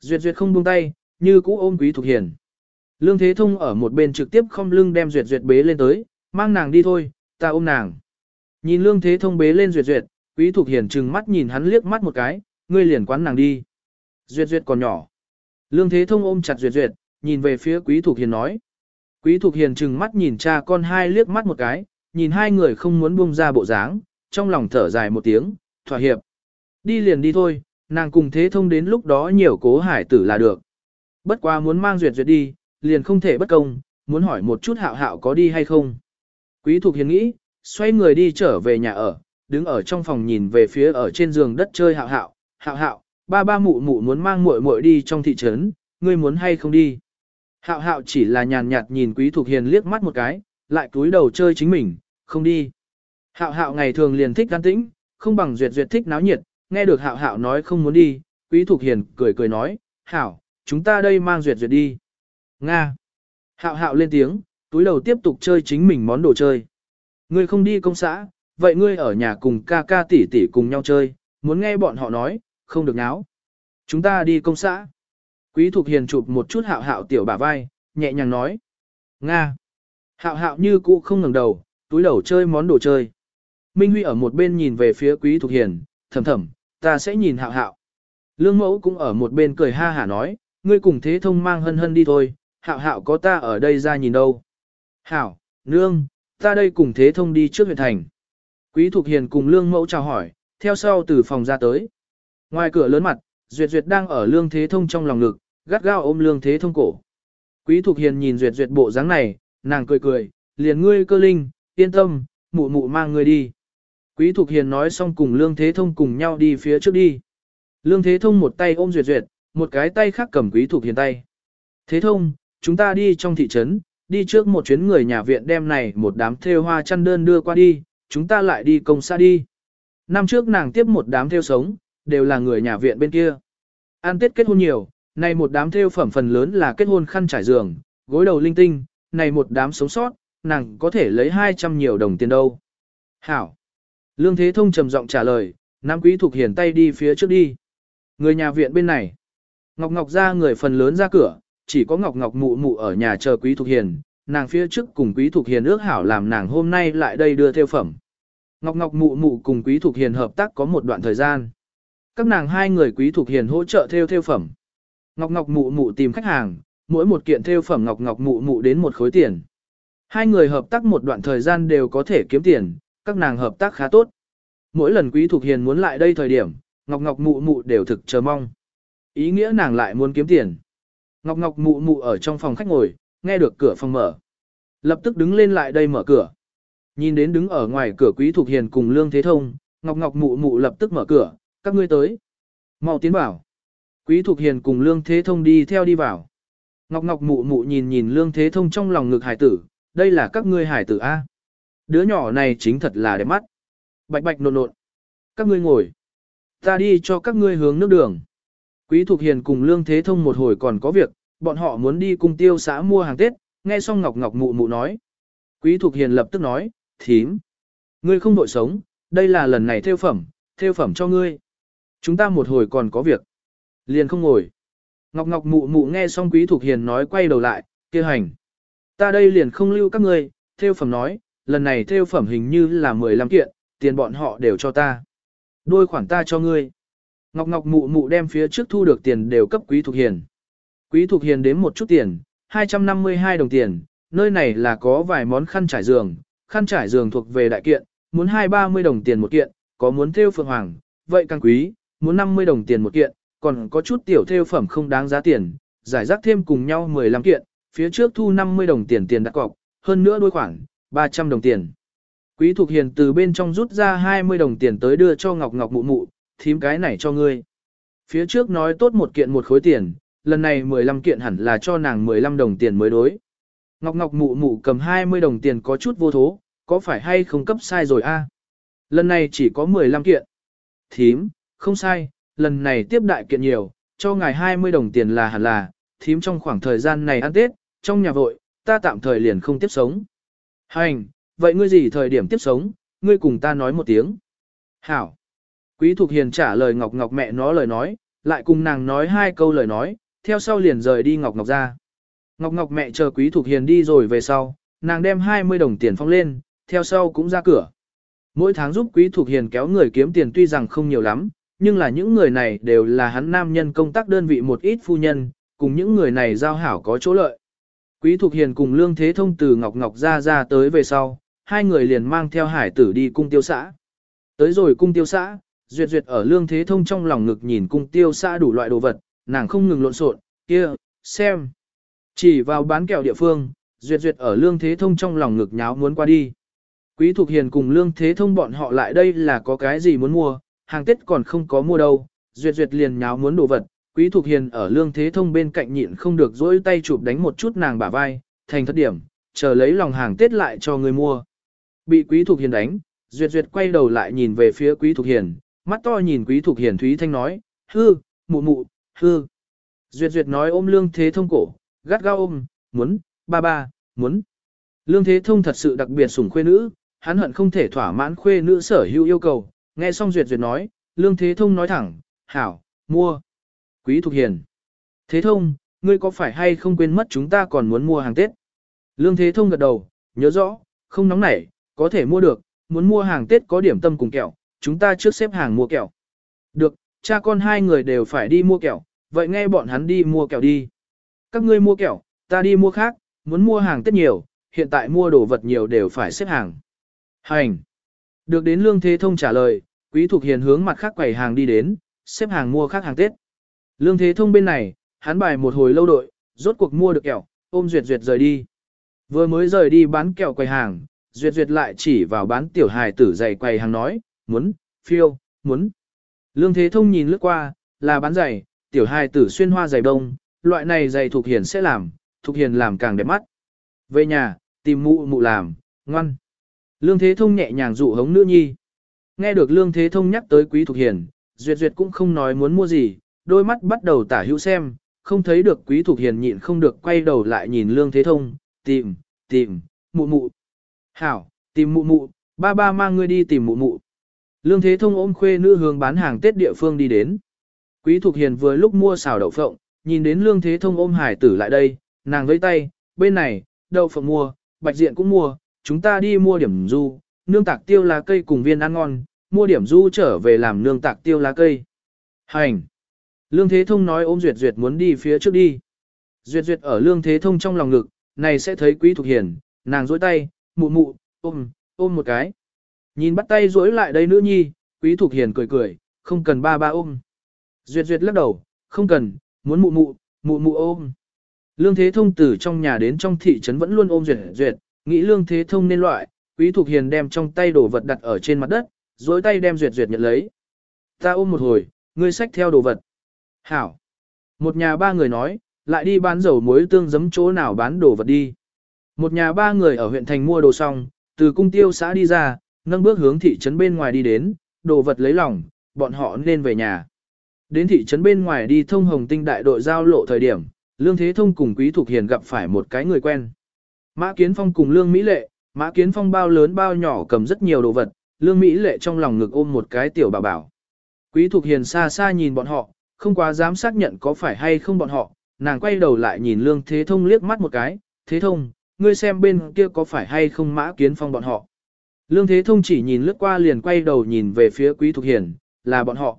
Duyệt Duyệt không buông tay, như cũ ôm Quý Thục Hiền. Lương Thế Thông ở một bên trực tiếp không lưng đem Duyệt Duyệt bế lên tới, mang nàng đi thôi, ta ôm nàng. Nhìn Lương Thế Thông bế lên Duyệt Duyệt, Quý Thục Hiền trừng mắt nhìn hắn liếc mắt một cái, ngươi liền quán nàng đi. Duyệt Duyệt còn nhỏ. Lương Thế Thông ôm chặt Duyệt Duyệt, nhìn về phía Quý Thục Hiền nói. Quý Thục Hiền trừng mắt nhìn cha con hai liếc mắt một cái, nhìn hai người không muốn buông ra bộ dáng, trong lòng thở dài một tiếng, thỏa hiệp. Đi liền đi thôi, nàng cùng Thế Thông đến lúc đó nhiều cố hải tử là được. Bất quá muốn mang Duyệt Duyệt đi, liền không thể bất công, muốn hỏi một chút hạo hạo có đi hay không. Quý thuộc Hiền nghĩ, xoay người đi trở về nhà ở, đứng ở trong phòng nhìn về phía ở trên giường đất chơi hạo hạo, hạo hạo, ba ba mụ mụ muốn mang muội muội đi trong thị trấn, ngươi muốn hay không đi. Hạo hạo chỉ là nhàn nhạt nhìn Quý thuộc Hiền liếc mắt một cái, lại cúi đầu chơi chính mình, không đi. Hạo hạo ngày thường liền thích an tĩnh, không bằng duyệt duyệt thích náo nhiệt, nghe được hạo hạo nói không muốn đi, Quý Thục Hiền cười cười nói, hảo, chúng ta đây mang duyệt duyệt đi. Nga. Hạo hạo lên tiếng, túi đầu tiếp tục chơi chính mình món đồ chơi. Ngươi không đi công xã, vậy ngươi ở nhà cùng ca ca tỷ tỷ cùng nhau chơi, muốn nghe bọn họ nói, không được náo. Chúng ta đi công xã. Quý Thục Hiền chụp một chút hạo hạo tiểu bả vai, nhẹ nhàng nói. Nga. Hạo hạo như cũ không ngẩng đầu, túi đầu chơi món đồ chơi. Minh Huy ở một bên nhìn về phía Quý Thục Hiền, thầm thầm, ta sẽ nhìn hạo hạo. Lương mẫu cũng ở một bên cười ha hả nói, ngươi cùng thế thông mang hân hân đi thôi, hạo hạo có ta ở đây ra nhìn đâu. Hảo, nương, ta đây cùng thế thông đi trước huyện thành. Quý Thục Hiền cùng lương mẫu chào hỏi, theo sau từ phòng ra tới. Ngoài cửa lớn mặt, Duyệt Duyệt đang ở lương thế thông trong lòng ngực, gắt gao ôm lương thế thông cổ. Quý Thục Hiền nhìn Duyệt Duyệt bộ dáng này, nàng cười cười, liền ngươi cơ linh, yên tâm, mụ mụ mang ngươi đi. Quý Thục Hiền nói xong cùng lương thế thông cùng nhau đi phía trước đi. Lương thế thông một tay ôm Duyệt Duyệt, một cái tay khác cầm Quý Thục Hiền tay. Thế thông, chúng ta đi trong thị trấn, đi trước một chuyến người nhà viện đem này một đám thêu hoa chăn đơn đưa qua đi, chúng ta lại đi công xa đi. Năm trước nàng tiếp một đám thêu sống, đều là người nhà viện bên kia. An tết kết hôn nhiều, này một đám thêu phẩm phần lớn là kết hôn khăn trải giường, gối đầu linh tinh, này một đám sống sót, nàng có thể lấy 200 nhiều đồng tiền đâu. Hảo. Lương Thế Thông trầm giọng trả lời, Nam Quý Thục Hiền tay đi phía trước đi. Người nhà viện bên này. Ngọc Ngọc ra người phần lớn ra cửa, chỉ có Ngọc Ngọc mụ mụ ở nhà chờ Quý Thục Hiền, nàng phía trước cùng Quý Thục Hiền ước hảo làm nàng hôm nay lại đây đưa theo phẩm. Ngọc Ngọc mụ mụ cùng Quý Thục Hiền hợp tác có một đoạn thời gian. Các nàng hai người Quý Thục Hiền hỗ trợ theo theo phẩm. Ngọc Ngọc mụ mụ tìm khách hàng, mỗi một kiện theo phẩm Ngọc Ngọc mụ mụ đến một khối tiền. Hai người hợp tác một đoạn thời gian đều có thể kiếm tiền, các nàng hợp tác khá tốt. Mỗi lần Quý Thục Hiền muốn lại đây thời điểm, Ngọc Ngọc mụ mụ đều thực chờ mong. Ý nghĩa nàng lại muốn kiếm tiền. Ngọc Ngọc mụ mụ ở trong phòng khách ngồi, nghe được cửa phòng mở. Lập tức đứng lên lại đây mở cửa. Nhìn đến đứng ở ngoài cửa Quý Thục Hiền cùng Lương Thế Thông, Ngọc Ngọc mụ mụ lập tức mở cửa, các ngươi tới. Mau tiến vào. Quý Thục Hiền cùng Lương Thế Thông đi theo đi vào. Ngọc Ngọc mụ mụ nhìn nhìn Lương Thế Thông trong lòng ngực hải tử, đây là các ngươi hải tử A. Đứa nhỏ này chính thật là đẹp mắt. Bạch bạch nộn nộn. Các ngươi ngồi. Ta đi cho các ngươi hướng nước đường. Quý Thục Hiền cùng Lương Thế Thông một hồi còn có việc, bọn họ muốn đi cung tiêu xã mua hàng Tết, nghe xong Ngọc Ngọc mụ mụ nói. Quý Thục Hiền lập tức nói, thím. Ngươi không đội sống, đây là lần này theo phẩm, theo phẩm cho ngươi. Chúng ta một hồi còn có việc. Liền không ngồi. Ngọc Ngọc mụ mụ nghe xong Quý Thục Hiền nói quay đầu lại, kia hành. Ta đây liền không lưu các ngươi, theo phẩm nói, lần này theo phẩm hình như là 15 kiện, tiền bọn họ đều cho ta. Đôi khoản ta cho ngươi. Ngọc Ngọc mụ mụ đem phía trước thu được tiền đều cấp Quý Thục Hiền. Quý Thục Hiền đếm một chút tiền, 252 đồng tiền, nơi này là có vài món khăn trải giường, khăn trải giường thuộc về đại kiện, muốn 230 đồng tiền một kiện, có muốn theo phượng hoàng, vậy càng quý, muốn 50 đồng tiền một kiện, còn có chút tiểu theo phẩm không đáng giá tiền, giải rác thêm cùng nhau 15 kiện, phía trước thu 50 đồng tiền tiền đặt cọc, hơn nữa đôi khoản, 300 đồng tiền. Quý Thục Hiền từ bên trong rút ra 20 đồng tiền tới đưa cho Ngọc Ngọc mụ mụ, thím cái này cho ngươi. Phía trước nói tốt một kiện một khối tiền, lần này 15 kiện hẳn là cho nàng 15 đồng tiền mới đối. Ngọc Ngọc mụ mụ cầm 20 đồng tiền có chút vô thố, có phải hay không cấp sai rồi a? Lần này chỉ có 15 kiện. Thím, không sai, lần này tiếp đại kiện nhiều, cho ngài 20 đồng tiền là hẳn là, thím trong khoảng thời gian này ăn Tết, trong nhà vội, ta tạm thời liền không tiếp sống. Hành, vậy ngươi gì thời điểm tiếp sống, ngươi cùng ta nói một tiếng. Hảo. Quý Thục Hiền trả lời Ngọc Ngọc mẹ nó lời nói, lại cùng nàng nói hai câu lời nói, theo sau liền rời đi Ngọc Ngọc ra. Ngọc Ngọc mẹ chờ Quý Thục Hiền đi rồi về sau, nàng đem 20 đồng tiền phong lên, theo sau cũng ra cửa. Mỗi tháng giúp Quý Thục Hiền kéo người kiếm tiền tuy rằng không nhiều lắm, nhưng là những người này đều là hắn nam nhân công tác đơn vị một ít phu nhân, cùng những người này giao hảo có chỗ lợi. Quý Thục Hiền cùng Lương Thế Thông từ Ngọc Ngọc ra ra tới về sau, hai người liền mang theo hải tử đi cung tiêu xã. Tới rồi cung tiêu xã, Duyệt Duyệt ở Lương Thế Thông trong lòng ngực nhìn cung tiêu xã đủ loại đồ vật, nàng không ngừng lộn xộn, kia, xem. Chỉ vào bán kẹo địa phương, Duyệt Duyệt ở Lương Thế Thông trong lòng ngực nháo muốn qua đi. Quý Thục Hiền cùng Lương Thế Thông bọn họ lại đây là có cái gì muốn mua, hàng Tết còn không có mua đâu, Duyệt Duyệt liền nháo muốn đồ vật. Quý Thục Hiền ở Lương Thế Thông bên cạnh nhịn không được dỗi tay chụp đánh một chút nàng bả vai, thành thất điểm, chờ lấy lòng hàng Tết lại cho người mua. Bị Quý Thục Hiền đánh, Duyệt Duyệt quay đầu lại nhìn về phía Quý Thục Hiền, mắt to nhìn Quý Thục Hiền Thúy Thanh nói, hư, mụ mụ, hư. Duyệt Duyệt nói ôm Lương Thế Thông cổ, gắt gao ôm, muốn, ba ba, muốn. Lương Thế Thông thật sự đặc biệt sủng khuê nữ, hắn hận không thể thỏa mãn khuê nữ sở hữu yêu cầu, nghe xong Duyệt Duyệt nói, Lương Thế Thông nói thẳng, hảo, mua. Quý Thục Hiền. Thế Thông, ngươi có phải hay không quên mất chúng ta còn muốn mua hàng Tết? Lương Thế Thông gật đầu, nhớ rõ, không nóng nảy, có thể mua được, muốn mua hàng Tết có điểm tâm cùng kẹo, chúng ta trước xếp hàng mua kẹo. Được, cha con hai người đều phải đi mua kẹo, vậy nghe bọn hắn đi mua kẹo đi. Các ngươi mua kẹo, ta đi mua khác, muốn mua hàng Tết nhiều, hiện tại mua đồ vật nhiều đều phải xếp hàng. Hành. Được đến Lương Thế Thông trả lời, Quý Thục Hiền hướng mặt khác quầy hàng đi đến, xếp hàng mua khác hàng Tết. Lương Thế Thông bên này, hắn bài một hồi lâu đội, rốt cuộc mua được kẹo, ôm Duyệt Duyệt rời đi. Vừa mới rời đi bán kẹo quầy hàng, Duyệt Duyệt lại chỉ vào bán tiểu hài tử giày quầy hàng nói, muốn, phiêu, muốn. Lương Thế Thông nhìn lướt qua, là bán giày, tiểu hài tử xuyên hoa giày đông, loại này giày Thục Hiền sẽ làm, Thục Hiền làm càng đẹp mắt. Về nhà, tìm mụ mụ làm, ngoan. Lương Thế Thông nhẹ nhàng dụ hống nữ nhi. Nghe được Lương Thế Thông nhắc tới Quý Thục Hiền, Duyệt Duyệt cũng không nói muốn mua gì, đôi mắt bắt đầu tả hữu xem, không thấy được Quý Thục Hiền nhịn không được quay đầu lại nhìn Lương Thế Thông, tìm, tìm, mụ mụ. Hảo, tìm mụ mụ, ba ba mang ngươi đi tìm mụ mụ. Lương Thế Thông ôm khuê nữ hướng bán hàng Tết địa phương đi đến. Quý Thục Hiền vừa lúc mua xào đậu phộng, nhìn đến Lương Thế Thông ôm hải tử lại đây, nàng với tay, bên này, đậu phộng mua, bạch diện cũng mua, chúng ta đi mua điểm du, nương tạc tiêu lá cây cùng viên ăn ngon, mua điểm du trở về làm nương tạc tiêu lá cây. Hành! Lương Thế Thông nói ôm Duyệt Duyệt muốn đi phía trước đi. Duyệt Duyệt ở Lương Thế Thông trong lòng ngực, này sẽ thấy Quý Thục Hiền, nàng dối tay, mụ mụ, ôm, ôm một cái. Nhìn bắt tay dối lại đây nữ nhi, Quý Thục Hiền cười cười, không cần ba ba ôm. Duyệt Duyệt lắc đầu, không cần, muốn mụ mụ, mụ mụ ôm. Lương Thế Thông từ trong nhà đến trong thị trấn vẫn luôn ôm Duyệt Duyệt, nghĩ Lương Thế Thông nên loại, Quý Thục Hiền đem trong tay đồ vật đặt ở trên mặt đất, dối tay đem Duyệt Duyệt nhận lấy. Ta ôm một hồi, ngươi xách theo đồ vật. Hảo. Một nhà ba người nói, lại đi bán dầu muối tương giấm chỗ nào bán đồ vật đi. Một nhà ba người ở huyện thành mua đồ xong, từ cung tiêu xã đi ra, nâng bước hướng thị trấn bên ngoài đi đến, đồ vật lấy lòng, bọn họ nên về nhà. Đến thị trấn bên ngoài đi thông hồng tinh đại đội giao lộ thời điểm, Lương Thế Thông cùng Quý Thục Hiền gặp phải một cái người quen. Mã Kiến Phong cùng Lương Mỹ Lệ, Mã Kiến Phong bao lớn bao nhỏ cầm rất nhiều đồ vật, Lương Mỹ Lệ trong lòng ngực ôm một cái tiểu bảo bảo. Quý Thục Hiền xa xa nhìn bọn họ, không quá dám xác nhận có phải hay không bọn họ, nàng quay đầu lại nhìn Lương Thế Thông liếc mắt một cái, Thế Thông, ngươi xem bên kia có phải hay không Mã Kiến Phong bọn họ. Lương Thế Thông chỉ nhìn lướt qua liền quay đầu nhìn về phía Quý Thục Hiền, là bọn họ.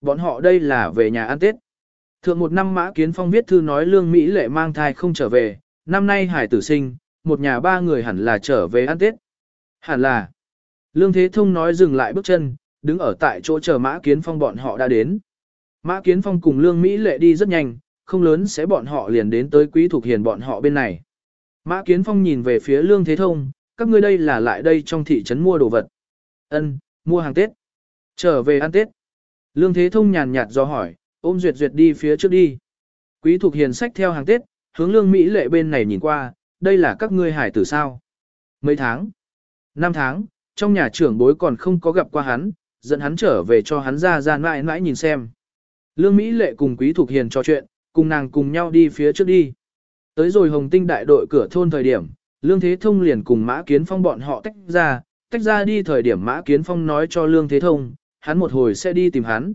Bọn họ đây là về nhà ăn Tết. Thượng một năm Mã Kiến Phong viết thư nói Lương Mỹ lệ mang thai không trở về, năm nay hải tử sinh, một nhà ba người hẳn là trở về ăn Tết. Hẳn là. Lương Thế Thông nói dừng lại bước chân, đứng ở tại chỗ chờ Mã Kiến Phong bọn họ đã đến. Mã Kiến Phong cùng Lương Mỹ lệ đi rất nhanh, không lớn sẽ bọn họ liền đến tới Quý Thục Hiền bọn họ bên này. Mã Kiến Phong nhìn về phía Lương Thế Thông, các ngươi đây là lại đây trong thị trấn mua đồ vật. Ân, mua hàng Tết. Trở về ăn Tết. Lương Thế Thông nhàn nhạt do hỏi, ôm duyệt duyệt đi phía trước đi. Quý Thục Hiền sách theo hàng Tết, hướng Lương Mỹ lệ bên này nhìn qua, đây là các ngươi hải tử sao. Mấy tháng? Năm tháng, trong nhà trưởng bối còn không có gặp qua hắn, dẫn hắn trở về cho hắn ra ra mãi mãi nhìn xem. Lương Mỹ lệ cùng Quý Thục Hiền trò chuyện, cùng nàng cùng nhau đi phía trước đi. Tới rồi Hồng Tinh đại đội cửa thôn thời điểm, Lương Thế Thông liền cùng Mã Kiến Phong bọn họ tách ra, tách ra đi thời điểm Mã Kiến Phong nói cho Lương Thế Thông, hắn một hồi sẽ đi tìm hắn.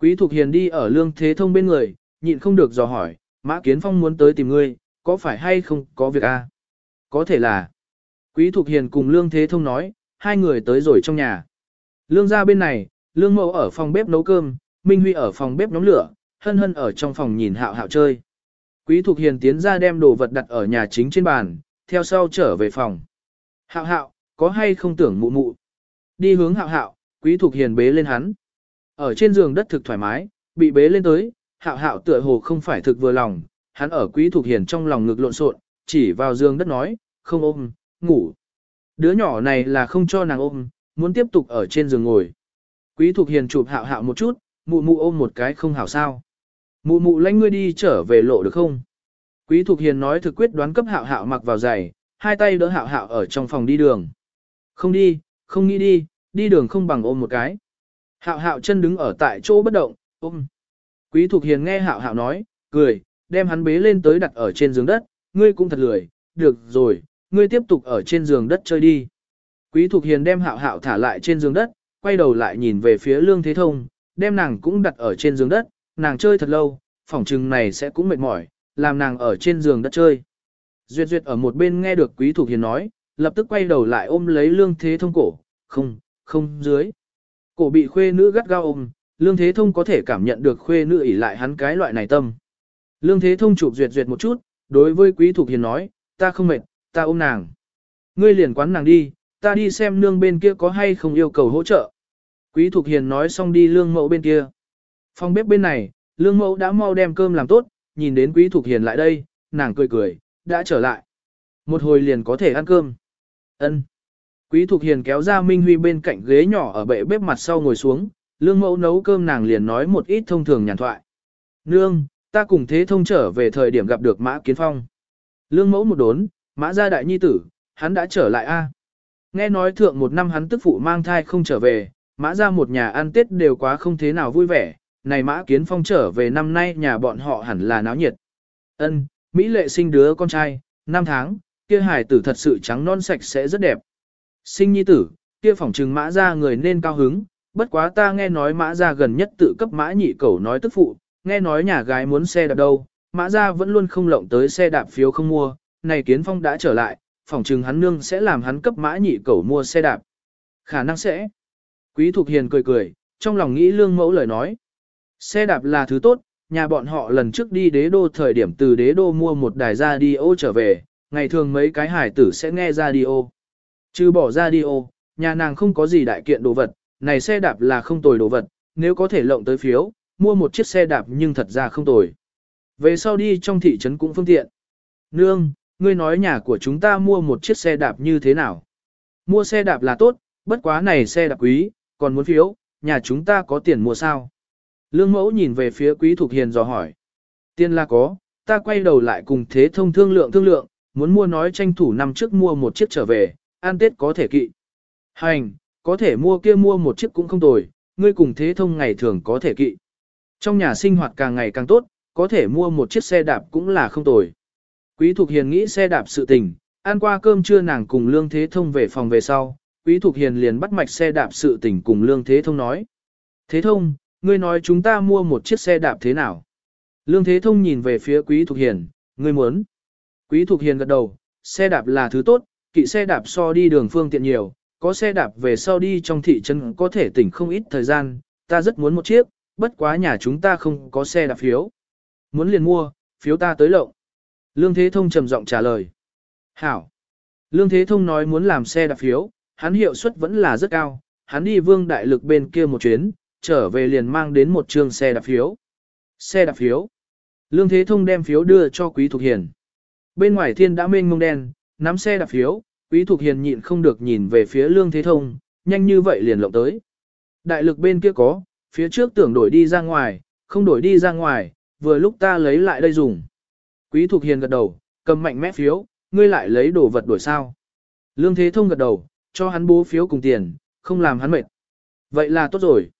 Quý Thục Hiền đi ở Lương Thế Thông bên người, nhịn không được dò hỏi, Mã Kiến Phong muốn tới tìm ngươi, có phải hay không có việc a? À? Có thể là. Quý Thục Hiền cùng Lương Thế Thông nói, hai người tới rồi trong nhà. Lương ra bên này, Lương Mậu ở phòng bếp nấu cơm, Minh Huy ở phòng bếp nhóm lửa, hân hân ở trong phòng nhìn hạo hạo chơi. Quý Thục Hiền tiến ra đem đồ vật đặt ở nhà chính trên bàn, theo sau trở về phòng. Hạo hạo, có hay không tưởng mụ mụ? Đi hướng hạo hạo, Quý Thục Hiền bế lên hắn. Ở trên giường đất thực thoải mái, bị bế lên tới, hạo hạo tựa hồ không phải thực vừa lòng, hắn ở Quý Thục Hiền trong lòng ngực lộn xộn, chỉ vào giường đất nói, không ôm, ngủ. Đứa nhỏ này là không cho nàng ôm, muốn tiếp tục ở trên giường ngồi. Quý Thục Hiền chụp hạo hạo một chút, mụ mụ ôm một cái không hảo sao. Mụ mụ lãnh ngươi đi trở về lộ được không? Quý Thục Hiền nói thực quyết đoán cấp hạo hạo mặc vào giày, hai tay đỡ hạo hạo ở trong phòng đi đường. Không đi, không nghĩ đi, đi đường không bằng ôm một cái. Hạo hạo chân đứng ở tại chỗ bất động, ôm. Quý Thục Hiền nghe hạo hạo nói, cười, đem hắn bế lên tới đặt ở trên giường đất, ngươi cũng thật lười, được rồi, ngươi tiếp tục ở trên giường đất chơi đi. Quý Thục Hiền đem hạo hạo thả lại trên giường đất, quay đầu lại nhìn về phía Lương Thế Thông, đem nàng cũng đặt ở trên giường đất, nàng chơi thật lâu, phỏng chừng này sẽ cũng mệt mỏi, làm nàng ở trên giường đất chơi. Duyệt Duyệt ở một bên nghe được Quý Thục Hiền nói, lập tức quay đầu lại ôm lấy Lương Thế Thông cổ, không, không dưới. Cổ bị khuê nữ gắt gao ôm, Lương Thế Thông có thể cảm nhận được khuê nữ ỉ lại hắn cái loại này tâm. Lương Thế Thông chụp Duyệt Duyệt một chút, đối với Quý Thục Hiền nói, ta không mệt, ta ôm nàng. Ngươi liền quán nàng đi, ta đi xem nương bên kia có hay không yêu cầu hỗ trợ. Quý Thục Hiền nói xong đi lương mẫu bên kia. Phòng bếp bên này, lương mẫu đã mau đem cơm làm tốt, nhìn đến Quý Thục Hiền lại đây, nàng cười cười, đã trở lại. Một hồi liền có thể ăn cơm. Ân. Quý Thục Hiền kéo ra Minh Huy bên cạnh ghế nhỏ ở bệ bếp mặt sau ngồi xuống, lương mẫu nấu cơm nàng liền nói một ít thông thường nhàn thoại. Nương, ta cùng thế thông trở về thời điểm gặp được Mã Kiến Phong. Lương mẫu một đốn, Mã gia đại nhi tử, hắn đã trở lại a. Nghe nói thượng một năm hắn tức phụ mang thai không trở về, Mã ra một nhà ăn Tết đều quá không thế nào vui vẻ, này Mã Kiến Phong trở về năm nay nhà bọn họ hẳn là náo nhiệt. Ân, Mỹ lệ sinh đứa con trai, năm tháng, kia hải tử thật sự trắng non sạch sẽ rất đẹp. Sinh nhi tử, kia phỏng trừng Mã ra người nên cao hứng, bất quá ta nghe nói Mã ra gần nhất tự cấp Mã nhị cầu nói tức phụ, nghe nói nhà gái muốn xe đạp đâu, Mã ra vẫn luôn không lộng tới xe đạp phiếu không mua, này Kiến Phong đã trở lại, phỏng trừng hắn nương sẽ làm hắn cấp Mã nhị cầu mua xe đạp. Khả năng sẽ. Quý Thục Hiền cười cười, trong lòng nghĩ lương mẫu lời nói. Xe đạp là thứ tốt, nhà bọn họ lần trước đi đế đô thời điểm từ đế đô mua một đài radio trở về, ngày thường mấy cái hải tử sẽ nghe radio. Trừ bỏ radio, nhà nàng không có gì đại kiện đồ vật, này xe đạp là không tồi đồ vật, nếu có thể lộng tới phiếu, mua một chiếc xe đạp nhưng thật ra không tồi. Về sau đi trong thị trấn cũng phương tiện. Nương, ngươi nói nhà của chúng ta mua một chiếc xe đạp như thế nào? Mua xe đạp là tốt, bất quá này xe đạp quý, còn muốn phiếu, nhà chúng ta có tiền mua sao? Lương mẫu nhìn về phía quý thục hiền dò hỏi. Tiền là có, ta quay đầu lại cùng thế thông thương lượng thương lượng, muốn mua nói tranh thủ năm trước mua một chiếc trở về, ăn tết có thể kỵ. Hành, có thể mua kia mua một chiếc cũng không tồi, ngươi cùng thế thông ngày thường có thể kỵ. Trong nhà sinh hoạt càng ngày càng tốt, có thể mua một chiếc xe đạp cũng là không tồi. Quý Thục Hiền nghĩ xe đạp sự tình, ăn qua cơm trưa nàng cùng Lương Thế Thông về phòng về sau, Quý Thục Hiền liền bắt mạch xe đạp sự tình cùng Lương Thế Thông nói. Thế Thông, ngươi nói chúng ta mua một chiếc xe đạp thế nào? Lương Thế Thông nhìn về phía Quý Thục Hiền, ngươi muốn. Quý Thục Hiền gật đầu, xe đạp là thứ tốt, kỵ xe đạp so đi đường phương tiện nhiều, có xe đạp về sau đi trong thị trấn có thể tỉnh không ít thời gian, ta rất muốn một chiếc, bất quá nhà chúng ta không có xe đạp phiếu. Muốn liền mua, phiếu ta tới lộng. Lương Thế Thông trầm giọng trả lời. Hảo. Lương Thế Thông nói muốn làm xe đạp phiếu, hắn hiệu suất vẫn là rất cao, hắn đi vương đại lực bên kia một chuyến, trở về liền mang đến một trường xe đạp phiếu. Xe đạp phiếu. Lương Thế Thông đem phiếu đưa cho Quý Thục Hiền. Bên ngoài thiên đã mênh mông đen, nắm xe đạp phiếu, Quý Thục Hiền nhịn không được nhìn về phía Lương Thế Thông, nhanh như vậy liền lộng tới. Đại lực bên kia có, phía trước tưởng đổi đi ra ngoài, không đổi đi ra ngoài, vừa lúc ta lấy lại đây dùng. Quý Thục Hiền gật đầu, cầm mạnh mẽ phiếu, ngươi lại lấy đồ vật đổi sao. Lương Thế Thông gật đầu, cho hắn bố phiếu cùng tiền, không làm hắn mệt. Vậy là tốt rồi.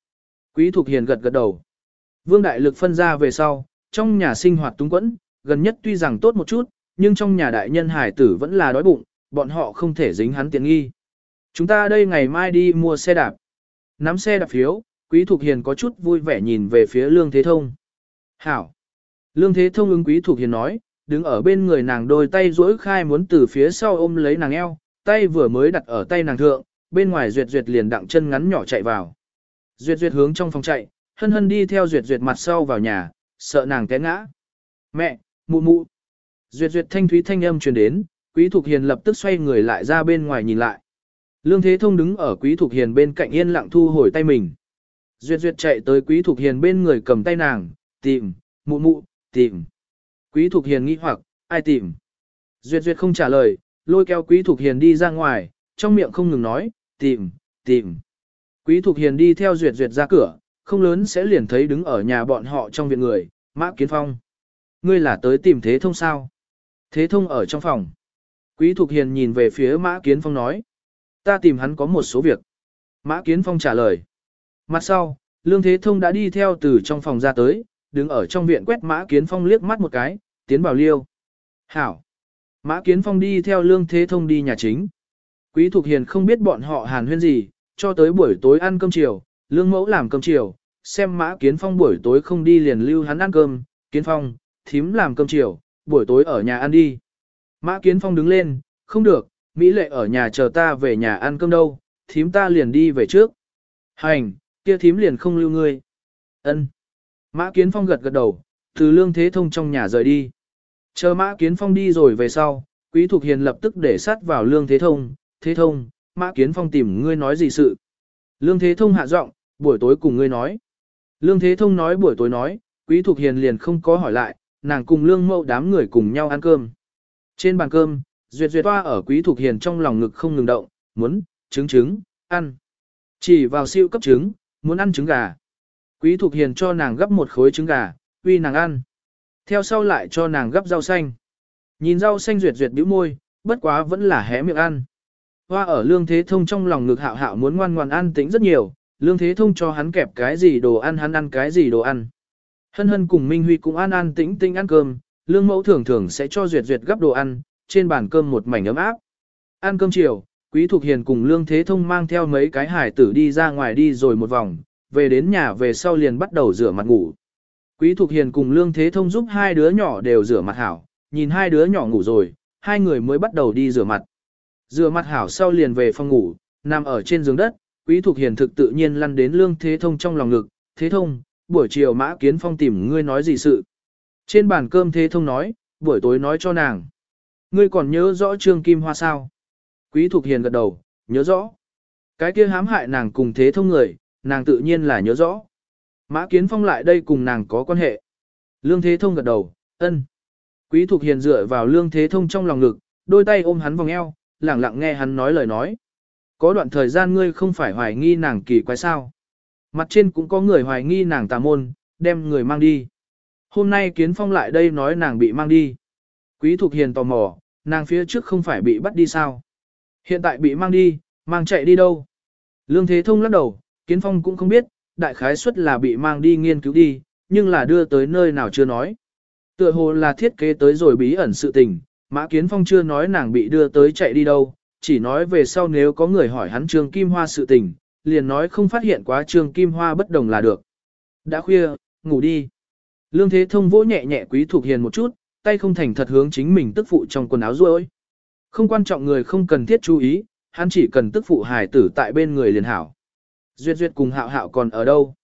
Quý Thục Hiền gật gật đầu. Vương Đại Lực phân ra về sau, trong nhà sinh hoạt túng quẫn, gần nhất tuy rằng tốt một chút, nhưng trong nhà đại nhân hải tử vẫn là đói bụng, bọn họ không thể dính hắn tiện nghi. Chúng ta đây ngày mai đi mua xe đạp. Nắm xe đạp phiếu, Quý Thục Hiền có chút vui vẻ nhìn về phía Lương Thế Thông. Hảo! Lương Thế Thông ứng Quý Thục Hiền nói, đứng ở bên người nàng đôi tay duỗi khai muốn từ phía sau ôm lấy nàng eo, tay vừa mới đặt ở tay nàng thượng, bên ngoài Duyệt Duyệt liền đặng chân ngắn nhỏ chạy vào. Duyệt Duyệt hướng trong phòng chạy, hân hân đi theo Duyệt Duyệt mặt sau vào nhà, sợ nàng té ngã. Mẹ, mụ mụ. Duyệt Duyệt thanh thúy thanh âm truyền đến, Quý Thục Hiền lập tức xoay người lại ra bên ngoài nhìn lại. Lương Thế Thông đứng ở Quý Thục Hiền bên cạnh yên lặng thu hồi tay mình. Duyệt Duyệt chạy tới Quý Thục Hiền bên người cầm tay nàng, tìm, mụ mụ, tìm. Quý Thục Hiền nghĩ hoặc, ai tìm? Duyệt Duyệt không trả lời, lôi kéo Quý Thục Hiền đi ra ngoài, trong miệng không ngừng nói, tìm, tìm. Quý Thục Hiền đi theo Duyệt Duyệt ra cửa, không lớn sẽ liền thấy đứng ở nhà bọn họ trong viện người, Mã Kiến Phong. Ngươi là tới tìm Thế Thông sao? Thế Thông ở trong phòng. Quý Thục Hiền nhìn về phía Mã Kiến Phong nói. Ta tìm hắn có một số việc. Mã Kiến Phong trả lời. Mặt sau, Lương Thế Thông đã đi theo từ trong phòng ra tới, đứng ở trong viện quét Mã Kiến Phong liếc mắt một cái, tiến vào liêu. Hảo. Mã Kiến Phong đi theo Lương Thế Thông đi nhà chính. Quý Thục Hiền không biết bọn họ hàn huyên gì, cho tới buổi tối ăn cơm chiều, Lương Mẫu làm cơm chiều, xem Mã Kiến Phong buổi tối không đi liền lưu hắn ăn cơm, Kiến Phong, thím làm cơm chiều, buổi tối ở nhà ăn đi. Mã Kiến Phong đứng lên, không được, Mỹ lệ ở nhà chờ ta về nhà ăn cơm đâu, thím ta liền đi về trước. Hành, kia thím liền không lưu ngươi. Ân. Mã Kiến Phong gật gật đầu, từ lương thế thông trong nhà rời đi. Chờ Mã Kiến Phong đi rồi về sau, Quý Thục Hiền lập tức để sát vào lương thế thông, thế thông, Mã Kiến Phong tìm ngươi nói gì sự. Lương thế thông hạ giọng, buổi tối cùng ngươi nói. Lương thế thông nói buổi tối nói, Quý Thục Hiền liền không có hỏi lại, nàng cùng lương Mậu đám người cùng nhau ăn cơm. Trên bàn cơm, Duyệt Duyệt toa ở Quý Thục Hiền trong lòng ngực không ngừng động, muốn, trứng trứng, ăn. Chỉ vào siêu cấp trứng, muốn ăn trứng gà. Quý Thục Hiền cho nàng gấp một khối trứng gà, uy nàng ăn. Theo sau lại cho nàng gấp rau xanh. Nhìn rau xanh Duyệt Duyệt bĩu môi, bất quá vẫn là hé miệng ăn. Hoa ở Lương Thế Thông trong lòng ngực hạo hạo muốn ngoan ngoan ăn tính rất nhiều, Lương Thế Thông cho hắn kẹp cái gì đồ ăn hắn ăn cái gì đồ ăn. Hân hân cùng Minh Huy cũng ăn ăn tĩnh tĩnh ăn cơm, Lương Mẫu thường thường sẽ cho Duyệt Duyệt gấp đồ ăn, trên bàn cơm một mảnh ấm áp. Ăn cơm chiều, Quý Thục Hiền cùng Lương Thế Thông mang theo mấy cái hải tử đi ra ngoài đi rồi một vòng, về đến nhà về sau liền bắt đầu rửa mặt ngủ. Quý Thục Hiền cùng Lương Thế Thông giúp hai đứa nhỏ đều rửa mặt hảo, nhìn hai đứa nhỏ ngủ rồi, hai người mới bắt đầu đi rửa mặt. Rửa mặt hảo sau liền về phòng ngủ, nằm ở trên giường đất, Quý Thục Hiền thực tự nhiên lăn đến Lương Thế Thông trong lòng ngực, Thế Thông, buổi chiều Mã Kiến Phong tìm ngươi nói gì sự. Trên bàn cơm Thế Thông nói, buổi tối nói cho nàng. Ngươi còn nhớ rõ Trương Kim Hoa sao? Quý Thục Hiền gật đầu, nhớ rõ. Cái kia hãm hại nàng cùng Thế Thông người, nàng tự nhiên là nhớ rõ. Mã Kiến Phong lại đây cùng nàng có quan hệ. Lương Thế Thông gật đầu, ân. Quý Thục Hiền dựa vào Lương Thế Thông trong lòng ngực, đôi tay ôm hắn vòng eo, lẳng lặng nghe hắn nói lời nói. Có đoạn thời gian ngươi không phải hoài nghi nàng kỳ quái sao. Mặt trên cũng có người hoài nghi nàng tà môn, đem người mang đi. Hôm nay Kiến Phong lại đây nói nàng bị mang đi. Quý Thục Hiền tò mò, nàng phía trước không phải bị bắt đi sao. Hiện tại bị mang đi, mang chạy đi đâu. Lương Thế Thông lắc đầu, Kiến Phong cũng không biết, đại khái suất là bị mang đi nghiên cứu đi, nhưng là đưa tới nơi nào chưa nói. Tựa hồ là thiết kế tới rồi bí ẩn sự tình, Mã Kiến Phong chưa nói nàng bị đưa tới chạy đi đâu, chỉ nói về sau nếu có người hỏi hắn Trương Kim Hoa sự tình, liền nói không phát hiện quá Trương Kim Hoa bất đồng là được. Đã khuya, ngủ đi. Lương Thế Thông vỗ nhẹ nhẹ Quý Thục Hiền một chút, tay không thành thật hướng chính mình tức phụ trong quần áo ruôi. Không quan trọng người không cần thiết chú ý, hắn chỉ cần tức phụ hài tử tại bên người liền hảo. Duyệt Duyệt cùng hạo hạo còn ở đâu?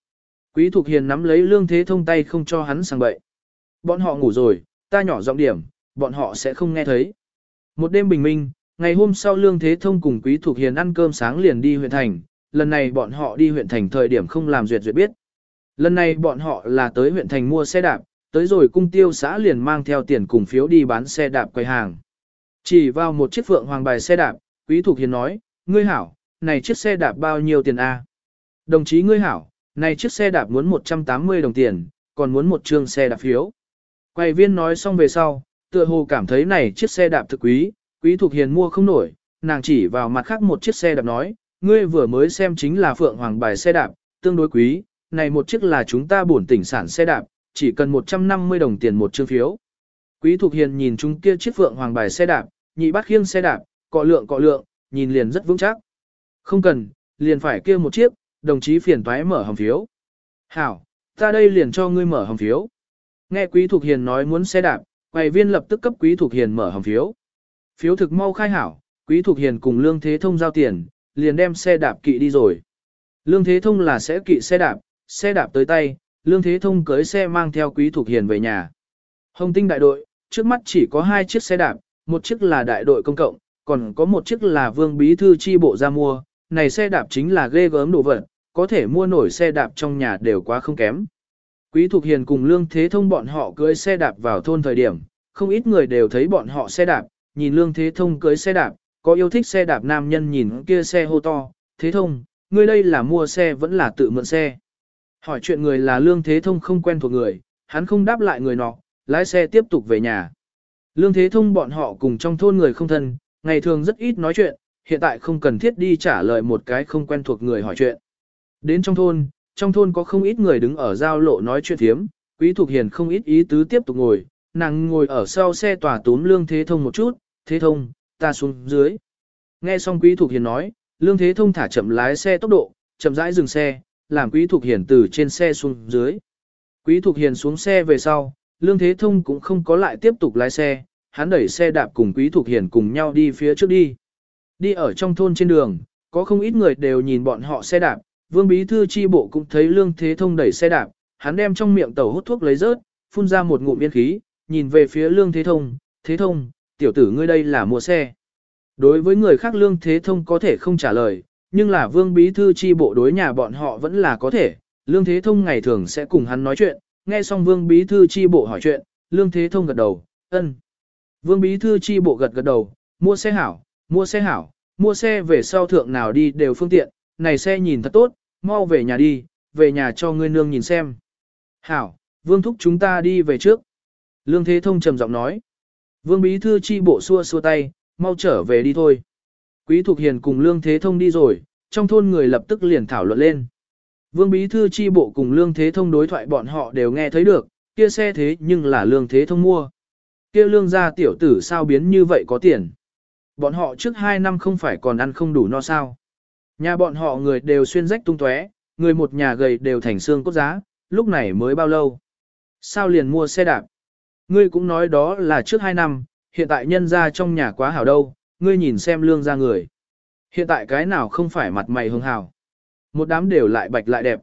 Quý Thục Hiền nắm lấy lương thế thông tay không cho hắn sang bậy. Bọn họ ngủ rồi, ta nhỏ giọng điểm, bọn họ sẽ không nghe thấy. Một đêm bình minh, ngày hôm sau lương thế thông cùng Quý Thục Hiền ăn cơm sáng liền đi huyện thành. Lần này bọn họ đi huyện thành thời điểm không làm Duyệt Duyệt biết. Lần này bọn họ là tới huyện thành mua xe đạp, tới rồi cung tiêu xã liền mang theo tiền cùng phiếu đi bán xe đạp quầy hàng. Chỉ vào một chiếc phượng hoàng bài xe đạp, Quý Thục Hiền nói, ngươi hảo, này chiếc xe đạp bao nhiêu tiền a? Đồng chí ngươi hảo, này chiếc xe đạp muốn 180 đồng tiền, còn muốn một trương xe đạp phiếu. Quầy viên nói xong về sau, tựa hồ cảm thấy này chiếc xe đạp thực quý, quý thuộc hiền mua không nổi, nàng chỉ vào mặt khác một chiếc xe đạp nói, ngươi vừa mới xem chính là phượng hoàng bài xe đạp, tương đối quý, này một chiếc là chúng ta bổn tỉnh sản xe đạp, chỉ cần 150 đồng tiền một trương phiếu. Quý Thục Hiền nhìn chúng kia chiếc phượng hoàng bài xe đạp, nhị bát khiêng xe đạp, cọ lượng cọ lượng, nhìn liền rất vững chắc. Không cần, liền phải kia một chiếc, đồng chí phiền toái mở hòm phiếu. Hảo, ta đây liền cho ngươi mở hòm phiếu. Nghe Quý Thục Hiền nói muốn xe đạp, quầy viên lập tức cấp Quý Thục Hiền mở hòm phiếu. Phiếu thực mau khai hảo, Quý Thục Hiền cùng Lương Thế Thông giao tiền, liền đem xe đạp kỵ đi rồi. Lương Thế Thông là sẽ kỵ xe đạp, xe đạp tới tay, Lương Thế Thông cưới xe mang theo Quý Thục Hiền về nhà. Hồng Tinh đại đội, trước mắt chỉ có hai chiếc xe đạp, một chiếc là đại đội công cộng, còn có một chiếc là Vương Bí Thư chi bộ ra mua, này xe đạp chính là ghê gớm đồ vật, có thể mua nổi xe đạp trong nhà đều quá không kém. Quý Thục Hiền cùng Lương Thế Thông bọn họ cưới xe đạp vào thôn thời điểm, không ít người đều thấy bọn họ xe đạp, nhìn Lương Thế Thông cưới xe đạp, có yêu thích xe đạp nam nhân nhìn kia xe hô to, Thế Thông, ngươi đây là mua xe vẫn là tự mượn xe. Hỏi chuyện người là Lương Thế Thông không quen thuộc người, hắn không đáp lại người nọ, lái xe tiếp tục về nhà. Lương Thế Thông bọn họ cùng trong thôn người không thân, ngày thường rất ít nói chuyện, hiện tại không cần thiết đi trả lời một cái không quen thuộc người hỏi chuyện. Đến trong thôn, trong thôn có không ít người đứng ở giao lộ nói chuyện thiếm, Quý Thục Hiền không ít ý tứ tiếp tục ngồi, nàng ngồi ở sau xe tòa túm Lương Thế Thông một chút, Thế Thông, ta xuống dưới. Nghe xong Quý Thục Hiền nói, Lương Thế Thông thả chậm lái xe tốc độ, chậm rãi dừng xe, làm Quý Thục Hiền từ trên xe xuống dưới. Quý Thục Hiền xuống xe về sau, Lương Thế Thông cũng không có lại tiếp tục lái xe, hắn đẩy xe đạp cùng Quý Thục Hiền cùng nhau đi phía trước đi. Đi ở trong thôn trên đường, có không ít người đều nhìn bọn họ xe đạp, Vương Bí Thư chi bộ cũng thấy Lương Thế Thông đẩy xe đạp, hắn đem trong miệng tàu hút thuốc lấy rớt, phun ra một ngụm yên khí, nhìn về phía Lương Thế Thông, Thế Thông, tiểu tử ngươi đây là mua xe. Đối với người khác Lương Thế Thông có thể không trả lời, nhưng là Vương Bí Thư chi bộ đối nhà bọn họ vẫn là có thể, Lương Thế Thông ngày thường sẽ cùng hắn nói chuyện, nghe xong Vương Bí Thư chi bộ hỏi chuyện, Lương Thế Thông gật đầu, ân. Vương Bí Thư chi bộ gật gật đầu, mua xe hảo, mua xe hảo, mua xe về sau thượng nào đi đều phương tiện, này xe nhìn thật tốt, mau về nhà đi, về nhà cho ngươi nương nhìn xem. Hảo, Vương Thúc chúng ta đi về trước. Lương Thế Thông trầm giọng nói. Vương Bí Thư chi bộ xua xua tay, mau trở về đi thôi. Quý Thục Hiền cùng Lương Thế Thông đi rồi, trong thôn người lập tức liền thảo luận lên. Vương Bí Thư chi bộ cùng Lương Thế Thông đối thoại bọn họ đều nghe thấy được, kia xe thế nhưng là Lương Thế Thông mua. Kia Lương gia tiểu tử sao biến như vậy có tiền. Bọn họ trước hai năm không phải còn ăn không đủ no sao. Nhà bọn họ người đều xuyên rách tung tóe, người một nhà gầy đều thành xương cốt giá, lúc này mới bao lâu. Sao liền mua xe đạp? Ngươi cũng nói đó là trước hai năm, hiện tại nhân ra trong nhà quá hảo đâu, ngươi nhìn xem lương ra người. Hiện tại cái nào không phải mặt mày hưng hào. Một đám đều lại bạch lại đẹp.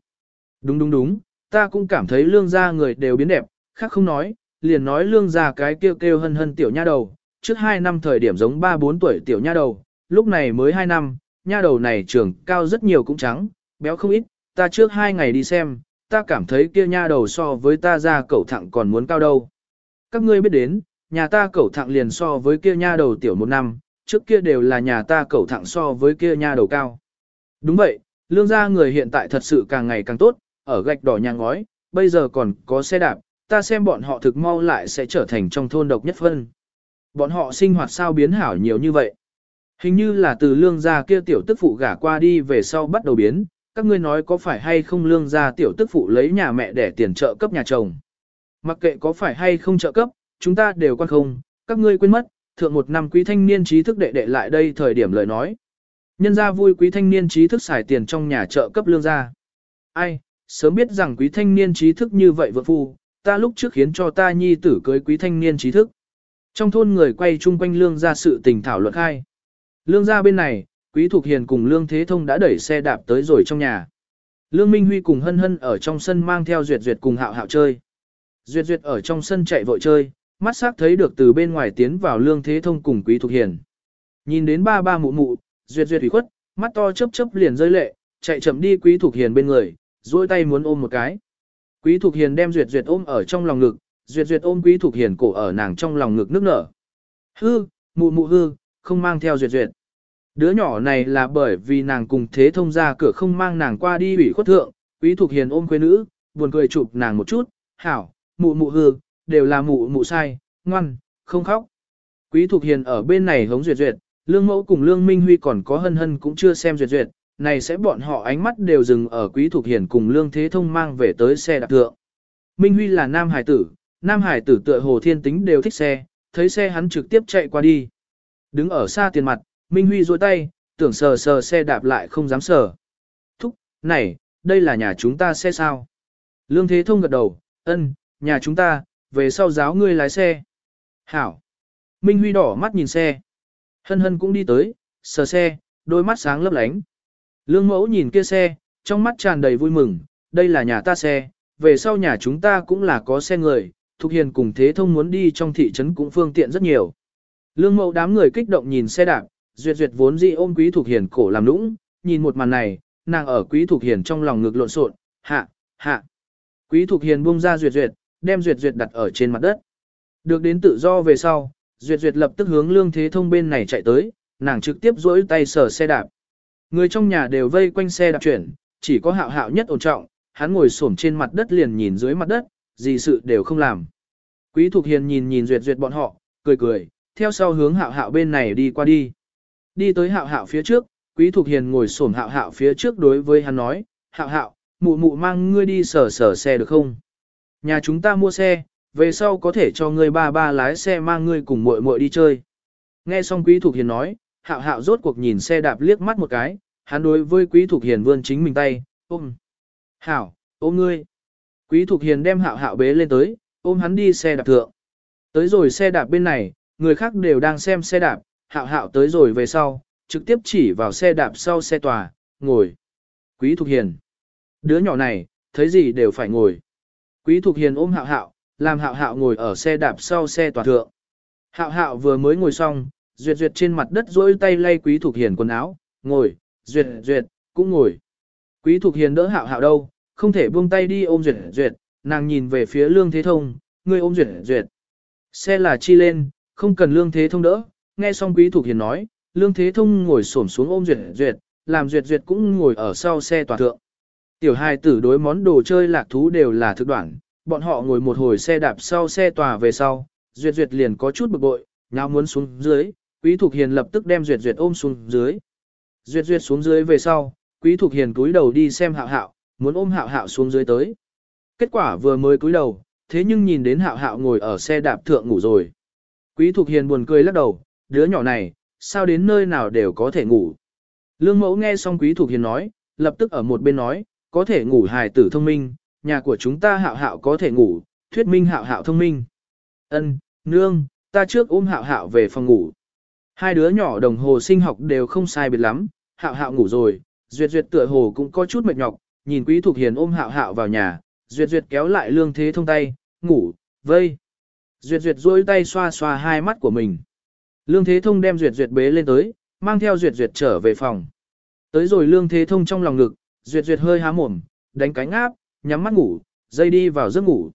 Đúng đúng đúng, ta cũng cảm thấy lương ra người đều biến đẹp, khác không nói, liền nói lương ra cái kêu kêu hân hân tiểu nha đầu, trước 2 năm thời điểm giống 3-4 tuổi tiểu nha đầu, lúc này mới 2 năm, nha đầu này trưởng cao rất nhiều cũng trắng, béo không ít, ta trước hai ngày đi xem, ta cảm thấy kia nha đầu so với ta ra cẩu thẳng còn muốn cao đâu. Các ngươi biết đến, nhà ta cẩu thẳng liền so với kia nha đầu tiểu một năm, trước kia đều là nhà ta cẩu thẳng so với kia nha đầu cao. Đúng vậy, lương gia người hiện tại thật sự càng ngày càng tốt, ở gạch đỏ nhà ngói, bây giờ còn có xe đạp, ta xem bọn họ thực mau lại sẽ trở thành trong thôn độc nhất phân. Bọn họ sinh hoạt sao biến hảo nhiều như vậy. Hình như là từ lương gia kia tiểu tức phụ gả qua đi về sau bắt đầu biến, các ngươi nói có phải hay không lương gia tiểu tức phụ lấy nhà mẹ để tiền trợ cấp nhà chồng. Mặc kệ có phải hay không trợ cấp, chúng ta đều quan không, các ngươi quên mất, thượng một năm quý thanh niên trí thức đệ đệ lại đây thời điểm lời nói. Nhân gia vui quý thanh niên trí thức xài tiền trong nhà trợ cấp lương gia. Ai, sớm biết rằng quý thanh niên trí thức như vậy vợ phu, ta lúc trước khiến cho ta nhi tử cưới quý thanh niên trí thức. Trong thôn người quay chung quanh lương gia sự tình thảo luận khai. Lương gia bên này, Quý Thục Hiền cùng Lương Thế Thông đã đẩy xe đạp tới rồi trong nhà. Lương Minh Huy cùng Hân Hân ở trong sân mang theo Duyệt Duyệt cùng Hạo Hạo chơi. Duyệt Duyệt ở trong sân chạy vội chơi, mắt sắc thấy được từ bên ngoài tiến vào Lương Thế Thông cùng Quý Thục Hiền. Nhìn đến ba ba mụ mụ, Duyệt Duyệt ủy khuất, mắt to chớp chớp liền rơi lệ, chạy chậm đi Quý Thục Hiền bên người, duỗi tay muốn ôm một cái. Quý Thục Hiền đem Duyệt Duyệt ôm ở trong lòng ngực, Duyệt Duyệt ôm Quý Thục Hiền cổ ở nàng trong lòng ngực nước nở. Hư, mụ mụ hư, không mang theo Duyệt Duyệt. Đứa nhỏ này là bởi vì nàng cùng thế thông ra cửa không mang nàng qua đi ủy khuất thượng, Quý thuộc Hiền ôm quê nữ, buồn cười chụp nàng một chút, hảo, mụ mụ hư, đều là mụ mụ sai, ngoan, không khóc. Quý thuộc Hiền ở bên này hống Duyệt Duyệt, Lương Mẫu cùng Lương Minh Huy còn có hân hân cũng chưa xem Duyệt Duyệt, này sẽ bọn họ ánh mắt đều dừng ở Quý thuộc Hiền cùng Lương Thế Thông mang về tới xe đạp thượng. Minh Huy là nam hải tử, nam hải tử tựa hồ thiên tính đều thích xe, thấy xe hắn trực tiếp chạy qua đi. Đứng ở xa tiền mặt, Minh Huy duỗi tay, tưởng sờ sờ xe đạp lại không dám sờ. Thúc, này, đây là nhà chúng ta xe sao? Lương Thế Thông gật đầu, ân, nhà chúng ta, về sau giáo ngươi lái xe. Hảo. Minh Huy đỏ mắt nhìn xe. Hân hân cũng đi tới, sờ xe, đôi mắt sáng lấp lánh. Lương mẫu nhìn kia xe, trong mắt tràn đầy vui mừng, đây là nhà ta xe, về sau nhà chúng ta cũng là có xe người, Thục Hiền cùng Thế Thông muốn đi trong thị trấn cũng phương tiện rất nhiều. Lương mẫu đám người kích động nhìn xe đạp, duyệt duyệt vốn dị ôm Quý thuộc Hiền cổ làm nũng, nhìn một màn này, nàng ở Quý thuộc Hiền trong lòng ngực lộn xộn, hạ, hạ. Quý thuộc Hiền buông ra duyệt duyệt, đem duyệt duyệt đặt ở trên mặt đất. Được đến tự do về sau, duyệt duyệt lập tức hướng Lương Thế Thông bên này chạy tới, nàng trực tiếp duỗi tay sờ xe đạp. Người trong nhà đều vây quanh xe đạp chuyển, chỉ có hạo hạo nhất ổn trọng, hắn ngồi xổm trên mặt đất liền nhìn dưới mặt đất, gì sự đều không làm. Quý Thục Hiền nhìn nhìn duyệt duyệt bọn họ, cười cười, theo sau hướng hạo hạo bên này đi qua đi. Đi tới hạo hạo phía trước, Quý Thục Hiền ngồi xổm hạo hạo phía trước đối với hắn nói, hạo hạo, mụ mụ mang ngươi đi sở sở xe được không? Nhà chúng ta mua xe, về sau có thể cho ngươi ba ba lái xe mang ngươi cùng muội muội đi chơi. Nghe xong Quý Thục Hiền nói, hạo hạo rốt cuộc nhìn xe đạp liếc mắt một cái, hắn đối với Quý Thục Hiền vươn chính mình tay, ôm. Hảo, ôm ngươi. Quý Thục Hiền đem hạo hạo bế lên tới, ôm hắn đi xe đạp thượng. Tới rồi xe đạp bên này, người khác đều đang xem xe đạp, hạo hạo tới rồi về sau, trực tiếp chỉ vào xe đạp sau xe tòa, ngồi. Quý Thục Hiền. Đứa nhỏ này, thấy gì đều phải ngồi. Quý Thục Hiền ôm hạo hạo, làm hạo hạo ngồi ở xe đạp sau xe tòa thượng. Hạo hạo vừa mới ngồi xong, duyệt duyệt trên mặt đất rỗi tay lay Quý Thục Hiền quần áo, ngồi, duyệt duyệt, cũng ngồi. Quý Thục Hiền đỡ hạo hạo đâu, không thể buông tay đi ôm duyệt duyệt, nàng nhìn về phía lương thế thông, ngươi ôm duyệt duyệt. Xe là chi lên, không cần lương thế thông đỡ, nghe xong Quý Thục Hiền nói, lương thế thông ngồi xổm xuống ôm duyệt duyệt, làm duyệt duyệt cũng ngồi ở sau xe tòa thượng. Tiểu hai tử đối món đồ chơi lạc thú đều là thực đoạn, bọn họ ngồi một hồi xe đạp sau xe tòa về sau, duyệt duyệt liền có chút bực bội, nhau muốn xuống dưới, Quý Thục Hiền lập tức đem duyệt duyệt ôm xuống dưới. Duyệt duyệt xuống dưới về sau, Quý Thục Hiền cúi đầu đi xem hạo hạo, muốn ôm hạo hạo xuống dưới tới. Kết quả vừa mới cúi đầu, thế nhưng nhìn đến hạo hạo ngồi ở xe đạp thượng ngủ rồi. Quý Thục Hiền buồn cười lắc đầu, đứa nhỏ này, sao đến nơi nào đều có thể ngủ. Lương mẫu nghe xong Quý Thục Hiền nói, lập tức ở một bên nói, có thể ngủ hài tử thông minh, nhà của chúng ta hạo hạo có thể ngủ, thuyết minh hạo hạo thông minh. Ân, nương, ta trước ôm hạo hạo về phòng ngủ. Hai đứa nhỏ đồng hồ sinh học đều không sai biệt lắm, hạo hạo ngủ rồi, duyệt duyệt tựa hồ cũng có chút mệt nhọc, nhìn quý thục hiền ôm hạo hạo vào nhà, duyệt duyệt kéo lại lương thế thông tay, ngủ, vây. Duyệt duyệt duỗi tay xoa xoa hai mắt của mình. Lương thế thông đem duyệt duyệt bế lên tới, mang theo duyệt duyệt trở về phòng. Tới rồi lương thế thông trong lòng ngực, duyệt duyệt hơi há mồm, đánh cánh áp, nhắm mắt ngủ, dây đi vào giấc ngủ.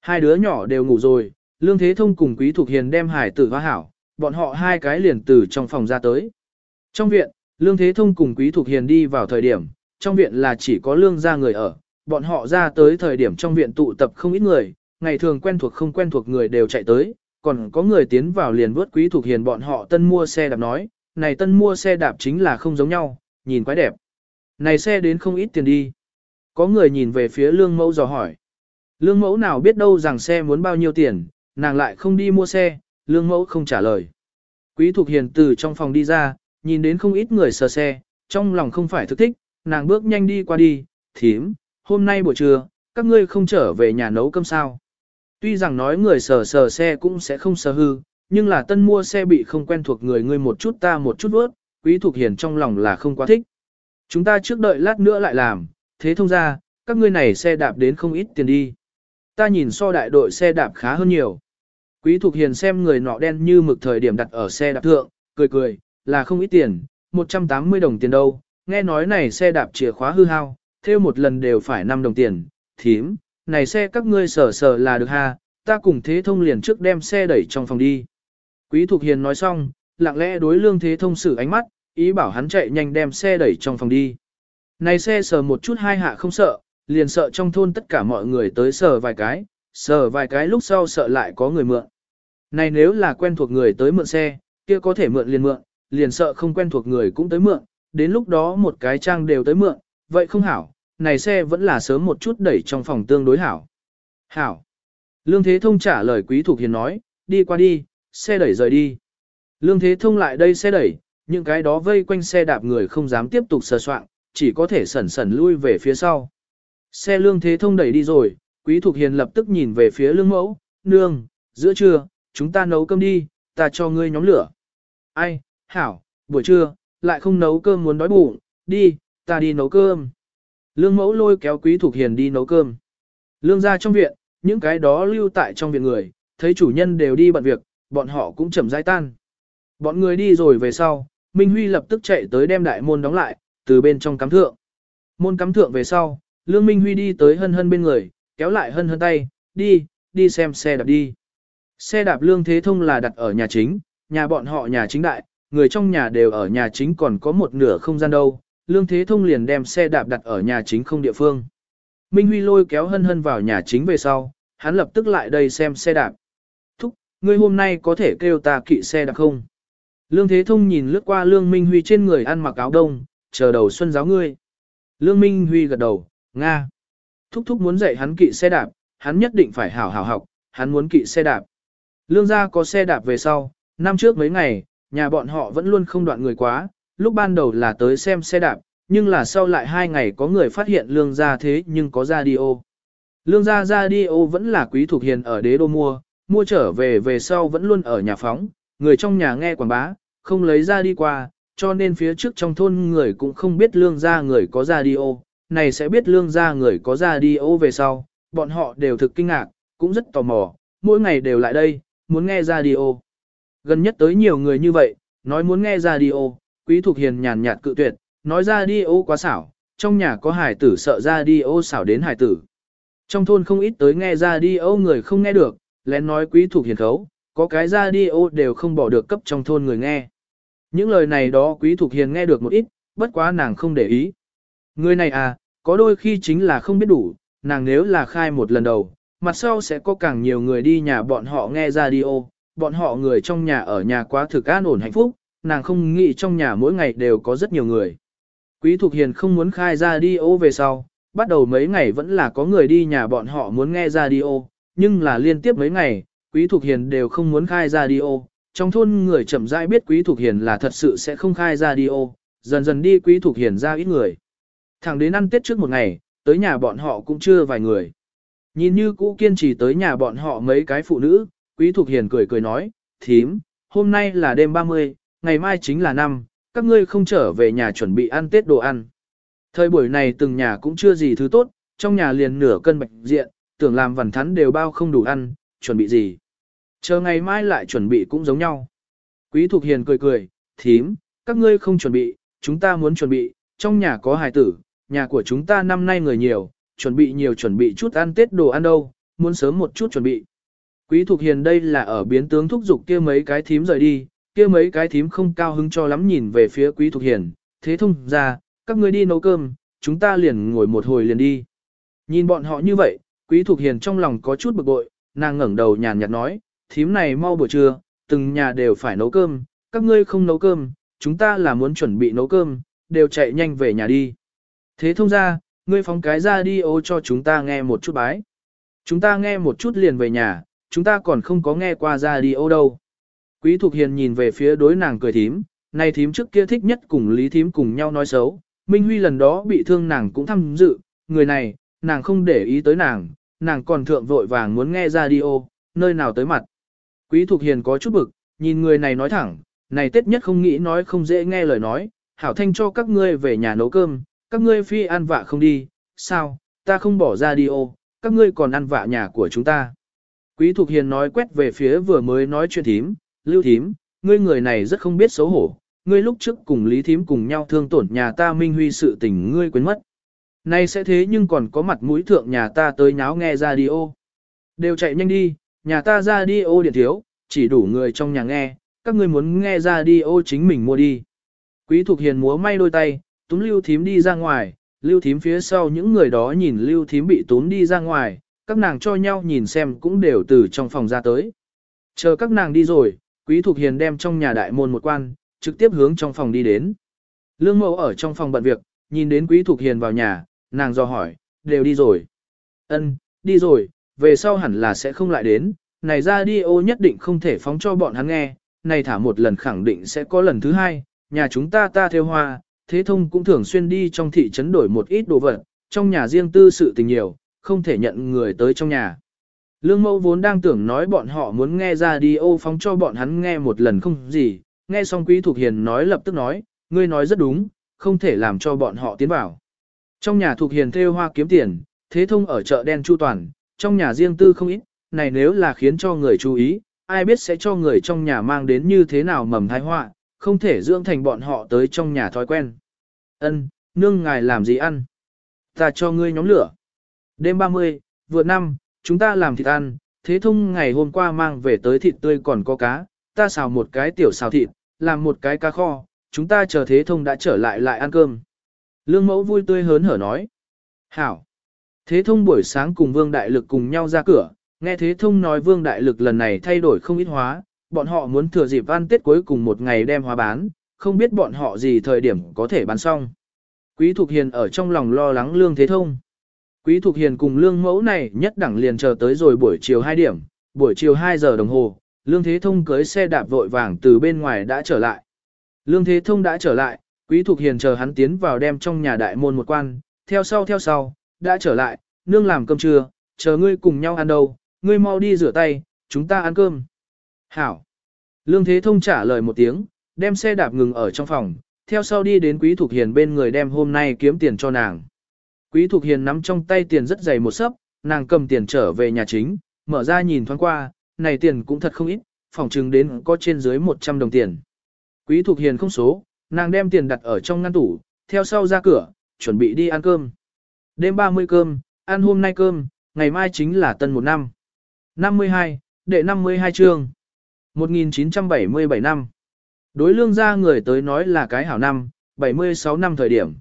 Hai đứa nhỏ đều ngủ rồi, lương thế thông cùng quý thục hiền đem hải tử hoa hảo, bọn họ hai cái liền từ trong phòng ra tới. Trong viện, lương thế thông cùng quý thục hiền đi vào thời điểm, trong viện là chỉ có lương gia người ở, bọn họ ra tới thời điểm trong viện tụ tập không ít người, ngày thường quen thuộc không quen thuộc người đều chạy tới, còn có người tiến vào liền vớt quý thuộc hiền bọn họ tân mua xe đạp nói, này tân mua xe đạp chính là không giống nhau, nhìn quái đẹp. Này xe đến không ít tiền đi. Có người nhìn về phía lương mẫu dò hỏi. Lương mẫu nào biết đâu rằng xe muốn bao nhiêu tiền, nàng lại không đi mua xe, lương mẫu không trả lời. Quý thuộc hiền từ trong phòng đi ra, nhìn đến không ít người sờ xe, trong lòng không phải thực thích, nàng bước nhanh đi qua đi, thím, hôm nay buổi trưa, các ngươi không trở về nhà nấu cơm sao. Tuy rằng nói người sờ sờ xe cũng sẽ không sờ hư, nhưng là tân mua xe bị không quen thuộc người ngươi một chút ta một chút vớt, quý thuộc hiền trong lòng là không quá thích. Chúng ta trước đợi lát nữa lại làm, thế thông ra, các ngươi này xe đạp đến không ít tiền đi. Ta nhìn so đại đội xe đạp khá hơn nhiều. Quý thuộc hiền xem người nọ đen như mực thời điểm đặt ở xe đạp thượng, cười cười, là không ít tiền, 180 đồng tiền đâu, nghe nói này xe đạp chìa khóa hư hao, theo một lần đều phải 5 đồng tiền, thím, này xe các ngươi sở sở là được ha, ta cùng thế thông liền trước đem xe đẩy trong phòng đi. Quý Thục Hiền nói xong, lặng lẽ đối lương thế thông xử ánh mắt, ý bảo hắn chạy nhanh đem xe đẩy trong phòng đi. Này xe sờ một chút hai hạ không sợ, liền sợ trong thôn tất cả mọi người tới sờ vài cái, sờ vài cái lúc sau sợ lại có người mượn. Này nếu là quen thuộc người tới mượn xe, kia có thể mượn liền mượn, liền sợ không quen thuộc người cũng tới mượn, đến lúc đó một cái trang đều tới mượn, vậy không hảo, này xe vẫn là sớm một chút đẩy trong phòng tương đối hảo. Hảo. Lương Thế Thông trả lời Quý Thục Hiền nói, đi qua đi, xe đẩy rời đi. Lương Thế Thông lại đây xe đẩy, những cái đó vây quanh xe đạp người không dám tiếp tục sờ soạn, chỉ có thể sẩn sẩn lui về phía sau. Xe lương thế thông đẩy đi rồi, quý thục hiền lập tức nhìn về phía lương mẫu, nương, giữa trưa, chúng ta nấu cơm đi, ta cho ngươi nhóm lửa. Ai, hảo, buổi trưa, lại không nấu cơm muốn đói bụng, đi, ta đi nấu cơm. Lương mẫu lôi kéo quý thục hiền đi nấu cơm. Lương ra trong viện, những cái đó lưu tại trong viện người, thấy chủ nhân đều đi bận việc, bọn họ cũng chậm rãi tan. Bọn người đi rồi về sau, Minh Huy lập tức chạy tới đem đại môn đóng lại, từ bên trong cắm thượng. Môn cắm thượng về sau, Lương Minh Huy đi tới hân hân bên người, kéo lại hân hân tay, đi, đi xem xe đạp đi. Xe đạp Lương Thế Thông là đặt ở nhà chính, nhà bọn họ nhà chính đại, người trong nhà đều ở nhà chính còn có một nửa không gian đâu. Lương Thế Thông liền đem xe đạp đặt ở nhà chính không địa phương. Minh Huy lôi kéo hân hân vào nhà chính về sau, hắn lập tức lại đây xem xe đạp. Thúc, ngươi hôm nay có thể kêu ta kỵ xe đạp không? Lương Thế Thông nhìn lướt qua Lương Minh Huy trên người ăn mặc áo đông, chờ đầu xuân giáo ngươi. Lương Minh Huy gật đầu, Nga. Thúc thúc muốn dạy hắn kỵ xe đạp, hắn nhất định phải hảo hảo học, hắn muốn kỵ xe đạp. Lương gia có xe đạp về sau, năm trước mấy ngày, nhà bọn họ vẫn luôn không đoạn người quá, lúc ban đầu là tới xem xe đạp, nhưng là sau lại hai ngày có người phát hiện lương gia thế nhưng có radio. Lương gia radio vẫn là quý thuộc hiền ở đế đô mua, mua trở về về sau vẫn luôn ở nhà phóng, người trong nhà nghe quảng bá, không lấy ra đi qua, cho nên phía trước trong thôn người cũng không biết lương gia người có radio, này sẽ biết lương gia người có radio về sau, bọn họ đều thực kinh ngạc, cũng rất tò mò, mỗi ngày đều lại đây, muốn nghe radio. Gần nhất tới nhiều người như vậy, nói muốn nghe radio, quý Thục hiền nhàn nhạt cự tuyệt, nói ra đi ô quá xảo, trong nhà có hải tử sợ ra đi ô xảo đến hải tử. Trong thôn không ít tới nghe ra đi ô người không nghe được, lén nói quý Thục hiền khấu, có cái ra đi ô đều không bỏ được cấp trong thôn người nghe. Những lời này đó quý Thục hiền nghe được một ít, bất quá nàng không để ý. Người này à, có đôi khi chính là không biết đủ, nàng nếu là khai một lần đầu, mặt sau sẽ có càng nhiều người đi nhà bọn họ nghe radio, bọn họ người trong nhà ở nhà quá thực an ổn hạnh phúc, nàng không nghĩ trong nhà mỗi ngày đều có rất nhiều người. Quý Thục Hiền không muốn khai radio về sau, bắt đầu mấy ngày vẫn là có người đi nhà bọn họ muốn nghe radio, nhưng là liên tiếp mấy ngày, Quý Thục Hiền đều không muốn khai radio. Trong thôn người chậm rãi biết Quý Thục Hiền là thật sự sẽ không khai radio, dần dần đi Quý Thục Hiền ra ít người. Thẳng đến ăn Tết trước một ngày, tới nhà bọn họ cũng chưa vài người. Nhìn như cũ kiên trì tới nhà bọn họ mấy cái phụ nữ, Quý Thục Hiền cười cười nói, thím, hôm nay là đêm 30, ngày mai chính là năm, các ngươi không trở về nhà chuẩn bị ăn Tết đồ ăn. Thời buổi này từng nhà cũng chưa gì thứ tốt, trong nhà liền nửa cân bạch diện, tưởng làm vằn thắn đều bao không đủ ăn, chuẩn bị gì. Chờ ngày mai lại chuẩn bị cũng giống nhau. Quý Thục Hiền cười cười, thím, các ngươi không chuẩn bị, chúng ta muốn chuẩn bị, trong nhà có hài tử, nhà của chúng ta năm nay người nhiều, chuẩn bị nhiều chuẩn bị chút ăn Tết đồ ăn đâu, muốn sớm một chút chuẩn bị. Quý Thục Hiền đây là ở biến tướng thúc giục kia mấy cái thím rời đi, kia mấy cái thím không cao hứng cho lắm nhìn về phía Quý Thục Hiền, thế thông ra, các ngươi đi nấu cơm, chúng ta liền ngồi một hồi liền đi. Nhìn bọn họ như vậy, Quý Thục Hiền trong lòng có chút bực bội, nàng ngẩng đầu nhàn nhạt nói, thím này mau buổi trưa, từng nhà đều phải nấu cơm, các ngươi không nấu cơm, chúng ta là muốn chuẩn bị nấu cơm, đều chạy nhanh về nhà đi. Thế thông ra, ngươi phóng cái ra đi ô cho chúng ta nghe một chút bái. Chúng ta nghe một chút liền về nhà, chúng ta còn không có nghe qua ra đi ô đâu. Quý Thục Hiền nhìn về phía đối nàng cười thím, này thím trước kia thích nhất cùng Lý thím cùng nhau nói xấu. Minh Huy lần đó bị thương nàng cũng tham dự, người này, nàng không để ý tới nàng, nàng còn thượng vội vàng muốn nghe radio, nơi nào tới mặt. Quý Thục Hiền có chút bực, nhìn người này nói thẳng, này Tết nhất không nghĩ nói không dễ nghe lời nói, hảo thanh cho các ngươi về nhà nấu cơm, các ngươi phi ăn vạ không đi, sao, ta không bỏ ra đi ô, các ngươi còn ăn vạ nhà của chúng ta. Quý Thục Hiền nói quét về phía vừa mới nói chuyện thím, lưu thím, ngươi người này rất không biết xấu hổ, ngươi lúc trước cùng Lý thím cùng nhau thương tổn nhà ta minh huy sự tình ngươi quên mất. Nay sẽ thế nhưng còn có mặt mũi thượng nhà ta tới nháo nghe radio. Đều chạy nhanh đi, nhà ta radio điện thiếu, chỉ đủ người trong nhà nghe, các ngươi muốn nghe radio chính mình mua đi. Quý Thục Hiền múa may đôi tay, túm lưu thím đi ra ngoài, lưu thím phía sau những người đó nhìn lưu thím bị túm đi ra ngoài, các nàng cho nhau nhìn xem cũng đều từ trong phòng ra tới. Chờ các nàng đi rồi, quý thục hiền đem trong nhà đại môn một quan, trực tiếp hướng trong phòng đi đến. Lương mẫu ở trong phòng bận việc, nhìn đến quý thục hiền vào nhà, nàng do hỏi, đều đi rồi. Ân, đi rồi, về sau hẳn là sẽ không lại đến, này ra đi ô nhất định không thể phóng cho bọn hắn nghe, này thả một lần khẳng định sẽ có lần thứ hai, nhà chúng ta ta theo hoa, thế thông cũng thường xuyên đi trong thị trấn đổi một ít đồ vật, trong nhà riêng tư sự tình nhiều, không thể nhận người tới trong nhà. Lương mẫu vốn đang tưởng nói bọn họ muốn nghe ra đi ô phóng cho bọn hắn nghe một lần không gì, nghe xong quý thuộc hiền nói lập tức nói, ngươi nói rất đúng, không thể làm cho bọn họ tiến vào. Trong nhà thuộc hiền theo hoa kiếm tiền, thế thông ở chợ đen chu toàn, trong nhà riêng tư không ít, này nếu là khiến cho người chú ý, ai biết sẽ cho người trong nhà mang đến như thế nào mầm thái họa, không thể dưỡng thành bọn họ tới trong nhà thói quen. Ân, nương ngài làm gì ăn? Ta cho ngươi nhóm lửa. Đêm 30, vừa năm, chúng ta làm thịt ăn, thế thông ngày hôm qua mang về tới thịt tươi còn có cá, ta xào một cái tiểu xào thịt, làm một cái cá kho, chúng ta chờ thế thông đã trở lại lại ăn cơm. Lương mẫu vui tươi hớn hở nói. Hảo. Thế thông buổi sáng cùng Vương Đại Lực cùng nhau ra cửa, nghe Thế thông nói Vương Đại Lực lần này thay đổi không ít hóa, bọn họ muốn thừa dịp ăn Tết cuối cùng một ngày đem hóa bán, không biết bọn họ gì thời điểm có thể bán xong. Quý Thục Hiền ở trong lòng lo lắng Lương Thế Thông. Quý Thục Hiền cùng Lương Mẫu này nhất đẳng liền chờ tới rồi buổi chiều 2 điểm, buổi chiều 2 giờ đồng hồ, Lương Thế Thông cưới xe đạp vội vàng từ bên ngoài đã trở lại. Lương Thế Thông đã trở lại, Quý Thục Hiền chờ hắn tiến vào đem trong nhà đại môn một quan, theo sau theo sau, đã trở lại, nương làm cơm trưa, chờ ngươi cùng nhau ăn đâu, ngươi mau đi rửa tay, chúng ta ăn cơm. Hảo. Lương Thế Thông trả lời một tiếng, đem xe đạp ngừng ở trong phòng, theo sau đi đến Quý Thục Hiền bên người đem hôm nay kiếm tiền cho nàng. Quý Thục Hiền nắm trong tay tiền rất dày một sấp, nàng cầm tiền trở về nhà chính, mở ra nhìn thoáng qua, này tiền cũng thật không ít, phòng trừng đến có trên dưới 100 đồng tiền. Quý Thục Hiền không số, nàng đem tiền đặt ở trong ngăn tủ, theo sau ra cửa, chuẩn bị đi ăn cơm. Đêm 30 cơm, ăn hôm nay cơm, ngày mai chính là tân một năm. 52, đệ 52 chương. 1977 năm. Đối lương gia người tới nói là cái hảo năm, 76 năm thời điểm.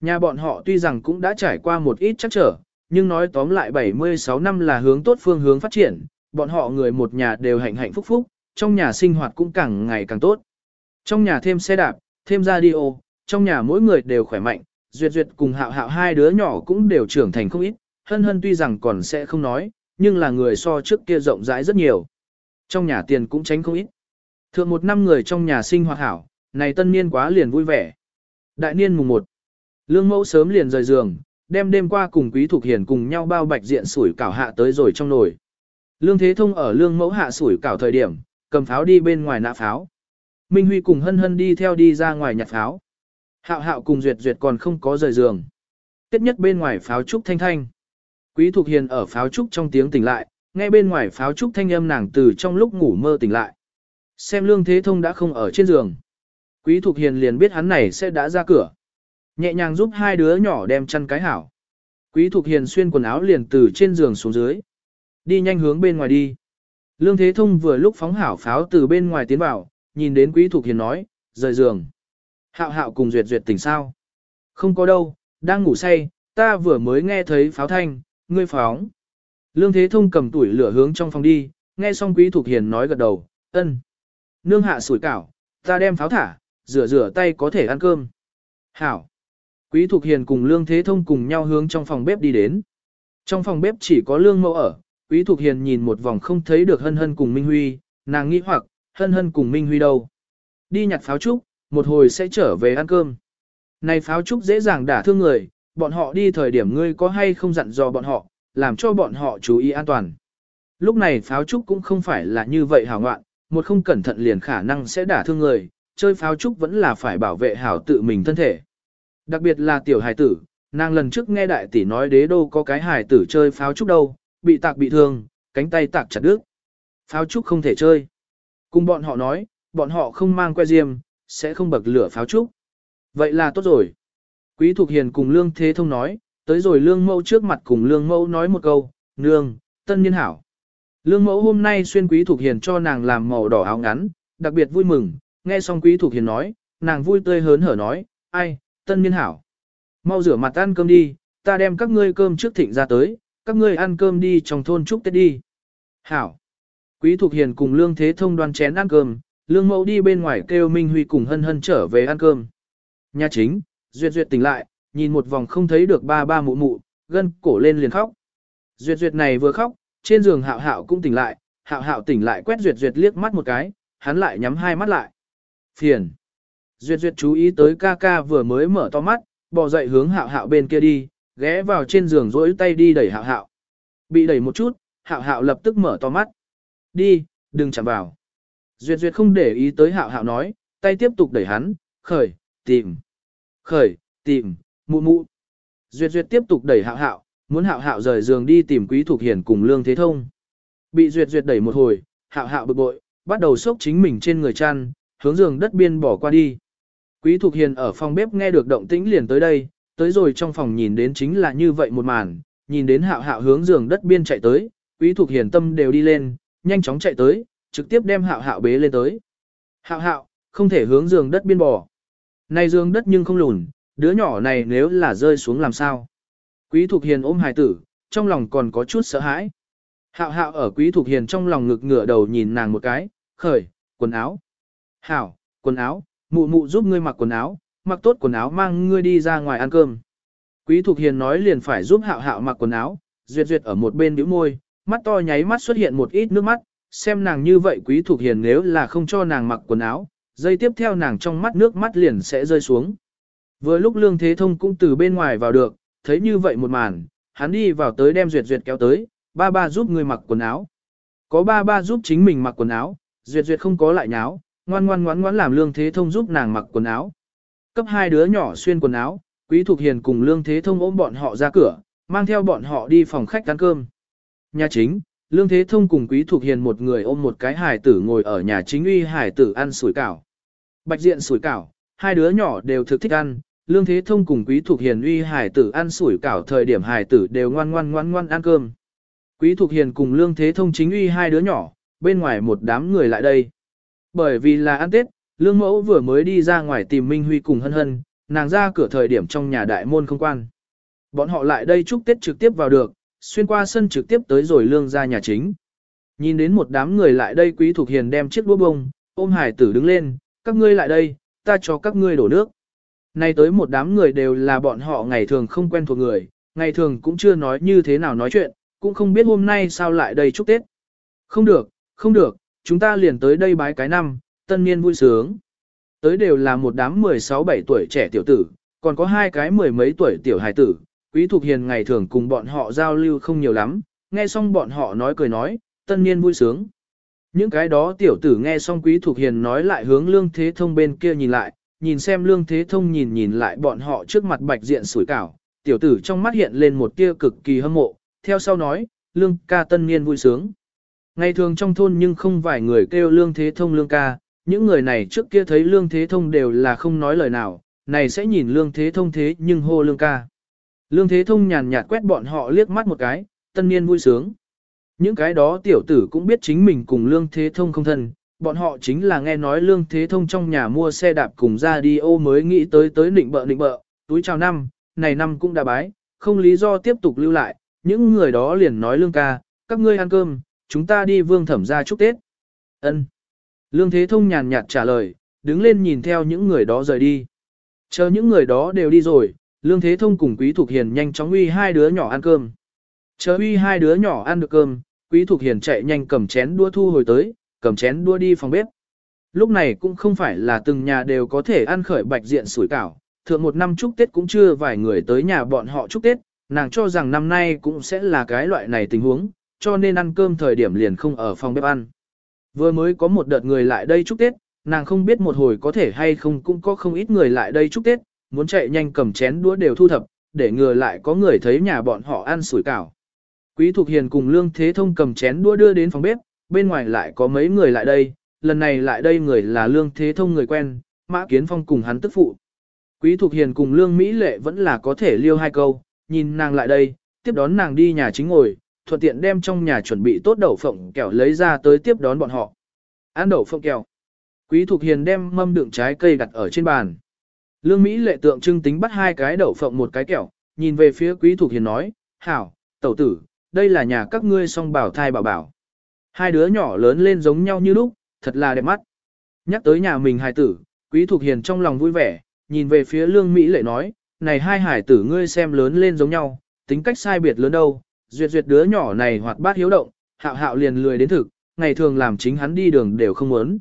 Nhà bọn họ tuy rằng cũng đã trải qua một ít chắc trở, nhưng nói tóm lại 76 năm là hướng tốt phương hướng phát triển, bọn họ người một nhà đều hạnh hạnh phúc phúc, trong nhà sinh hoạt cũng càng ngày càng tốt. Trong nhà thêm xe đạp, thêm radio, trong nhà mỗi người đều khỏe mạnh, Duyệt Duyệt cùng Hạo Hạo hai đứa nhỏ cũng đều trưởng thành không ít, hân hân tuy rằng còn sẽ không nói, nhưng là người so trước kia rộng rãi rất nhiều. Trong nhà tiền cũng tránh không ít. Thượng một năm người trong nhà sinh hoạt hảo, này tân niên quá liền vui vẻ. Đại niên mùng 1. Lương mẫu sớm liền rời giường, đem đêm qua cùng quý thuộc hiền cùng nhau bao bạch diện sủi cảo hạ tới rồi trong nồi. Lương Thế Thông ở lương mẫu hạ sủi cảo thời điểm, cầm pháo đi bên ngoài nạ pháo. Minh Huy cùng hân hân đi theo đi ra ngoài nhặt pháo. Hạo hạo cùng duyệt duyệt còn không có rời giường. Tiết nhất bên ngoài pháo trúc thanh thanh. Quý Thục Hiền ở pháo trúc trong tiếng tỉnh lại, nghe bên ngoài pháo trúc thanh âm nàng từ trong lúc ngủ mơ tỉnh lại. Xem Lương Thế Thông đã không ở trên giường. Quý Thục Hiền liền biết hắn này sẽ đã ra cửa. Nhẹ nhàng giúp hai đứa nhỏ đem chăn cái hảo. Quý Thục Hiền xuyên quần áo liền từ trên giường xuống dưới. Đi nhanh hướng bên ngoài đi. Lương Thế Thông vừa lúc phóng hảo pháo từ bên ngoài tiến vào, nhìn đến Quý Thục Hiền nói, rời giường. Hạo hạo cùng duyệt duyệt tỉnh sao? Không có đâu, đang ngủ say, ta vừa mới nghe thấy pháo thanh, ngươi phóng. Lương Thế Thông cầm tuổi lửa hướng trong phòng đi, nghe xong Quý Thục Hiền nói gật đầu, ân. Nương hạ sủi cảo, ta đem pháo thả, rửa rửa tay có thể ăn cơm. Hảo. Quý Thục Hiền cùng Lương Thế Thông cùng nhau hướng trong phòng bếp đi đến. Trong phòng bếp chỉ có Lương Mẫu ở, Quý Thục Hiền nhìn một vòng không thấy được Hân Hân cùng Minh Huy, nàng nghĩ hoặc, Hân Hân cùng Minh Huy đâu. Đi nhặt pháo trúc, một hồi sẽ trở về ăn cơm. Này pháo trúc dễ dàng đả thương người, bọn họ đi thời điểm ngươi có hay không dặn dò bọn họ, làm cho bọn họ chú ý an toàn. Lúc này pháo trúc cũng không phải là như vậy hảo ngoạn, một không cẩn thận liền khả năng sẽ đả thương người, chơi pháo trúc vẫn là phải bảo vệ hảo tự mình thân thể. Đặc biệt là tiểu hài tử, nàng lần trước nghe đại tỷ nói đế đô có cái hài tử chơi pháo trúc đâu, bị tạc bị thương, cánh tay tạc chặt đứt. Pháo trúc không thể chơi. Cùng bọn họ nói, bọn họ không mang que diêm, sẽ không bậc lửa pháo trúc. Vậy là tốt rồi. Quý Thục Hiền cùng Lương Thế Thông nói, tới rồi Lương Mẫu trước mặt cùng Lương Mẫu nói một câu, Nương, tân niên hảo. Lương Mẫu hôm nay xuyên Quý Thục Hiền cho nàng làm màu đỏ áo ngắn, đặc biệt vui mừng, nghe xong Quý Thục Hiền nói, nàng vui tươi hớn hở nói, ai, tân niên hảo. Mau rửa mặt ăn cơm đi, ta đem các ngươi cơm trước thịnh ra tới, các ngươi ăn cơm đi trong thôn chúc Tết đi. Hảo. Quý Thục Hiền cùng Lương Thế Thông đoan chén ăn cơm, Lương Mẫu đi bên ngoài kêu Minh Huy cùng hân hân trở về ăn cơm. Nhà chính, Duyệt Duyệt tỉnh lại, nhìn một vòng không thấy được ba ba mụ mụ, gân cổ lên liền khóc. Duyệt Duyệt này vừa khóc, trên giường Hạo Hạo cũng tỉnh lại, Hạo Hạo tỉnh lại quét Duyệt Duyệt liếc mắt một cái, hắn lại nhắm hai mắt lại. Phiền. Duyệt Duyệt chú ý tới ca ca vừa mới mở to mắt, bò dậy hướng hạo hạo bên kia đi, ghé vào trên giường rỗi tay đi đẩy hạo hạo. Bị đẩy một chút, hạo hạo lập tức mở to mắt. Đi, đừng chạm vào. Duyệt Duyệt không để ý tới hạo hạo nói, tay tiếp tục đẩy hắn, khởi, tìm. Khởi, tìm, mụ mụ. Duyệt Duyệt tiếp tục đẩy hạo hạo, muốn hạo hạo rời giường đi tìm quý thuộc hiển cùng lương thế thông. Bị Duyệt Duyệt đẩy một hồi, hạo hạo bực bội, bắt đầu xốc chính mình trên người chăn, hướng giường đất biên bỏ qua đi. Quý Thục Hiền ở phòng bếp nghe được động tĩnh liền tới đây, tới rồi trong phòng nhìn đến chính là như vậy một màn, nhìn đến hạo hạo hướng giường đất biên chạy tới, Quý Thục Hiền tâm đều đi lên, nhanh chóng chạy tới, trực tiếp đem hạo hạo bế lên tới. Hạo hạo, không thể hướng giường đất biên bò. Này giường đất nhưng không lùn, đứa nhỏ này nếu là rơi xuống làm sao? Quý Thục Hiền ôm hài tử, trong lòng còn có chút sợ hãi. Hạo hạo ở Quý Thục Hiền trong lòng ngực ngửa đầu nhìn nàng một cái, khởi, quần áo. Hảo, quần áo, mụ mụ giúp ngươi mặc quần áo, mặc tốt quần áo mang ngươi đi ra ngoài ăn cơm. Quý Thục Hiền nói liền phải giúp hạo hạo mặc quần áo, duyệt duyệt ở một bên bĩu môi, mắt to nháy mắt xuất hiện một ít nước mắt, xem nàng như vậy Quý Thục Hiền nếu là không cho nàng mặc quần áo, dây tiếp theo nàng trong mắt nước mắt liền sẽ rơi xuống. Vừa lúc Lương Thế Thông cũng từ bên ngoài vào được, thấy như vậy một màn, hắn đi vào tới đem duyệt duyệt kéo tới, ba ba giúp ngươi mặc quần áo. Có ba ba giúp chính mình mặc quần áo, duyệt duyệt không có lại nháo, ngoan ngoan ngoan ngoan làm Lương Thế Thông giúp nàng mặc quần áo. Cấp hai đứa nhỏ xuyên quần áo, Quý Thục Hiền cùng Lương Thế Thông ôm bọn họ ra cửa, mang theo bọn họ đi phòng khách ăn cơm. Nhà chính, Lương Thế Thông cùng Quý Thục Hiền một người ôm một cái hải tử ngồi ở nhà chính uy hải tử ăn sủi cảo. Bạch diện sủi cảo, hai đứa nhỏ đều thực thích ăn, Lương Thế Thông cùng Quý Thục Hiền uy hải tử ăn sủi cảo thời điểm hải tử đều ngoan ngoan ngoan ngoan ăn cơm. Quý Thục Hiền cùng Lương Thế Thông chính uy hai đứa nhỏ, bên ngoài một đám người lại đây. Bởi vì là ăn Tết, Lương Mẫu vừa mới đi ra ngoài tìm Minh Huy cùng hân hân, nàng ra cửa thời điểm trong nhà đại môn không quan. Bọn họ lại đây chúc Tết trực tiếp vào được, xuyên qua sân trực tiếp tới rồi Lương ra nhà chính. Nhìn đến một đám người lại đây Quý Thục Hiền đem chiếc đũa bông, ôm hải tử đứng lên, các ngươi lại đây, ta cho các ngươi đổ nước. Nay tới một đám người đều là bọn họ ngày thường không quen thuộc người, ngày thường cũng chưa nói như thế nào nói chuyện, cũng không biết hôm nay sao lại đây chúc Tết. Không được, không được, chúng ta liền tới đây bái cái năm, tân niên vui sướng. Tới đều là một đám 16-17 tuổi trẻ tiểu tử, còn có hai cái mười mấy tuổi tiểu hài tử, quý thục hiền ngày thường cùng bọn họ giao lưu không nhiều lắm, nghe xong bọn họ nói cười nói, tân niên vui sướng. Những cái đó tiểu tử nghe xong quý thục hiền nói lại hướng lương thế thông bên kia nhìn lại, nhìn xem lương thế thông nhìn nhìn lại bọn họ trước mặt bạch diện sủi cảo, tiểu tử trong mắt hiện lên một tia cực kỳ hâm mộ, theo sau nói, lương ca tân niên vui sướng. Ngày thường trong thôn nhưng không vài người kêu lương thế thông lương ca, những người này trước kia thấy lương thế thông đều là không nói lời nào, này sẽ nhìn lương thế thông thế nhưng hô lương ca. Lương thế thông nhàn nhạt quét bọn họ liếc mắt một cái, tân niên vui sướng. Những cái đó tiểu tử cũng biết chính mình cùng lương thế thông không thân, bọn họ chính là nghe nói lương thế thông trong nhà mua xe đạp cùng ra đi ô mới nghĩ tới tới nịnh bợ nịnh bợ, túi chào năm, này năm cũng đã bái, không lý do tiếp tục lưu lại, những người đó liền nói lương ca, các ngươi ăn cơm, chúng ta đi vương thẩm ra chúc Tết. Ân. Lương Thế Thông nhàn nhạt trả lời, đứng lên nhìn theo những người đó rời đi. Chờ những người đó đều đi rồi, Lương Thế Thông cùng Quý Thục Hiền nhanh chóng uy hai đứa nhỏ ăn cơm. Chờ uy hai đứa nhỏ ăn được cơm, Quý Thục Hiền chạy nhanh cầm chén đua thu hồi tới, cầm chén đua đi phòng bếp. Lúc này cũng không phải là từng nhà đều có thể ăn khởi bạch diện sủi cảo, thượng một năm chúc Tết cũng chưa vài người tới nhà bọn họ chúc Tết, nàng cho rằng năm nay cũng sẽ là cái loại này tình huống, cho nên ăn cơm thời điểm liền không ở phòng bếp ăn. Vừa mới có một đợt người lại đây chúc Tết, nàng không biết một hồi có thể hay không cũng có không ít người lại đây chúc Tết, muốn chạy nhanh cầm chén đũa đều thu thập, để ngừa lại có người thấy nhà bọn họ ăn sủi cảo. Quý Thục Hiền cùng Lương Thế Thông cầm chén đũa đưa đến phòng bếp, bên ngoài lại có mấy người lại đây, lần này lại đây người là Lương Thế Thông người quen, Mã Kiến Phong cùng hắn tức phụ. Quý Thục Hiền cùng Lương Mỹ Lệ vẫn là có thể liêu hai câu, nhìn nàng lại đây, tiếp đón nàng đi nhà chính ngồi, thuận tiện đem trong nhà chuẩn bị tốt đậu phộng kẹo lấy ra tới tiếp đón bọn họ. Ăn đậu phộng kẹo. Quý Thục Hiền đem mâm đựng trái cây đặt ở trên bàn. Lương Mỹ lệ tượng trưng tính bắt hai cái đậu phộng một cái kẹo, nhìn về phía Quý Thục Hiền nói, Hảo, tẩu tử, đây là nhà các ngươi song bảo thai bảo bảo. Hai đứa nhỏ lớn lên giống nhau như lúc, thật là đẹp mắt. Nhắc tới nhà mình hài tử, Quý Thục Hiền trong lòng vui vẻ, nhìn về phía Lương Mỹ lệ nói, này hai hải tử ngươi xem lớn lên giống nhau, tính cách sai biệt lớn đâu, duyệt duyệt đứa nhỏ này hoạt bát hiếu động, hạo hạo liền lười đến thực, ngày thường làm chính hắn đi đường đều không muốn.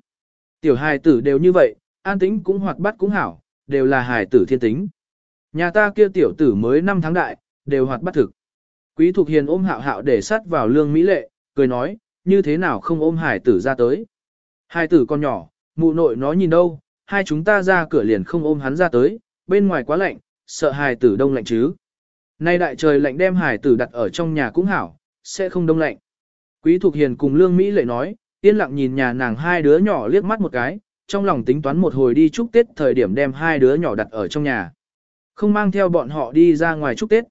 Tiểu hài tử đều như vậy, an tĩnh cũng hoạt bát cũng hảo, đều là hài tử thiên tính. Nhà ta kia tiểu tử mới 5 tháng đại, đều hoạt bát thực. Quý Thục Hiền ôm hạo hạo để sát vào lương Mỹ Lệ, cười nói, như thế nào không ôm hải tử ra tới. Hài tử con nhỏ, mụ nội nó nhìn đâu, hai chúng ta ra cửa liền không ôm hắn ra tới, bên ngoài quá lạnh, sợ hải tử đông lạnh chứ. Nay đại trời lạnh đem hải tử đặt ở trong nhà cũng hảo, sẽ không đông lạnh. Quý Thục Hiền cùng Lương Mỹ Lệ nói, yên lặng nhìn nhà nàng hai đứa nhỏ liếc mắt một cái, trong lòng tính toán một hồi đi chúc Tết thời điểm đem hai đứa nhỏ đặt ở trong nhà. Không mang theo bọn họ đi ra ngoài chúc Tết.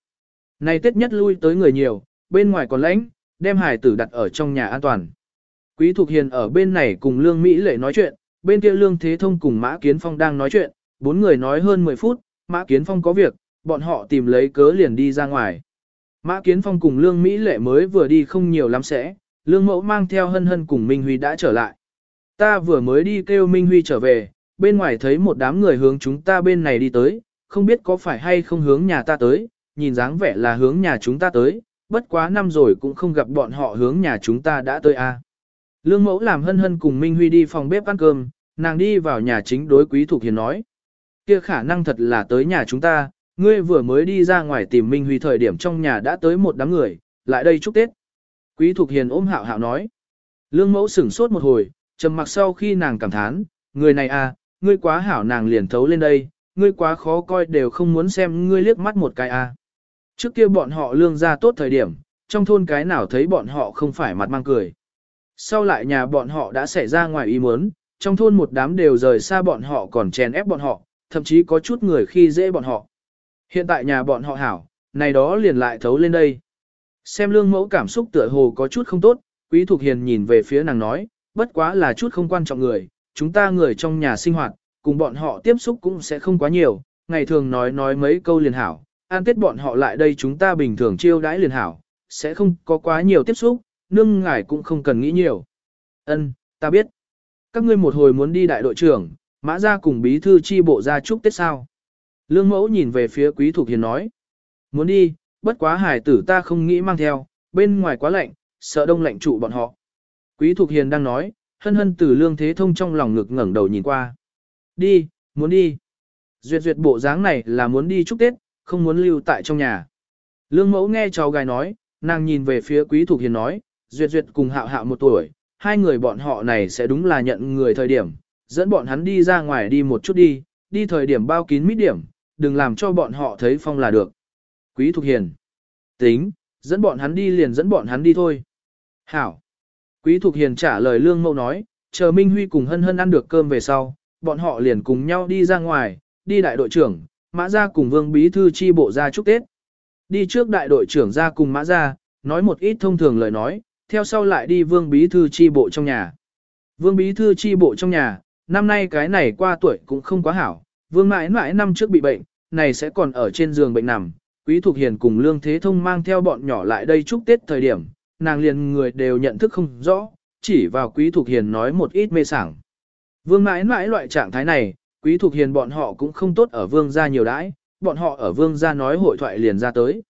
nay Tết nhất lui tới người nhiều, bên ngoài còn lãnh, đem hải tử đặt ở trong nhà an toàn. Quý Thục Hiền ở bên này cùng Lương Mỹ Lệ nói chuyện, bên kia Lương Thế Thông cùng Mã Kiến Phong đang nói chuyện, bốn người nói hơn 10 phút, Mã Kiến Phong có việc, bọn họ tìm lấy cớ liền đi ra ngoài. Mã Kiến Phong cùng Lương Mỹ Lệ mới vừa đi không nhiều lắm sẽ, Lương Mẫu mang theo hân hân cùng Minh Huy đã trở lại. Ta vừa mới đi kêu Minh Huy trở về, bên ngoài thấy một đám người hướng chúng ta bên này đi tới, không biết có phải hay không hướng nhà ta tới, nhìn dáng vẻ là hướng nhà chúng ta tới, bất quá năm rồi cũng không gặp bọn họ hướng nhà chúng ta đã tới a. À. Lương mẫu làm hân hân cùng Minh Huy đi phòng bếp ăn cơm, nàng đi vào nhà chính đối quý thuộc hiền nói. Kia khả năng thật là tới nhà chúng ta, ngươi vừa mới đi ra ngoài tìm Minh Huy thời điểm trong nhà đã tới một đám người, lại đây chúc Tết. Quý thuộc hiền ôm hạo hạo nói. Lương mẫu sửng sốt một hồi, trầm mặc sau khi nàng cảm thán, người này à, ngươi quá hảo nàng liền thấu lên đây, ngươi quá khó coi đều không muốn xem ngươi liếc mắt một cái à. Trước kia bọn họ lương ra tốt thời điểm, trong thôn cái nào thấy bọn họ không phải mặt mang cười. Sau lại nhà bọn họ đã xảy ra ngoài ý muốn, trong thôn một đám đều rời xa bọn họ còn chèn ép bọn họ, thậm chí có chút người khi dễ bọn họ. Hiện tại nhà bọn họ hảo, này đó liền lại thấu lên đây. Xem lương mẫu cảm xúc tựa hồ có chút không tốt, quý thuộc hiền nhìn về phía nàng nói, bất quá là chút không quan trọng người, chúng ta người trong nhà sinh hoạt, cùng bọn họ tiếp xúc cũng sẽ không quá nhiều, ngày thường nói nói mấy câu liền hảo, an tết bọn họ lại đây chúng ta bình thường chiêu đãi liền hảo, sẽ không có quá nhiều tiếp xúc, nương ngài cũng không cần nghĩ nhiều. Ân, ta biết. Các ngươi một hồi muốn đi đại đội trưởng, mã ra cùng bí thư chi bộ ra chúc Tết sao. Lương mẫu nhìn về phía quý thuộc hiền nói. Muốn đi, bất quá hải tử ta không nghĩ mang theo, bên ngoài quá lạnh, sợ đông lạnh trụ bọn họ. Quý thuộc hiền đang nói, hân hân từ lương thế thông trong lòng ngực ngẩng đầu nhìn qua. Đi, muốn đi. Duyệt duyệt bộ dáng này là muốn đi chúc Tết, không muốn lưu tại trong nhà. Lương mẫu nghe cháu gái nói, nàng nhìn về phía quý thục hiền nói, duyệt duyệt cùng hạo hạo một tuổi, hai người bọn họ này sẽ đúng là nhận người thời điểm, dẫn bọn hắn đi ra ngoài đi một chút đi, đi thời điểm bao kín mít điểm, đừng làm cho bọn họ thấy phong là được. Quý thục hiền, tính, dẫn bọn hắn đi liền dẫn bọn hắn đi thôi. Hảo. Quý thục hiền trả lời lương mẫu nói, chờ Minh Huy cùng hân hân ăn được cơm về sau, bọn họ liền cùng nhau đi ra ngoài, đi đại đội trưởng, Mã Gia cùng Vương Bí Thư chi bộ ra chúc Tết. Đi trước đại đội trưởng ra cùng Mã Gia, nói một ít thông thường lời nói, theo sau lại đi Vương Bí Thư chi bộ trong nhà. Vương Bí Thư chi bộ trong nhà, năm nay cái này qua tuổi cũng không quá hảo, Vương mãi mãi năm trước bị bệnh, này sẽ còn ở trên giường bệnh nằm. Quý Thục Hiền cùng Lương Thế Thông mang theo bọn nhỏ lại đây chúc Tết thời điểm, nàng liền người đều nhận thức không rõ, chỉ vào Quý Thục Hiền nói một ít mê sảng. Vương mãi mãi loại trạng thái này, Quý Thục Hiền bọn họ cũng không tốt ở vương gia nhiều đãi, bọn họ ở vương gia nói hội thoại liền ra tới.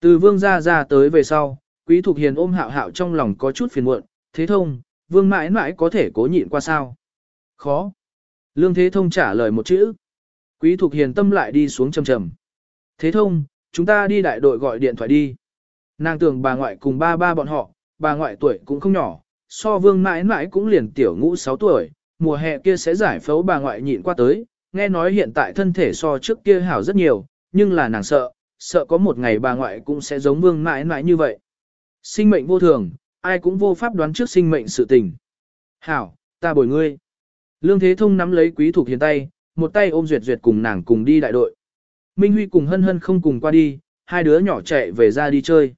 Từ vương gia ra tới về sau, Quý Thục Hiền ôm hạo hạo trong lòng có chút phiền muộn, thế thông, vương mãi mãi có thể cố nhịn qua sao? Khó. Lương Thế Thông trả lời một chữ. Quý Thục Hiền tâm lại đi xuống trầm trầm. Thế thông, chúng ta đi đại đội gọi điện thoại đi. Nàng tưởng bà ngoại cùng ba ba bọn họ, bà ngoại tuổi cũng không nhỏ, so vương mãi mãi cũng liền tiểu ngũ 6 tuổi, mùa hè kia sẽ giải phẫu bà ngoại nhịn qua tới, nghe nói hiện tại thân thể so trước kia hảo rất nhiều, nhưng là nàng sợ, sợ có một ngày bà ngoại cũng sẽ giống vương mãi mãi như vậy. Sinh mệnh vô thường, ai cũng vô pháp đoán trước sinh mệnh sự tình. Hảo, ta bồi ngươi. Lương Thế Thông nắm lấy quý thuộc hiền tay, một tay ôm duyệt duyệt cùng nàng cùng đi đại đội. Minh Huy cùng hân hân không cùng qua đi, hai đứa nhỏ chạy về ra đi chơi.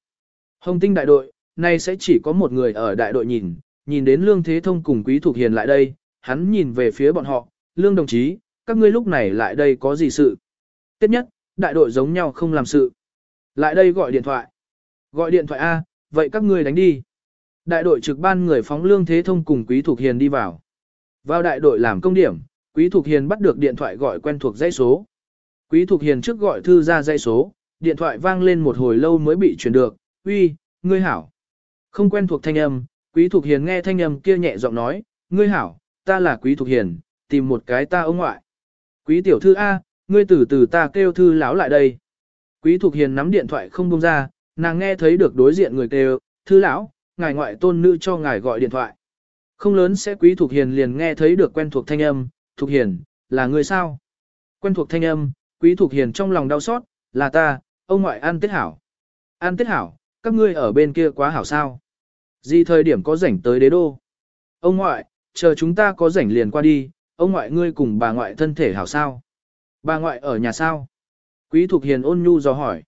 Hồng tinh đại đội, nay sẽ chỉ có một người ở đại đội nhìn, nhìn đến Lương Thế Thông cùng quý Thục hiền lại đây, hắn nhìn về phía bọn họ, lương đồng chí, các ngươi lúc này lại đây có gì sự? Tiếp nhất, đại đội giống nhau không làm sự. Lại đây gọi điện thoại. Gọi điện thoại A, vậy các ngươi đánh đi. Đại đội trực ban người phóng lương thế thông cùng Quý Thục Hiền đi vào. Vào đại đội làm công điểm, Quý Thục Hiền bắt được điện thoại gọi quen thuộc dãy số. Quý Thục Hiền trước gọi thư ra dãy số, điện thoại vang lên một hồi lâu mới bị truyền được. Uy, ngươi hảo. Không quen thuộc thanh âm, Quý Thục Hiền nghe thanh âm kia nhẹ giọng nói, ngươi hảo, ta là Quý Thục Hiền, tìm một cái ta ông ngoại. Quý tiểu thư A, ngươi từ từ ta kêu thư lão lại đây. Quý Thục Hiền nắm điện thoại không buông ra, nàng nghe thấy được đối diện người kêu, thư lão, ngài ngoại tôn nữ cho ngài gọi điện thoại. Không lớn sẽ Quý Thục Hiền liền nghe thấy được quen thuộc thanh âm, Thục Hiền, là người sao? Quen thuộc thanh âm, Quý Thục Hiền trong lòng đau xót, là ta, ông ngoại ăn tết hảo. Ăn tết hảo, các ngươi ở bên kia quá hảo sao? Gì thời điểm có rảnh tới đế đô? Ông ngoại, chờ chúng ta có rảnh liền qua đi, ông ngoại ngươi cùng bà ngoại thân thể hảo sao? Bà ngoại ở nhà sao? Quý Thục Hiền ôn nhu dò hỏi.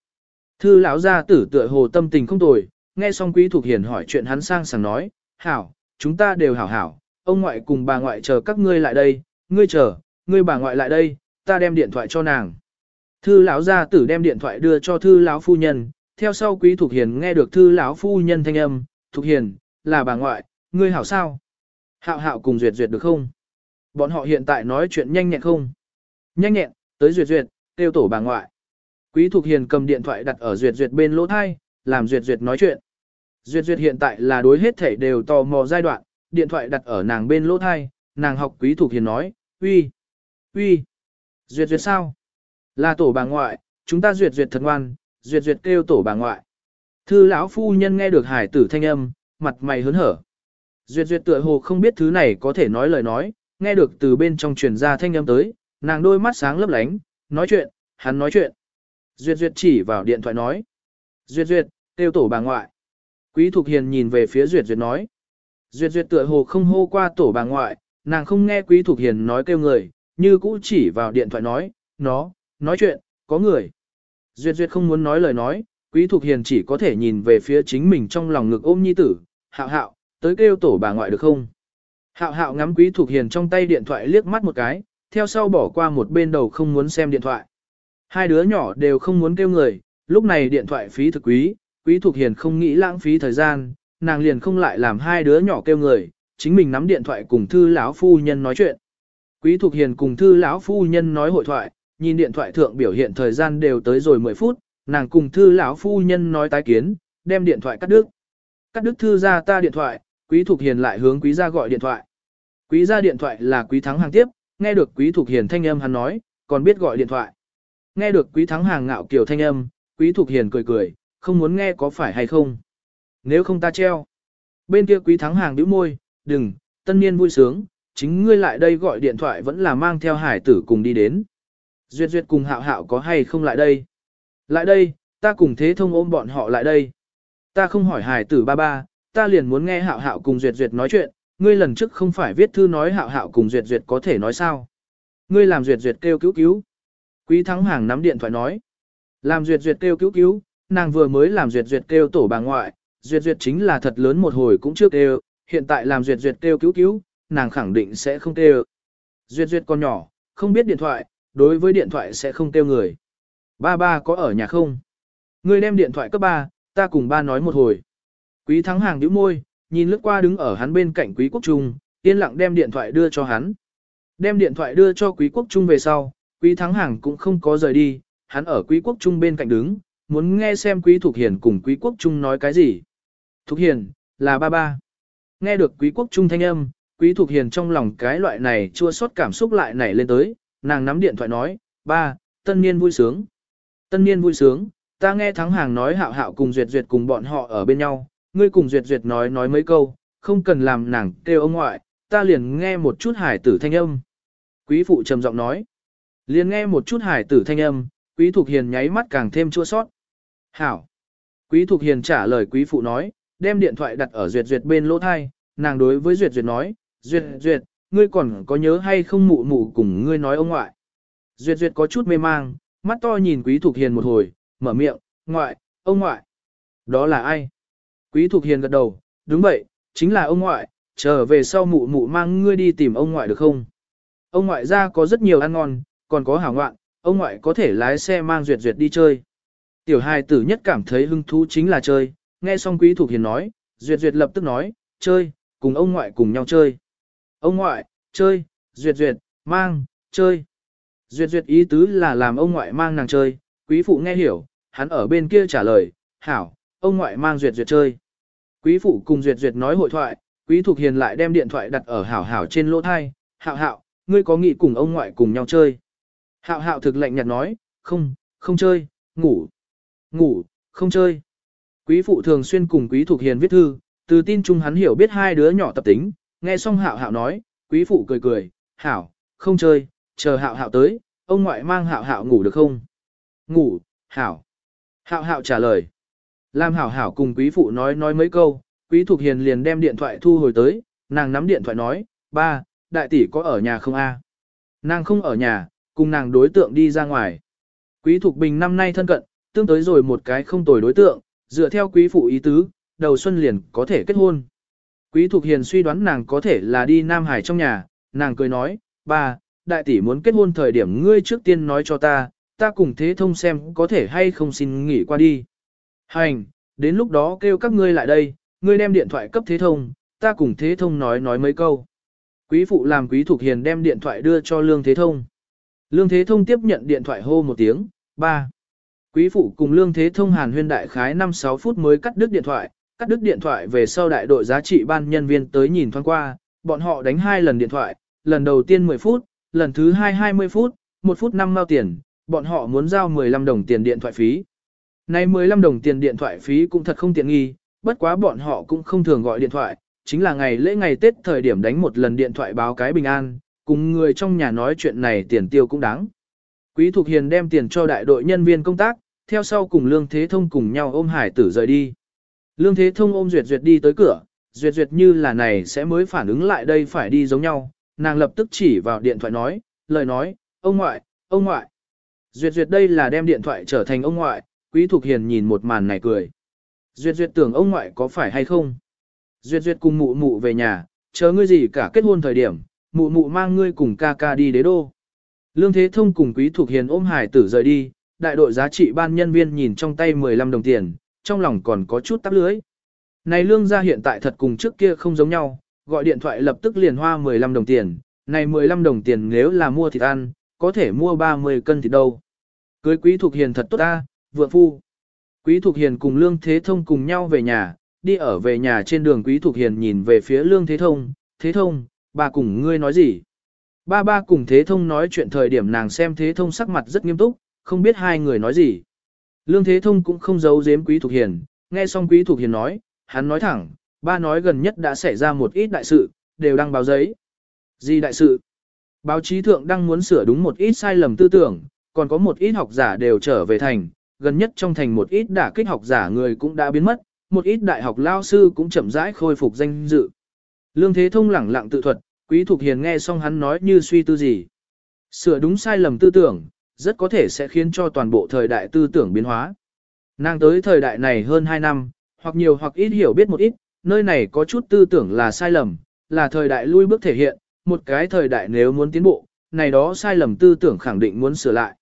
Thư lão gia tử tựa hồ tâm tình không tồi, nghe xong Quý Thục Hiền hỏi chuyện hắn sang sảng nói, hảo, chúng ta đều hảo hảo, ông ngoại cùng bà ngoại chờ các ngươi lại đây, ngươi chờ, ngươi bà ngoại lại đây, ta đem điện thoại cho nàng. Thư lão gia tử đem điện thoại đưa cho thư lão phu nhân, theo sau Quý Thục Hiền nghe được thư lão phu nhân thanh âm, Thục Hiền, là bà ngoại, ngươi hảo sao? Hạo hạo cùng duyệt duyệt được không? Bọn họ hiện tại nói chuyện nhanh nhẹn không? Nhanh nhẹn, tới duyệt duyệt, tiêu tổ bà ngoại. Quý Thục Hiền cầm điện thoại đặt ở duyệt duyệt bên lỗ thai, làm duyệt duyệt nói chuyện. Duyệt duyệt hiện tại là đối hết thể đều tò mò giai đoạn, điện thoại đặt ở nàng bên lỗ thai, nàng học Quý Thục Hiền nói, uy, uy, duyệt duyệt sao? Là tổ bà ngoại, chúng ta duyệt duyệt thật ngoan, duyệt duyệt kêu tổ bà ngoại. Thư lão phu nhân nghe được hải tử thanh âm, mặt mày hớn hở. Duyệt duyệt tựa hồ không biết thứ này có thể nói lời nói, nghe được từ bên trong truyền ra thanh âm tới, nàng đôi mắt sáng lấp lánh, nói chuyện, hắn nói chuyện. Duyệt duyệt chỉ vào điện thoại nói. Duyệt duyệt, tiêu tổ bà ngoại. Quý Thục Hiền nhìn về phía Duyệt Duyệt nói. Duyệt Duyệt tựa hồ không hô qua tổ bà ngoại, nàng không nghe Quý Thục Hiền nói kêu người, như cũ chỉ vào điện thoại nói, nó, nói chuyện, có người. Duyệt Duyệt không muốn nói lời nói, Quý Thục Hiền chỉ có thể nhìn về phía chính mình trong lòng ngực ôm nhi tử, hạo hạo, tới kêu tổ bà ngoại được không? Hạo hạo ngắm Quý Thục Hiền trong tay điện thoại liếc mắt một cái, theo sau bỏ qua một bên đầu không muốn xem điện thoại. Hai đứa nhỏ đều không muốn kêu người, lúc này điện thoại phí thực quý, Quý Thục Hiền không nghĩ lãng phí thời gian, nàng liền không lại làm hai đứa nhỏ kêu người, chính mình nắm điện thoại cùng thư lão phu nhân nói chuyện. Quý Thục Hiền cùng thư lão phu nhân nói hội thoại, nhìn điện thoại thượng biểu hiện thời gian đều tới rồi 10 phút, nàng cùng thư lão phu nhân nói tái kiến, đem điện thoại cắt đứt. Cắt đứt thư ra ta điện thoại, Quý Thục Hiền lại hướng Quý gia gọi điện thoại. Quý gia điện thoại là Quý Thắng hàng tiếp, nghe được Quý Thục Hiền thanh âm hắn nói, còn biết gọi điện thoại. Nghe được Quý Thắng hàng ngạo kiều thanh âm, Quý Thục Hiền cười cười, không muốn nghe có phải hay không. Nếu không ta treo. Bên kia Quý Thắng hàng bĩu môi, đừng, tân niên vui sướng, chính ngươi lại đây gọi điện thoại vẫn là mang theo hải tử cùng đi đến. Duyệt Duyệt cùng Hạo Hạo có hay không lại đây? Lại đây, ta cùng thế thông ôm bọn họ lại đây. Ta không hỏi hải tử ba ba, ta liền muốn nghe Hạo Hạo cùng Duyệt Duyệt nói chuyện, ngươi lần trước không phải viết thư nói Hạo Hạo cùng Duyệt Duyệt có thể nói sao? Ngươi làm Duyệt Duyệt kêu cứu cứu. Quý Thắng Hàng nắm điện thoại nói. Làm Duyệt Duyệt kêu cứu cứu, nàng vừa mới làm Duyệt Duyệt kêu tổ bà ngoại, Duyệt Duyệt chính là thật lớn một hồi cũng chưa kêu, hiện tại làm Duyệt Duyệt kêu cứu cứu, nàng khẳng định sẽ không kêu. Duyệt Duyệt con nhỏ, không biết điện thoại, đối với điện thoại sẽ không kêu người. Ba ba có ở nhà không? Ngươi đem điện thoại cấp ba, ta cùng ba nói một hồi. Quý Thắng Hàng nhíu môi, nhìn lướt qua đứng ở hắn bên cạnh Quý Quốc Trung, yên lặng đem điện thoại đưa cho hắn. Đem điện thoại đưa cho Quý Quốc Trung về sau, Quý Thắng Hàng cũng không có rời đi, hắn ở Quý Quốc Trung bên cạnh đứng, muốn nghe xem Quý Thục Hiền cùng Quý Quốc Trung nói cái gì. Thục Hiền, là ba ba. Nghe được Quý Quốc Trung thanh âm, Quý Thục Hiền trong lòng cái loại này chua xót cảm xúc lại nảy lên tới, nàng nắm điện thoại nói, ba, tân niên vui sướng. Tân niên vui sướng, ta nghe Thắng Hàng nói hạo hạo cùng Duyệt Duyệt cùng bọn họ ở bên nhau, ngươi cùng Duyệt Duyệt nói nói mấy câu, không cần làm nàng kêu ông ngoại, ta liền nghe một chút hải tử thanh âm. Quý phụ trầm giọng nói, liền nghe một chút hải tử thanh âm, quý thục hiền nháy mắt càng thêm chua xót, Hảo. Quý thục hiền trả lời quý phụ nói, đem điện thoại đặt ở Duyệt Duyệt bên lỗ thai, nàng đối với Duyệt Duyệt nói, Duyệt Duyệt, ngươi còn có nhớ hay không mụ mụ cùng ngươi nói ông ngoại. Duyệt Duyệt có chút mê mang, mắt to nhìn quý thục hiền một hồi, mở miệng, ngoại, ông ngoại. Đó là ai? Quý Thục Hiền gật đầu, đúng vậy, chính là ông ngoại, trở về sau mụ mụ mang ngươi đi tìm ông ngoại được không? Ông ngoại ra có rất nhiều ăn ngon, còn có hảo ngoạn, ông ngoại có thể lái xe mang duyệt duyệt đi chơi. Tiểu hài tử nhất cảm thấy hứng thú chính là chơi, nghe xong Quý Thục Hiền nói, duyệt duyệt lập tức nói, chơi, cùng ông ngoại cùng nhau chơi. Ông ngoại, chơi, duyệt duyệt, mang, chơi. Duyệt duyệt ý tứ là làm ông ngoại mang nàng chơi, quý phụ nghe hiểu, hắn ở bên kia trả lời, hảo, ông ngoại mang duyệt duyệt chơi. Quý phụ cùng Duyệt Duyệt nói hội thoại, Quý Thục Hiền lại đem điện thoại đặt ở hảo hảo trên lỗ thai, hạo hạo, ngươi có nghĩ cùng ông ngoại cùng nhau chơi. Hạo hạo thực lạnh nhạt nói, không, không chơi, ngủ, ngủ, không chơi. Quý phụ thường xuyên cùng quý thục hiền viết thư, từ tin chung hắn hiểu biết hai đứa nhỏ tập tính, nghe xong hạo hạo nói, quý phụ cười cười, hảo, không chơi, chờ hạo hạo tới, ông ngoại mang hạo hạo ngủ được không? Ngủ, hảo. Hạo hạo trả lời. Lam hảo hảo cùng quý phụ nói nói mấy câu, quý thục hiền liền đem điện thoại thu hồi tới, nàng nắm điện thoại nói, ba, đại tỷ có ở nhà không a? Nàng không ở nhà, cùng nàng đối tượng đi ra ngoài. Quý Thục Bình năm nay thân cận, tương tới rồi một cái không tồi đối tượng, dựa theo quý phụ ý tứ, đầu xuân liền có thể kết hôn. Quý Thục Hiền suy đoán nàng có thể là đi Nam Hải trong nhà, nàng cười nói, ba, đại tỷ muốn kết hôn thời điểm ngươi trước tiên nói cho ta, ta cùng thế thông xem có thể hay không xin nghỉ qua đi. Hành, đến lúc đó kêu các ngươi lại đây, ngươi đem điện thoại cấp thế thông, ta cùng thế thông nói nói mấy câu. Quý phụ làm quý Thục Hiền đem điện thoại đưa cho Lương Thế Thông. Lương Thế Thông tiếp nhận điện thoại hô một tiếng, ba. Quý phụ cùng Lương Thế Thông hàn huyên đại khái 5-6 phút mới cắt đứt điện thoại, cắt đứt điện thoại về sau đại đội giá trị ban nhân viên tới nhìn thoáng qua, bọn họ đánh hai lần điện thoại, lần đầu tiên 10 phút, lần thứ hai 20 phút, 1 phút 5 mao tiền, bọn họ muốn giao 15 đồng tiền điện thoại phí. Này 15 đồng tiền điện thoại phí cũng thật không tiện nghi, bất quá bọn họ cũng không thường gọi điện thoại, chính là ngày lễ ngày Tết thời điểm đánh một lần điện thoại báo cái bình an, cùng người trong nhà nói chuyện này tiền tiêu cũng đáng. Quý Thục Hiền đem tiền cho đại đội nhân viên công tác, theo sau cùng Lương Thế Thông cùng nhau ôm hải tử rời đi. Lương Thế Thông ôm Duyệt Duyệt đi tới cửa, Duyệt Duyệt như là này sẽ mới phản ứng lại đây phải đi giống nhau, nàng lập tức chỉ vào điện thoại nói, lời nói, ông ngoại, ông ngoại. Duyệt Duyệt đây là đem điện thoại trở thành ông ngoại, Quý Thục Hiền nhìn một màn này cười. Duyệt Duyệt tưởng ông ngoại có phải hay không? Duyệt Duyệt cùng mụ mụ về nhà, chờ ngươi gì cả kết hôn thời điểm, mụ mụ mang ngươi cùng ca ca đi đế đô. Lương Thế Thông cùng Quý Thục Hiền ôm hải tử rời đi, đại đội giá trị ban nhân viên nhìn trong tay 15 đồng tiền, trong lòng còn có chút tắp lưới. Này lương gia hiện tại thật cùng trước kia không giống nhau, gọi điện thoại lập tức liền hoa 15 đồng tiền, này 15 đồng tiền nếu là mua thịt ăn, có thể mua 30 cân thịt đâu. Cưới Quý Thục Hiền thật tốt ta, vượng phu. Quý Thục Hiền cùng Lương Thế Thông cùng nhau về nhà, đi ở về nhà trên đường Quý Thục Hiền nhìn về phía Lương Thế Thông, Thế Thông, bà cùng ngươi nói gì? Ba ba cùng Thế Thông nói chuyện thời điểm nàng xem Thế Thông sắc mặt rất nghiêm túc, không biết hai người nói gì. Lương Thế Thông cũng không giấu giếm Quý Thục Hiền, nghe xong Quý Thục Hiền nói, hắn nói thẳng, ba nói gần nhất đã xảy ra một ít đại sự, đều đăng báo giấy. Gì đại sự? Báo chí thượng đang muốn sửa đúng một ít sai lầm tư tưởng, còn có một ít học giả đều trở về thành, gần nhất trong thành một ít đả kích học giả người cũng đã biến mất, một ít đại học lao sư cũng chậm rãi khôi phục danh dự. Lương Thế Thông lẳng lặng tự thuật, Quý Thục Hiền nghe xong hắn nói như suy tư gì. Sửa đúng sai lầm tư tưởng, rất có thể sẽ khiến cho toàn bộ thời đại tư tưởng biến hóa. Nàng tới thời đại này hơn 2 năm, hoặc nhiều hoặc ít hiểu biết một ít, nơi này có chút tư tưởng là sai lầm, là thời đại lui bước thể hiện, một cái thời đại nếu muốn tiến bộ, này đó sai lầm tư tưởng khẳng định muốn sửa lại.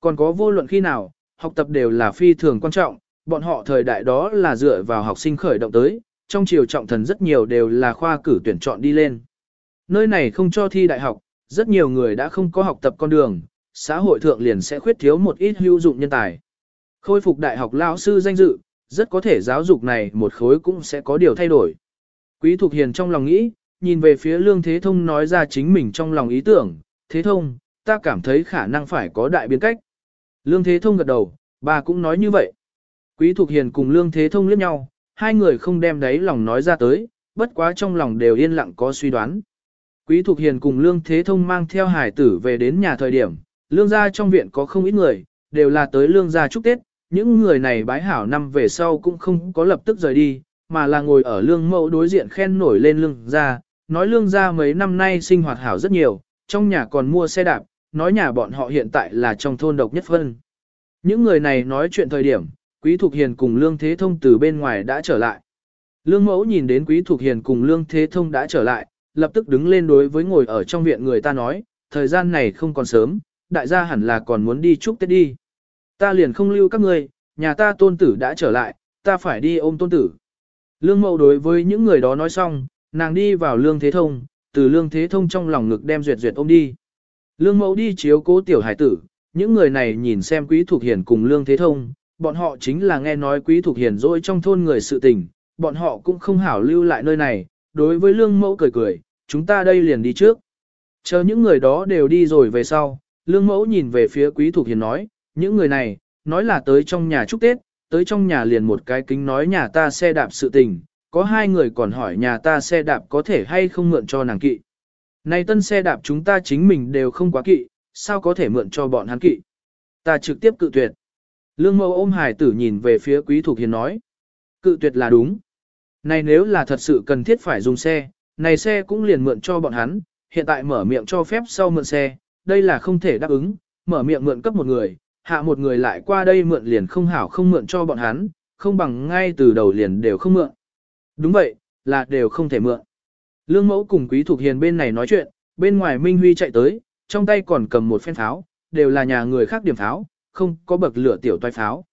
Còn có vô luận khi nào, học tập đều là phi thường quan trọng, bọn họ thời đại đó là dựa vào học sinh khởi động tới, trong chiều trọng thần rất nhiều đều là khoa cử tuyển chọn đi lên. Nơi này không cho thi đại học, rất nhiều người đã không có học tập con đường, xã hội thượng liền sẽ khuyết thiếu một ít hữu dụng nhân tài. Khôi phục đại học lao sư danh dự, rất có thể giáo dục này một khối cũng sẽ có điều thay đổi. Quý Thục Hiền trong lòng nghĩ, nhìn về phía Lương Thế Thông nói ra chính mình trong lòng ý tưởng, Thế Thông, ta cảm thấy khả năng phải có đại biến cách. Lương Thế Thông gật đầu, bà cũng nói như vậy. Quý Thục Hiền cùng Lương Thế Thông liếc nhau, hai người không đem đấy lòng nói ra tới, bất quá trong lòng đều yên lặng có suy đoán. Quý Thục Hiền cùng Lương Thế Thông mang theo hải tử về đến nhà thời điểm, lương gia trong viện có không ít người, đều là tới lương gia chúc Tết, những người này bái hảo năm về sau cũng không có lập tức rời đi, mà là ngồi ở lương mẫu đối diện khen nổi lên lương gia, nói lương gia mấy năm nay sinh hoạt hảo rất nhiều, trong nhà còn mua xe đạp, nói nhà bọn họ hiện tại là trong thôn độc nhất phân. Những người này nói chuyện thời điểm, Quý Thục Hiền cùng Lương Thế Thông từ bên ngoài đã trở lại. Lương Mẫu nhìn đến Quý Thục Hiền cùng Lương Thế Thông đã trở lại, lập tức đứng lên đối với ngồi ở trong viện người ta nói, thời gian này không còn sớm, đại gia hẳn là còn muốn đi chúc Tết đi. Ta liền không lưu các ngươi, nhà ta tôn tử đã trở lại, ta phải đi ôm tôn tử. Lương Mẫu đối với những người đó nói xong, nàng đi vào Lương Thế Thông, từ Lương Thế Thông trong lòng ngực đem duyệt duyệt ôm đi. Lương Mẫu đi chiếu cố tiểu hải tử, những người này nhìn xem Quý Thục Hiền cùng Lương Thế Thông, bọn họ chính là nghe nói Quý Thục Hiền rồi trong thôn người sự tình, bọn họ cũng không hảo lưu lại nơi này, đối với Lương Mẫu cười cười, chúng ta đây liền đi trước. Chờ những người đó đều đi rồi về sau, lương mẫu nhìn về phía quý thục hiền nói, những người này, nói là tới trong nhà chúc Tết, tới trong nhà liền một cái kính nói nhà ta xe đạp sự tình, có hai người còn hỏi nhà ta xe đạp có thể hay không mượn cho nàng kỵ. Này tân xe đạp chúng ta chính mình đều không quá kỵ, sao có thể mượn cho bọn hắn kỵ. Ta trực tiếp cự tuyệt. Lương mẫu ôm hải tử nhìn về phía quý thục hiền nói. Cự tuyệt là đúng. Này nếu là thật sự cần thiết phải dùng xe, này xe cũng liền mượn cho bọn hắn, hiện tại mở miệng cho phép sau mượn xe, đây là không thể đáp ứng, mở miệng mượn cấp một người, hạ một người lại qua đây mượn liền không hảo không mượn cho bọn hắn, không bằng ngay từ đầu liền đều không mượn. Đúng vậy, là đều không thể mượn. Lương mẫu cùng quý thuộc hiền bên này nói chuyện, bên ngoài Minh Huy chạy tới, trong tay còn cầm một phen pháo, đều là nhà người khác điểm pháo, không có bậc lửa tiểu toai pháo.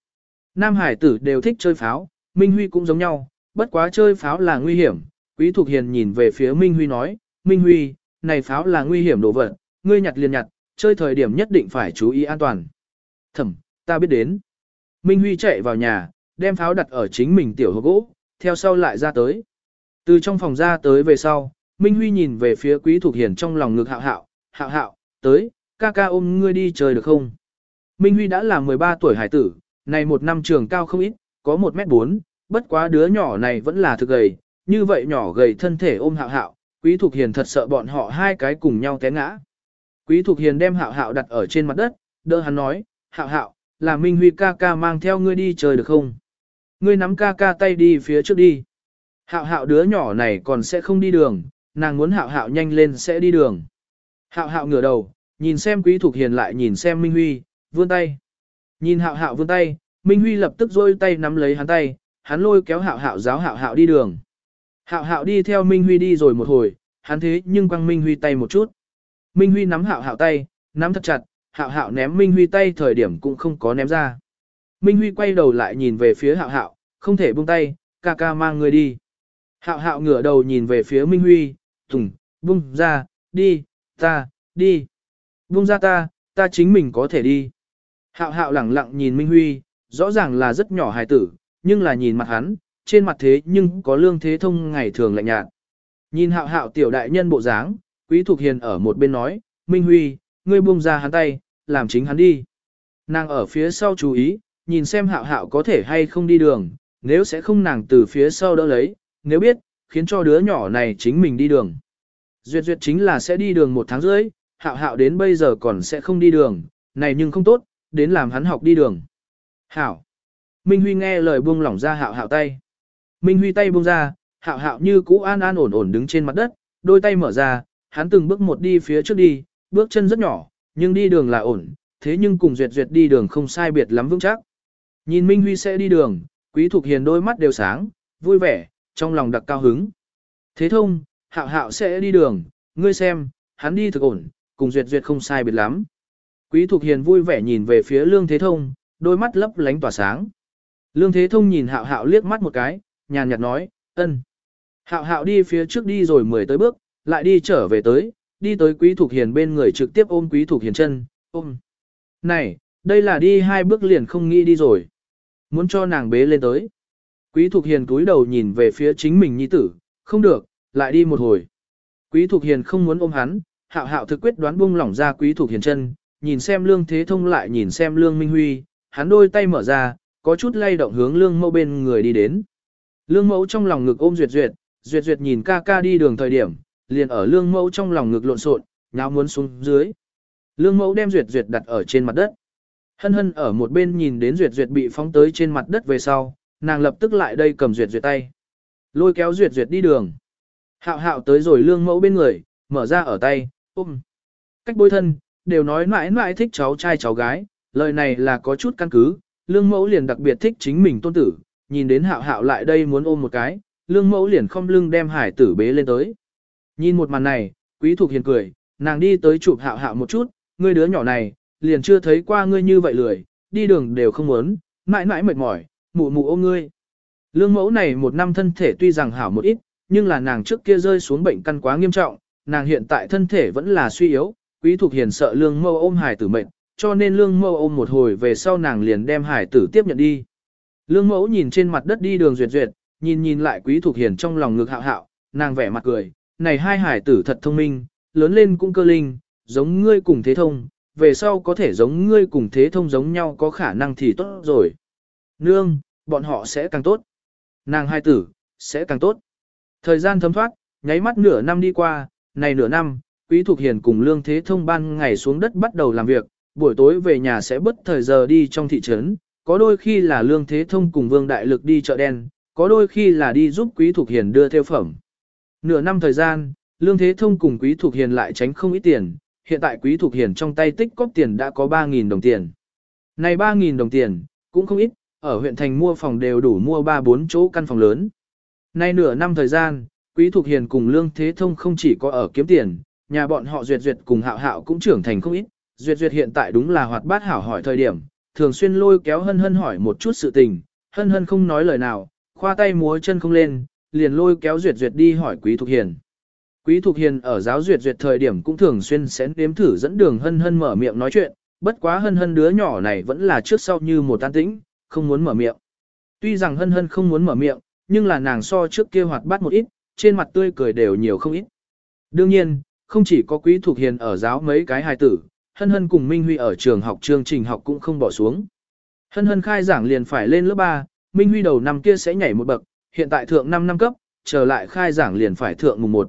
Nam hải tử đều thích chơi pháo, Minh Huy cũng giống nhau, bất quá chơi pháo là nguy hiểm. Quý Thục Hiền nhìn về phía Minh Huy nói, Minh Huy, này pháo là nguy hiểm đồ vật, ngươi nhặt liền nhặt, chơi thời điểm nhất định phải chú ý an toàn. Thẩm, ta biết đến. Minh Huy chạy vào nhà, đem pháo đặt ở chính mình tiểu hộp gỗ, theo sau lại ra tới. Từ trong phòng ra tới về sau, Minh Huy nhìn về phía Quý Thục Hiền trong lòng ngực hạo hạo, hạo hạo, tới, ca ca ôm ngươi đi chơi được không? Minh Huy đã là 13 tuổi hải tử, này một năm trường cao không ít, có 1 mét 4, bất quá đứa nhỏ này vẫn là thực gầy, như vậy nhỏ gầy thân thể ôm hạo hạo, Quý Thục Hiền thật sợ bọn họ hai cái cùng nhau té ngã. Quý Thục Hiền đem hạo hạo đặt ở trên mặt đất, đỡ hắn nói, hạo hạo, là Minh Huy ca ca mang theo ngươi đi chơi được không? Ngươi nắm ca ca tay đi phía trước đi. Hạo hạo đứa nhỏ này còn sẽ không đi đường, nàng muốn hạo hạo nhanh lên sẽ đi đường. Hạo hạo ngửa đầu, nhìn xem Quý Thục Hiền lại nhìn xem Minh Huy, vươn tay. Nhìn hạo hạo vươn tay, Minh Huy lập tức rôi tay nắm lấy hắn tay, hắn lôi kéo hạo hạo giáo hạo hạo đi đường. Hạo hạo đi theo Minh Huy đi rồi một hồi, hắn thế nhưng quăng Minh Huy tay một chút. Minh Huy nắm hạo hạo tay, nắm thật chặt, hạo hạo ném Minh Huy tay thời điểm cũng không có ném ra. Minh Huy quay đầu lại nhìn về phía hạo hạo, không thể buông tay, ca ca mang người đi. Hạo hạo ngửa đầu nhìn về phía Minh Huy, thùng, buông ra, đi, ta, đi. Buông ra ta, ta chính mình có thể đi. Hạo hạo lẳng lặng nhìn Minh Huy, rõ ràng là rất nhỏ hài tử, nhưng là nhìn mặt hắn, trên mặt thế nhưng có lương thế thông ngày thường lạnh nhạt. Nhìn hạo hạo tiểu đại nhân bộ dáng, quý thục hiền ở một bên nói, Minh Huy, ngươi buông ra hắn tay, làm chính hắn đi. Nàng ở phía sau chú ý, nhìn xem hạo hạo có thể hay không đi đường, nếu sẽ không nàng từ phía sau đỡ lấy, nếu biết, khiến cho đứa nhỏ này chính mình đi đường. Duyệt duyệt chính là sẽ đi đường một tháng rưỡi, hạo hạo đến bây giờ còn sẽ không đi đường, này nhưng không tốt, đến làm hắn học đi đường. Hảo. Minh Huy nghe lời buông lỏng ra hạo hạo tay. Minh Huy tay buông ra, hạo hạo như cũ an an ổn ổn đứng trên mặt đất, đôi tay mở ra, hắn từng bước một đi phía trước đi, bước chân rất nhỏ, nhưng đi đường là ổn, thế nhưng cùng duyệt duyệt đi đường không sai biệt lắm vững chắc. Nhìn Minh Huy sẽ đi đường, Quý Thục Hiền đôi mắt đều sáng, vui vẻ, trong lòng đặc cao hứng. Thế thông, hạo hạo sẽ đi đường, ngươi xem, hắn đi thực ổn, cùng duyệt duyệt không sai biệt lắm. Quý Thục Hiền vui vẻ nhìn về phía Lương Thế Thông, đôi mắt lấp lánh tỏa sáng. Lương Thế Thông nhìn hạo hạo liếc mắt một cái, nhàn nhạt nói, ân. Hạo hạo đi phía trước đi rồi mười tới bước, lại đi trở về tới, đi tới Quý Thục Hiền bên người trực tiếp ôm Quý Thục Hiền chân, ôm. Này, đây là đi hai bước liền không nghĩ đi rồi. Muốn cho nàng bế lên tới. Quý Thục Hiền cúi đầu nhìn về phía chính mình nhi tử, không được, lại đi một hồi. Quý Thục Hiền không muốn ôm hắn, hạo hạo thực quyết đoán buông lỏng ra Quý Thục Hiền chân, nhìn xem Lương Thế Thông lại nhìn xem Lương Minh Huy, hắn đôi tay mở ra, có chút lay động hướng Lương Mẫu bên người đi đến. Lương Mẫu trong lòng ngực ôm Duyệt Duyệt, Duyệt Duyệt nhìn ca ca đi đường thời điểm, liền ở Lương Mẫu trong lòng ngực lộn xộn, nháo muốn xuống dưới. Lương Mẫu đem Duyệt Duyệt đặt ở trên mặt đất. Hân hân ở một bên nhìn đến Duyệt Duyệt bị phóng tới trên mặt đất về sau, nàng lập tức lại đây cầm Duyệt Duyệt tay. Lôi kéo Duyệt Duyệt đi đường. Hạo hạo tới rồi lương mẫu bên người, mở ra ở tay, ôm. Cách bôi thân, đều nói mãi mãi thích cháu trai cháu gái, lời này là có chút căn cứ, lương mẫu liền đặc biệt thích chính mình tôn tử, nhìn đến hạo hạo lại đây muốn ôm một cái, lương mẫu liền không lưng đem hải tử bế lên tới. Nhìn một màn này, quý thuộc hiền cười, nàng đi tới chụp hạo hạo một chút, ngươi đứa nhỏ này, liền chưa thấy qua ngươi như vậy lười, đi đường đều không muốn, mãi mãi mệt mỏi, mụ mụ ôm ngươi. Lương mẫu này một năm thân thể tuy rằng hảo một ít, nhưng là nàng trước kia rơi xuống bệnh căn quá nghiêm trọng, nàng hiện tại thân thể vẫn là suy yếu, quý thuộc hiền sợ lương mẫu ôm hải tử mệnh, cho nên lương mẫu ôm một hồi về sau nàng liền đem hải tử tiếp nhận đi. Lương mẫu nhìn trên mặt đất đi đường duyệt duyệt, nhìn nhìn lại quý thuộc hiền trong lòng ngực hạo hạo, nàng vẻ mặt cười, này hai hải tử thật thông minh, lớn lên cũng cơ linh, giống ngươi cùng thế thông, về sau có thể giống ngươi cùng thế thông giống nhau có khả năng thì tốt rồi. Nương, bọn họ sẽ càng tốt. Nàng hai tử, sẽ càng tốt. Thời gian thấm thoát, nháy mắt nửa năm đi qua, này nửa năm, Quý Thục Hiền cùng Lương Thế Thông ban ngày xuống đất bắt đầu làm việc, buổi tối về nhà sẽ bất thời giờ đi trong thị trấn, có đôi khi là Lương Thế Thông cùng Vương Đại Lực đi chợ đen, có đôi khi là đi giúp Quý Thục Hiền đưa theo phẩm. Nửa năm thời gian, Lương Thế Thông cùng Quý Thục Hiền lại tránh không ít tiền, hiện tại Quý Thục Hiền trong tay tích cóp tiền đã có 3.000 đồng tiền. Này 3.000 đồng tiền, cũng không ít, ở huyện thành mua phòng đều đủ mua 3-4 chỗ căn phòng lớn. Nay nửa năm thời gian, Quý Thục Hiền cùng Lương Thế Thông không chỉ có ở kiếm tiền, nhà bọn họ Duyệt Duyệt cùng Hạo Hạo cũng trưởng thành không ít. Duyệt Duyệt hiện tại đúng là hoạt bát hảo hỏi thời điểm, thường xuyên lôi kéo Hân Hân hỏi một chút sự tình, Hân Hân không nói lời nào, khoa tay múa chân không lên, liền lôi kéo Duyệt Duyệt đi hỏi Quý Thục Hiền. Quý Thục Hiền ở giáo Duyệt Duyệt thời điểm cũng thường xuyên xén đếm thử dẫn đường Hân Hân mở miệng nói chuyện, bất quá Hân Hân đứa nhỏ này vẫn là trước sau như một tan tĩnh, không muốn mở miệng. Tuy rằng Hân Hân không muốn mở miệng, nhưng là nàng so trước kia hoạt bát một ít, trên mặt tươi cười đều nhiều không ít. Đương nhiên, không chỉ có Quý Thục Hiền ở giáo mấy cái hài tử, Hân Hân cùng Minh Huy ở trường học chương trình học cũng không bỏ xuống. Hân Hân khai giảng liền phải lên lớp 3, Minh Huy đầu năm kia sẽ nhảy một bậc, hiện tại thượng 5 năm cấp, trở lại khai giảng liền phải thượng mùng 1.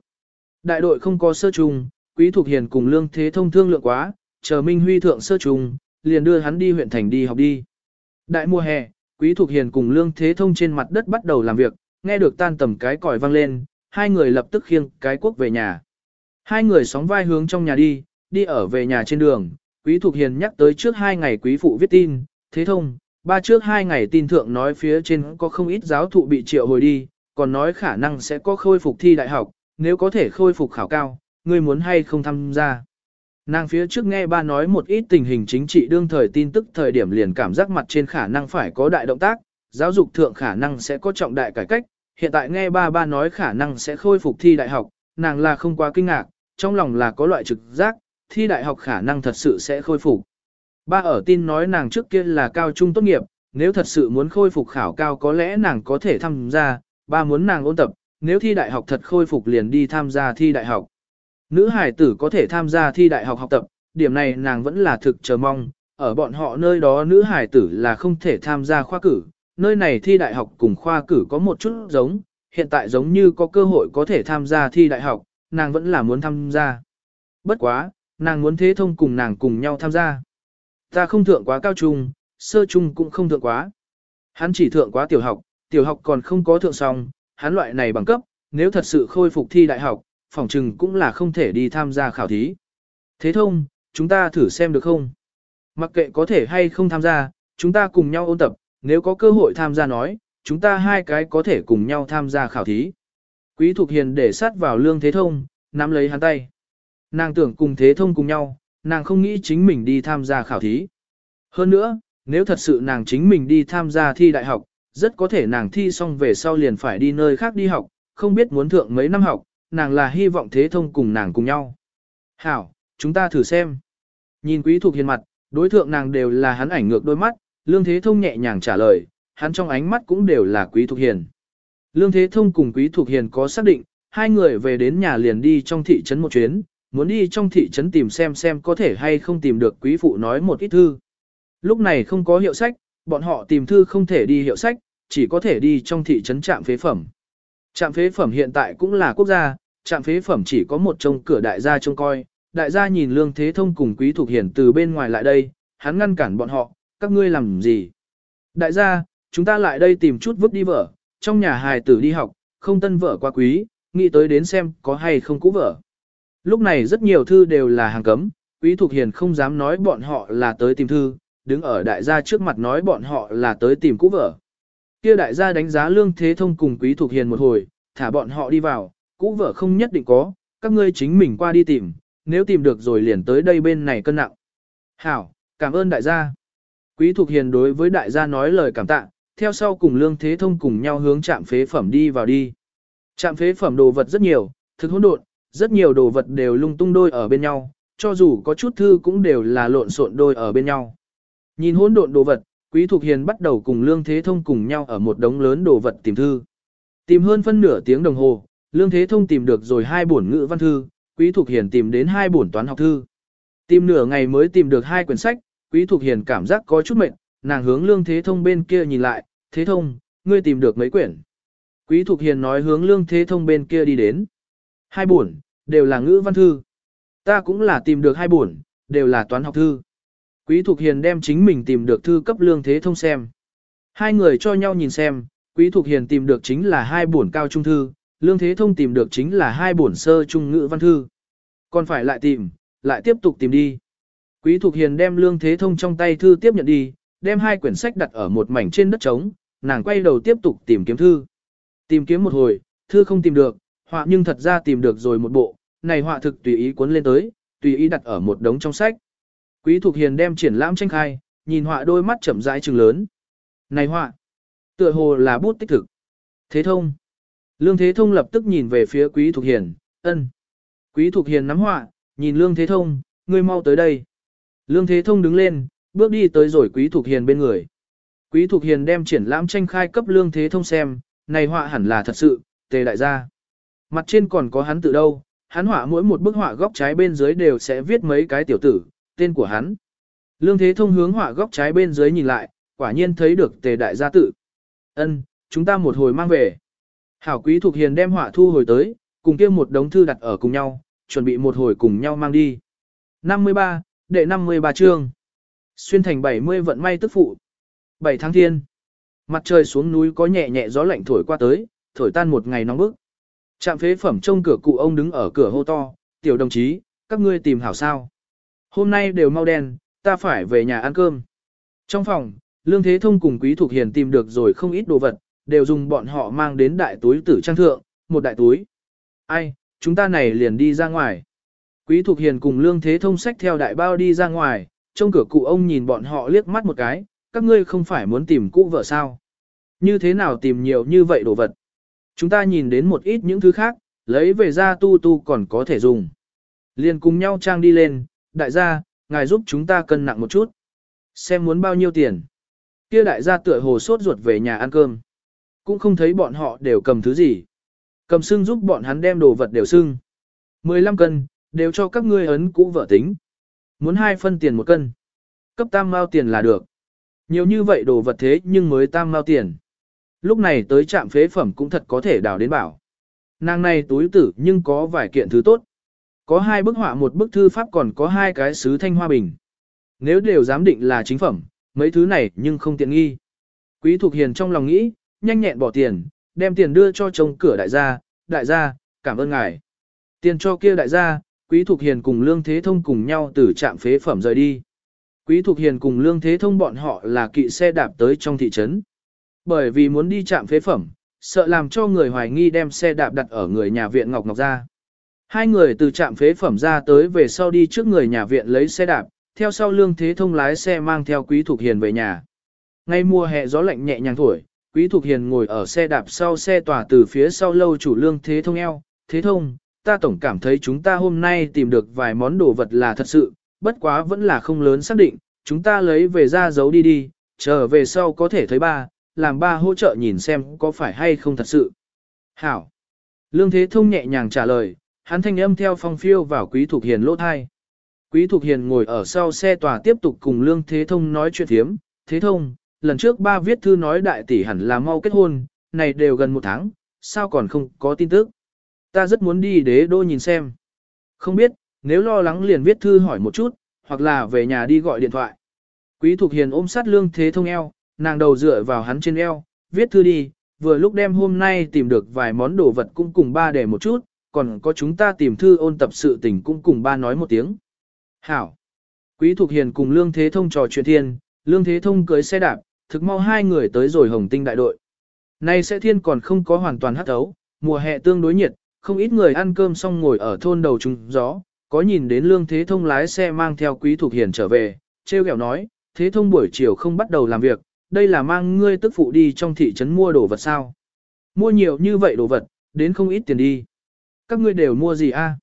Đại đội không có sơ trung, Quý Thục Hiền cùng Lương Thế Thông thương lượng quá, chờ Minh Huy thượng sơ trung, liền đưa hắn đi huyện thành đi học đi. Đại mùa hè, Quý Thục Hiền cùng Lương Thế Thông trên mặt đất bắt đầu làm việc, nghe được tan tầm cái còi vang lên, hai người lập tức khiêng cái quốc về nhà. Hai người sóng vai hướng trong nhà đi, đi ở về nhà trên đường, Quý Thục Hiền nhắc tới trước hai ngày Quý Phụ viết tin, Thế Thông, ba trước hai ngày tin thượng nói phía trên có không ít giáo thụ bị triệu hồi đi, còn nói khả năng sẽ có khôi phục thi đại học, nếu có thể khôi phục khảo cao, ngươi muốn hay không tham gia. Nàng phía trước nghe ba nói một ít tình hình chính trị đương thời tin tức thời điểm liền cảm giác mặt trên khả năng phải có đại động tác, giáo dục thượng khả năng sẽ có trọng đại cải cách, hiện tại nghe ba ba nói khả năng sẽ khôi phục thi đại học, nàng là không quá kinh ngạc, trong lòng là có loại trực giác, thi đại học khả năng thật sự sẽ khôi phục. Ba ở tin nói nàng trước kia là cao trung tốt nghiệp, nếu thật sự muốn khôi phục khảo cao có lẽ nàng có thể tham gia, ba muốn nàng ôn tập, nếu thi đại học thật khôi phục liền đi tham gia thi đại học. Nữ hải tử có thể tham gia thi đại học học tập, điểm này nàng vẫn là thực chờ mong, ở bọn họ nơi đó nữ hải tử là không thể tham gia khoa cử, nơi này thi đại học cùng khoa cử có một chút giống, hiện tại giống như có cơ hội có thể tham gia thi đại học, nàng vẫn là muốn tham gia. Bất quá, nàng muốn thế thông cùng nàng cùng nhau tham gia. Ta không thượng quá cao trung, sơ trung cũng không thượng quá. Hắn chỉ thượng quá tiểu học, tiểu học còn không có thượng xong, hắn loại này bằng cấp, nếu thật sự khôi phục thi đại học, phòng trừng cũng là không thể đi tham gia khảo thí. Thế thông, chúng ta thử xem được không? Mặc kệ có thể hay không tham gia, chúng ta cùng nhau ôn tập, nếu có cơ hội tham gia nói, chúng ta hai cái có thể cùng nhau tham gia khảo thí. Quý Thục Hiền để sát vào lương thế thông, nắm lấy hắn tay. Nàng tưởng cùng thế thông cùng nhau, nàng không nghĩ chính mình đi tham gia khảo thí. Hơn nữa, nếu thật sự nàng chính mình đi tham gia thi đại học, rất có thể nàng thi xong về sau liền phải đi nơi khác đi học, không biết muốn thượng mấy năm học, nàng là hy vọng thế thông cùng nàng cùng nhau. Hảo, chúng ta thử xem. Nhìn quý thuộc hiền mặt, đối thượng nàng đều là hắn ảnh ngược đôi mắt, lương thế thông nhẹ nhàng trả lời, hắn trong ánh mắt cũng đều là quý thuộc hiền. Lương thế thông cùng quý thuộc hiền có xác định, hai người về đến nhà liền đi trong thị trấn một chuyến, muốn đi trong thị trấn tìm xem xem có thể hay không tìm được quý phụ nói một ít thư. Lúc này không có hiệu sách, bọn họ tìm thư không thể đi hiệu sách, chỉ có thể đi trong thị trấn trạm phế phẩm. Trạm phế phẩm hiện tại cũng là quốc gia, trạm phế phẩm chỉ có một trông cửa đại gia trông coi, đại gia nhìn lương thế thông cùng quý thuộc hiển từ bên ngoài lại đây, hắn ngăn cản bọn họ, các ngươi làm gì? Đại gia, chúng ta lại đây tìm chút vứt đi vợ, trong nhà hài tử đi học, không tân vợ quá quý, nghĩ tới đến xem có hay không cũ vợ. Lúc này rất nhiều thư đều là hàng cấm, quý thuộc hiền không dám nói bọn họ là tới tìm thư, đứng ở đại gia trước mặt nói bọn họ là tới tìm cũ vợ. Kia đại gia đánh giá lương thế thông cùng quý thuộc hiền một hồi, thả bọn họ đi vào, cũ vợ không nhất định có, các ngươi chính mình qua đi tìm, nếu tìm được rồi liền tới đây bên này cân nặng. Hảo, cảm ơn đại gia. Quý thuộc hiền đối với đại gia nói lời cảm tạ, theo sau cùng lương thế thông cùng nhau hướng trạm phế phẩm đi vào đi. Trạm phế phẩm đồ vật rất nhiều, thực hỗn độn, rất nhiều đồ vật đều lung tung đôi ở bên nhau, cho dù có chút thư cũng đều là lộn xộn đôi ở bên nhau. Nhìn hỗn độn đồ vật, Quý Thục Hiền bắt đầu cùng Lương Thế Thông cùng nhau ở một đống lớn đồ vật tìm thư. Tìm hơn phân nửa tiếng đồng hồ, Lương Thế Thông tìm được rồi hai bổn ngữ văn thư, Quý Thục Hiền tìm đến hai bổn toán học thư. Tìm nửa ngày mới tìm được hai quyển sách, Quý Thục Hiền cảm giác có chút mệt, nàng hướng Lương Thế Thông bên kia nhìn lại, Thế Thông, ngươi tìm được mấy quyển. Quý Thục Hiền nói hướng Lương Thế Thông bên kia đi đến. Hai bổn, đều là ngữ văn thư. Ta cũng là tìm được hai bổn, đều là toán học thư. Quý Thục Hiền đem chính mình tìm được thư cấp Lương Thế Thông xem. Hai người cho nhau nhìn xem, Quý Thục Hiền tìm được chính là hai bổn cao trung thư, Lương Thế Thông tìm được chính là hai bổn sơ trung ngữ văn thư. Còn phải lại tìm, lại tiếp tục tìm đi. Quý Thục Hiền đem Lương Thế Thông trong tay thư tiếp nhận đi, đem hai quyển sách đặt ở một mảnh trên đất trống, nàng quay đầu tiếp tục tìm kiếm thư. Tìm kiếm một hồi, thư không tìm được, họa nhưng thật ra tìm được rồi một bộ, này họa thực tùy ý cuốn lên tới, tùy ý đặt ở một đống trong sách. Quý Thục Hiền đem triển lãm tranh khai, nhìn họa đôi mắt chậm rãi trừng lớn. Này họa, tựa hồ là bút tích thực. Thế thông. Lương Thế Thông lập tức nhìn về phía Quý Thục Hiền, ân. Quý Thục Hiền nắm họa, nhìn Lương Thế Thông, ngươi mau tới đây. Lương Thế Thông đứng lên, bước đi tới rồi Quý Thục Hiền bên người. Quý Thục Hiền đem triển lãm tranh khai cấp Lương Thế Thông xem, này họa hẳn là thật sự, tề đại gia. Mặt trên còn có hắn tự đâu, hắn họa mỗi một bức họa góc trái bên dưới đều sẽ viết mấy cái tiểu tử, tên của hắn. Lương Thế Thông hướng họa góc trái bên dưới nhìn lại, quả nhiên thấy được tề đại gia tự. Ân, chúng ta một hồi mang về. Hảo Quý thuộc Hiền đem họa thu hồi tới, cùng kia một đống thư đặt ở cùng nhau, chuẩn bị một hồi cùng nhau mang đi. 53, đệ 53 chương. Xuyên thành 70 vận may tức phụ. 7 tháng thiên. Mặt trời xuống núi có nhẹ nhẹ gió lạnh thổi qua tới, thổi tan một ngày nóng bức. Trạm phế phẩm trông cửa cụ ông đứng ở cửa hô to, tiểu đồng chí, các ngươi tìm hảo sao. Hôm nay đều mau đen, ta phải về nhà ăn cơm. Trong phòng, Lương Thế Thông cùng Quý Thục Hiền tìm được rồi không ít đồ vật, đều dùng bọn họ mang đến đại túi tử trang thượng, một đại túi. Ai, chúng ta này liền đi ra ngoài. Quý Thục Hiền cùng Lương Thế Thông xách theo đại bao đi ra ngoài, trong cửa cụ ông nhìn bọn họ liếc mắt một cái, các ngươi không phải muốn tìm cũ vợ sao. Như thế nào tìm nhiều như vậy đồ vật. Chúng ta nhìn đến một ít những thứ khác, lấy về ra tu tu còn có thể dùng. Liền cùng nhau trang đi lên, đại gia, ngài giúp chúng ta cân nặng một chút. Xem muốn bao nhiêu tiền. Kia đại gia tựa hồ sốt ruột về nhà ăn cơm. Cũng không thấy bọn họ đều cầm thứ gì. Cầm xưng giúp bọn hắn đem đồ vật đều xưng. 15 cân, đều cho các ngươi ấn cũ vợ tính. Muốn hai phân tiền một cân. Cấp tam mao tiền là được. Nhiều như vậy đồ vật thế nhưng mới tam mao tiền. Lúc này tới trạm phế phẩm cũng thật có thể đào đến bảo. Nàng này túi tử nhưng có vài kiện thứ tốt. Có hai bức họa một bức thư pháp còn có hai cái sứ thanh hoa bình. Nếu đều giám định là chính phẩm, mấy thứ này nhưng không tiện nghi. Quý Thục Hiền trong lòng nghĩ, nhanh nhẹn bỏ tiền, đem tiền đưa cho chồng cửa đại gia, đại gia, cảm ơn ngài. Tiền cho kia đại gia, Quý Thục Hiền cùng Lương Thế Thông cùng nhau từ trạm phế phẩm rời đi. Quý Thục Hiền cùng Lương Thế Thông bọn họ là kỵ xe đạp tới trong thị trấn. Bởi vì muốn đi chạm phế phẩm, sợ làm cho người hoài nghi đem xe đạp đặt ở người nhà viện Ngọc Ngọc ra. Hai người từ trạm phế phẩm ra tới về sau đi trước người nhà viện lấy xe đạp, theo sau Lương Thế Thông lái xe mang theo Quý Thục Hiền về nhà. Ngay mùa hè gió lạnh nhẹ nhàng thổi, Quý Thục Hiền ngồi ở xe đạp sau xe tỏa từ phía sau lâu chủ Lương Thế Thông eo. Thế Thông, ta tổng cảm thấy chúng ta hôm nay tìm được vài món đồ vật là thật sự, bất quá vẫn là không lớn xác định, chúng ta lấy về ra giấu đi đi, chờ về sau có thể thấy ba, làm ba hỗ trợ nhìn xem có phải hay không thật sự. Hảo. Lương Thế Thông nhẹ nhàng trả lời, hắn thanh âm theo phong phiêu vào Quý Thục Hiền lỗ thai. Quý Thục Hiền ngồi ở sau xe tòa tiếp tục cùng Lương Thế Thông nói chuyện thiếm. Thế Thông, lần trước ba viết thư nói đại tỷ hẳn là mau kết hôn, này đều gần một tháng, sao còn không có tin tức. Ta rất muốn đi đế đô nhìn xem. Không biết, nếu lo lắng liền viết thư hỏi một chút, hoặc là về nhà đi gọi điện thoại. Quý Thục Hiền ôm sát Lương Thế Thông eo, nàng đầu dựa vào hắn trên eo, viết thư đi, vừa lúc đem hôm nay tìm được vài món đồ vật cũng cùng ba để một chút, còn có chúng ta tìm thư ôn tập sự tình cũng cùng ba nói một tiếng. Hảo. Quý Thục Hiền cùng Lương Thế Thông trò chuyện thiên, Lương Thế Thông cưới xe đạp, thực mau hai người tới rồi Hồng Tinh đại đội. Nay sẽ thiên còn không có hoàn toàn hắt thấu, mùa hè tương đối nhiệt, không ít người ăn cơm xong ngồi ở thôn đầu trùng gió, có nhìn đến Lương Thế Thông lái xe mang theo Quý Thục Hiền trở về, treo kẹo nói, Thế Thông buổi chiều không bắt đầu làm việc, đây là mang ngươi tức phụ đi trong thị trấn mua đồ vật sao. Mua nhiều như vậy đồ vật, đến không ít tiền đi. Các ngươi đều mua gì a?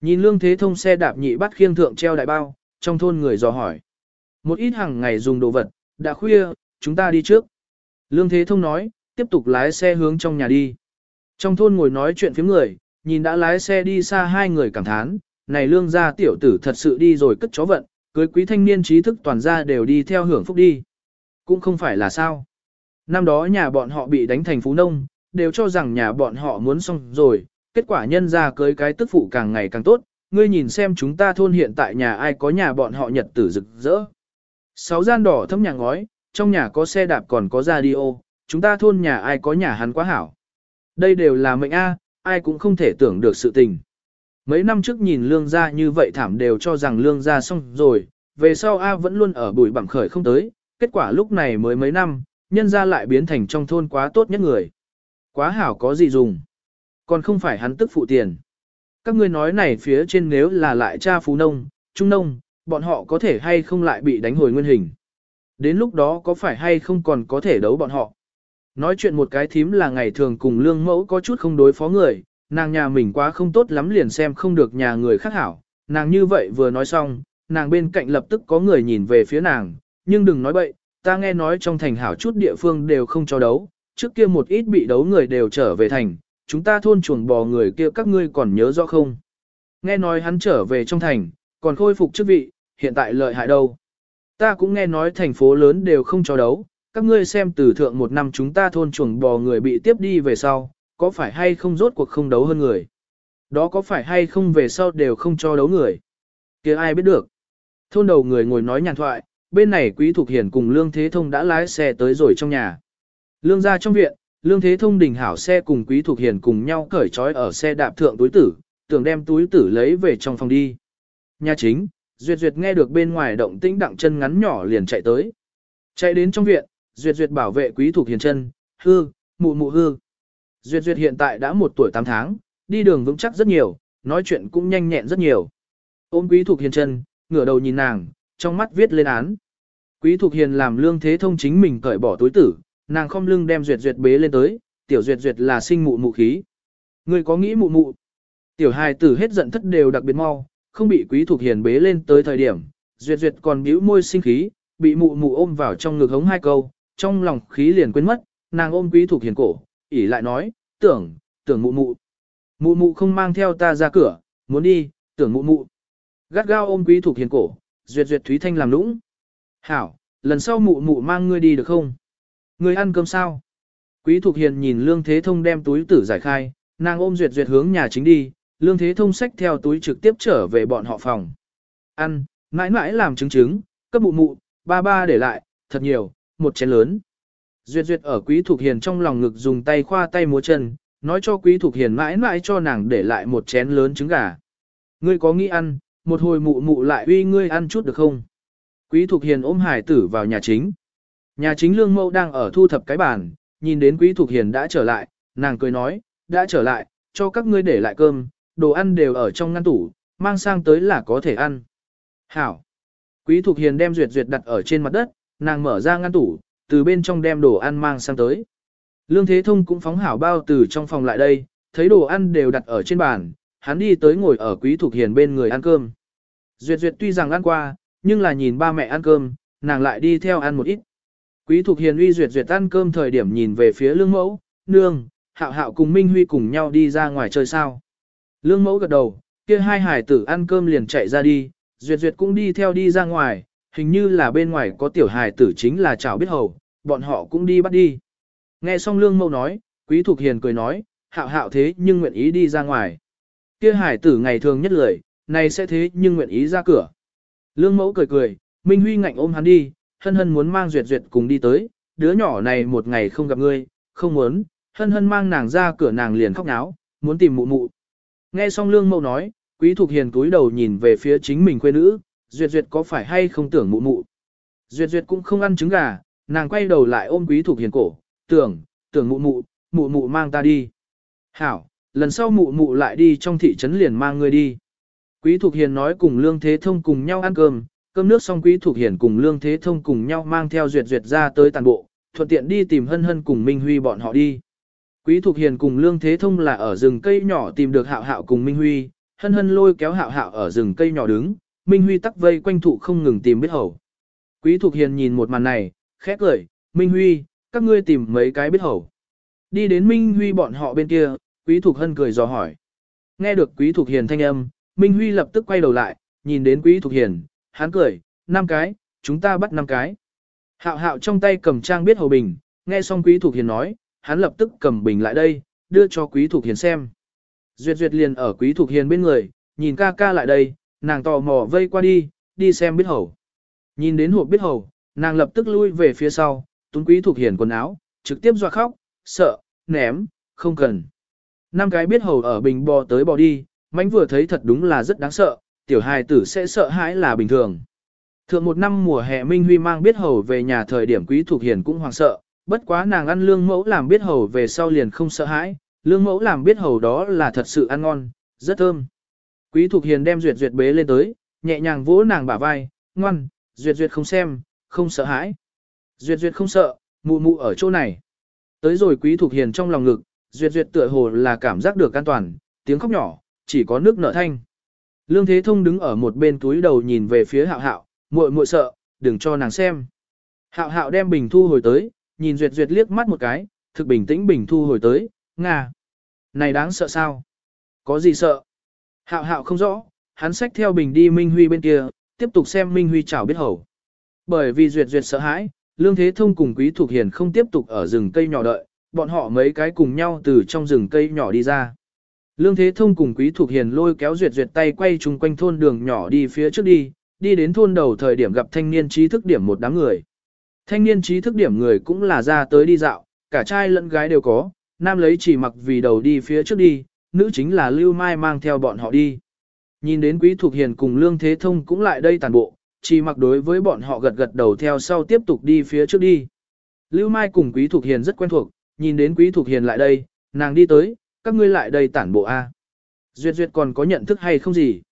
Nhìn lương thế thông xe đạp nhị bắt khiêng thượng treo đại bao, trong thôn người dò hỏi. Một ít hàng ngày dùng đồ vật, đã khuya, chúng ta đi trước. Lương thế thông nói, tiếp tục lái xe hướng trong nhà đi. Trong thôn ngồi nói chuyện phía người, nhìn đã lái xe đi xa hai người cảm thán, này lương gia tiểu tử thật sự đi rồi cất chó vận, cưới quý thanh niên trí thức toàn gia đều đi theo hưởng phúc đi. Cũng không phải là sao. Năm đó nhà bọn họ bị đánh thành phú nông, đều cho rằng nhà bọn họ muốn xong rồi, kết quả nhân ra cưới cái tức phụ càng ngày càng tốt, ngươi nhìn xem chúng ta thôn hiện tại nhà ai có nhà bọn họ nhật tử rực rỡ. Sáu gian đỏ thấm nhà ngói, trong nhà có xe đạp còn có radio, chúng ta thôn nhà ai có nhà hắn quá hảo. Đây đều là mệnh A, ai cũng không thể tưởng được sự tình. Mấy năm trước nhìn lương gia như vậy thảm đều cho rằng lương gia xong rồi, về sau A vẫn luôn ở bụi bặm khởi không tới, kết quả lúc này mới mấy năm, nhân gia lại biến thành trong thôn quá tốt nhất người. Quá hảo có gì dùng. Còn không phải hắn tức phụ tiền. Các ngươi nói này phía trên nếu là lại cha phú nông, trung nông, bọn họ có thể hay không lại bị đánh hồi nguyên hình. Đến lúc đó có phải hay không còn có thể đấu bọn họ. Nói chuyện một cái thím là ngày thường cùng lương mẫu có chút không đối phó người, nàng nhà mình quá không tốt lắm liền xem không được nhà người khác hảo. Nàng như vậy vừa nói xong, nàng bên cạnh lập tức có người nhìn về phía nàng, nhưng đừng nói bậy, ta nghe nói trong thành hảo chút địa phương đều không cho đấu, trước kia một ít bị đấu người đều trở về thành, chúng ta thôn chuồng bò người kia các ngươi còn nhớ rõ không? Nghe nói hắn trở về trong thành, còn khôi phục chức vị, hiện tại lợi hại đâu? Ta cũng nghe nói thành phố lớn đều không cho đấu, các ngươi xem từ thượng một năm chúng ta thôn chuồng bò người bị tiếp đi về sau, có phải hay không rốt cuộc không đấu hơn người? Đó có phải hay không về sau đều không cho đấu người? kia ai biết được? Thôn đầu người ngồi nói nhàn thoại, bên này Quý Thục Hiền cùng Lương Thế Thông đã lái xe tới rồi trong nhà. Lương ra trong viện, Lương Thế Thông đình hảo xe cùng Quý Thục Hiền cùng nhau cởi trói ở xe đạp thượng túi tử, tưởng đem túi tử lấy về trong phòng đi. Nhà chính, Duyệt Duyệt nghe được bên ngoài động tĩnh đặng chân ngắn nhỏ liền chạy tới. Chạy đến trong viện, Duyệt Duyệt bảo vệ Quý Thục Hiền chân, hư, mụ mụ hư. Duyệt Duyệt hiện tại đã một tuổi 8 tháng, đi đường vững chắc rất nhiều, nói chuyện cũng nhanh nhẹn rất nhiều. Ôm Quý Thục Hiền chân, ngửa đầu nhìn nàng, trong mắt viết lên án. Quý Thục Hiền làm lương thế thông chính mình cởi bỏ túi tử, nàng không lưng đem duyệt duyệt bế lên tới, tiểu duyệt duyệt là sinh mụ mụ khí. người có nghĩ mụ mụ? Tiểu hài tử hết giận thất đều đặc biệt mau, không bị Quý Thục Hiền bế lên tới thời điểm, duyệt duyệt còn bĩu môi sinh khí, bị mụ mụ ôm vào trong ngực hống hai câu, trong lòng khí liền quên mất, nàng ôm Quý Thục Hiền cổ, ỉ lại nói, tưởng, tưởng mụ mụ. Mụ mụ không mang theo ta ra cửa, muốn đi, tưởng mụ mụ. Gắt gao ôm Quý Thục Hiền cổ, duyệt duyệt Thúy Thanh làm lũng. Hảo, lần sau mụ mụ mang ngươi đi được không? Ngươi ăn cơm sao? Quý Thục Hiền nhìn Lương Thế Thông đem túi tử giải khai, nàng ôm duyệt duyệt hướng nhà chính đi, Lương Thế Thông xách theo túi trực tiếp trở về bọn họ phòng. Ăn, mãi mãi làm trứng trứng, cấp mụ mụ, ba ba để lại, thật nhiều, một chén lớn. Duyệt duyệt ở Quý Thục Hiền trong lòng ngực dùng tay khoa tay múa chân, nói cho Quý Thục Hiền mãi mãi cho nàng để lại một chén lớn trứng gà. Ngươi có nghĩ ăn, một hồi mụ mụ lại uy ngươi ăn chút được không? Quý Thục Hiền ôm hải tử vào nhà chính. Nhà chính lương mẫu đang ở thu thập cái bàn, nhìn đến Quý Thục Hiền đã trở lại, nàng cười nói, đã trở lại, cho các ngươi để lại cơm, đồ ăn đều ở trong ngăn tủ, mang sang tới là có thể ăn. Hảo. Quý Thục Hiền đem duyệt duyệt đặt ở trên mặt đất, nàng mở ra ngăn tủ, từ bên trong đem đồ ăn mang sang tới. Lương Thế Thông cũng phóng hảo bao từ trong phòng lại đây, thấy đồ ăn đều đặt ở trên bàn, hắn đi tới ngồi ở Quý Thục Hiền bên người ăn cơm. Duyệt Duyệt tuy rằng ăn qua, nhưng là nhìn ba mẹ ăn cơm, nàng lại đi theo ăn một ít. Quý Thục Hiền uy Duyệt Duyệt ăn cơm thời điểm nhìn về phía lương mẫu, nương, hạo hạo cùng Minh Huy cùng nhau đi ra ngoài chơi sao. Lương mẫu gật đầu, kia hai hải tử ăn cơm liền chạy ra đi, Duyệt Duyệt cũng đi theo đi ra ngoài, hình như là bên ngoài có tiểu hải tử chính là chảo biết hầu, bọn họ cũng đi bắt đi. Nghe xong lương mẫu nói, Quý Thục Hiền cười nói, hạo hạo thế nhưng nguyện ý đi ra ngoài. Kia hải tử ngày thường nhất lời, này sẽ thế nhưng nguyện ý ra cửa. Lương mẫu cười cười, Minh Huy ngạnh ôm hắn đi, hân hân muốn mang duyệt duyệt cùng đi tới, đứa nhỏ này một ngày không gặp ngươi, không muốn, hân hân mang nàng ra cửa nàng liền khóc náo, muốn tìm mụ mụ. Nghe xong lương mẫu nói, quý thục hiền túi đầu nhìn về phía chính mình quê nữ, duyệt duyệt có phải hay không tưởng mụ mụ. Duyệt duyệt cũng không ăn trứng gà, nàng quay đầu lại ôm quý thục hiền cổ, tưởng, tưởng mụ mụ, mụ mụ mang ta đi. Hảo, lần sau mụ mụ lại đi trong thị trấn liền mang ngươi đi. Quý Thục Hiền nói cùng Lương Thế Thông cùng nhau ăn cơm, cơm nước xong Quý Thục Hiền cùng Lương Thế Thông cùng nhau mang theo duyệt duyệt ra tới tàn bộ, thuận tiện đi tìm hân hân cùng Minh Huy bọn họ đi. Quý Thục Hiền cùng Lương Thế Thông là ở rừng cây nhỏ tìm được Hạo Hạo cùng Minh Huy, hân hân lôi kéo Hạo Hạo ở rừng cây nhỏ đứng, Minh Huy tắc vây quanh thụ không ngừng tìm biết hầu. Quý Thục Hiền nhìn một màn này, khẽ cười, Minh Huy, các ngươi tìm mấy cái biết hầu. Đi đến Minh Huy bọn họ bên kia, Quý Thục Hân cười dò hỏi. Nghe được Quý Thục Hiền thanh âm, Minh Huy lập tức quay đầu lại, nhìn đến Quý Thục Hiền, hắn cười, năm cái, chúng ta bắt năm cái. Hạo hạo trong tay cầm trang biết hầu bình, nghe xong Quý Thục Hiền nói, hắn lập tức cầm bình lại đây, đưa cho Quý Thục Hiền xem. Duyệt Duyệt liền ở Quý Thục Hiền bên người, nhìn ca ca lại đây, nàng tò mò vây qua đi, đi xem biết hầu. Nhìn đến hộp biết hầu, nàng lập tức lui về phía sau, túm Quý Thục Hiền quần áo, trực tiếp dọa khóc, sợ, ném, không cần. Năm cái biết hầu ở bình bò tới bò đi, mánh vừa thấy thật đúng là rất đáng sợ, tiểu hài tử sẽ sợ hãi là bình thường. Thượng một năm mùa hè Minh Huy mang biết hầu về nhà thời điểm quý thuộc hiền cũng hoảng sợ, bất quá nàng ăn lương mẫu làm biết hầu về sau liền không sợ hãi, lương mẫu làm biết hầu đó là thật sự ăn ngon, rất thơm. Quý thuộc hiền đem duyệt duyệt bế lên tới, nhẹ nhàng vỗ nàng bả vai, ngoan, duyệt duyệt không xem, không sợ hãi. Duyệt duyệt không sợ, mụ mụ ở chỗ này. Tới rồi quý thuộc hiền trong lòng ngực, duyệt duyệt tựa hồ là cảm giác được an toàn, tiếng khóc nhỏ, chỉ có nước nở thanh. Lương Thế Thông đứng ở một bên túi đầu nhìn về phía hạo hạo, muội muội sợ, đừng cho nàng xem. Hạo hạo đem bình thu hồi tới, nhìn duyệt duyệt liếc mắt một cái, thực bình tĩnh bình thu hồi tới, ngà. Này đáng sợ sao? Có gì sợ? Hạo hạo không rõ, hắn xách theo bình đi Minh Huy bên kia, tiếp tục xem Minh Huy chảo biết hầu. Bởi vì duyệt duyệt sợ hãi, Lương Thế Thông cùng Quý Thục Hiền không tiếp tục ở rừng cây nhỏ đợi, bọn họ mấy cái cùng nhau từ trong rừng cây nhỏ đi ra. Lương Thế Thông cùng Quý Thục Hiền lôi kéo duyệt duyệt tay quay chung quanh thôn đường nhỏ đi phía trước đi, đi đến thôn đầu thời điểm gặp thanh niên trí thức điểm một đám người. Thanh niên trí thức điểm người cũng là ra tới đi dạo, cả trai lẫn gái đều có, nam lấy chỉ mặc vì đầu đi phía trước đi, nữ chính là Lưu Mai mang theo bọn họ đi. Nhìn đến Quý Thục Hiền cùng Lương Thế Thông cũng lại đây tàn bộ, chỉ mặc đối với bọn họ gật gật đầu theo sau tiếp tục đi phía trước đi. Lưu Mai cùng Quý Thục Hiền rất quen thuộc, nhìn đến Quý Thục Hiền lại đây, nàng đi tới, các ngươi lại đây tản bộ A. Duyệt Duyệt còn có nhận thức hay không gì?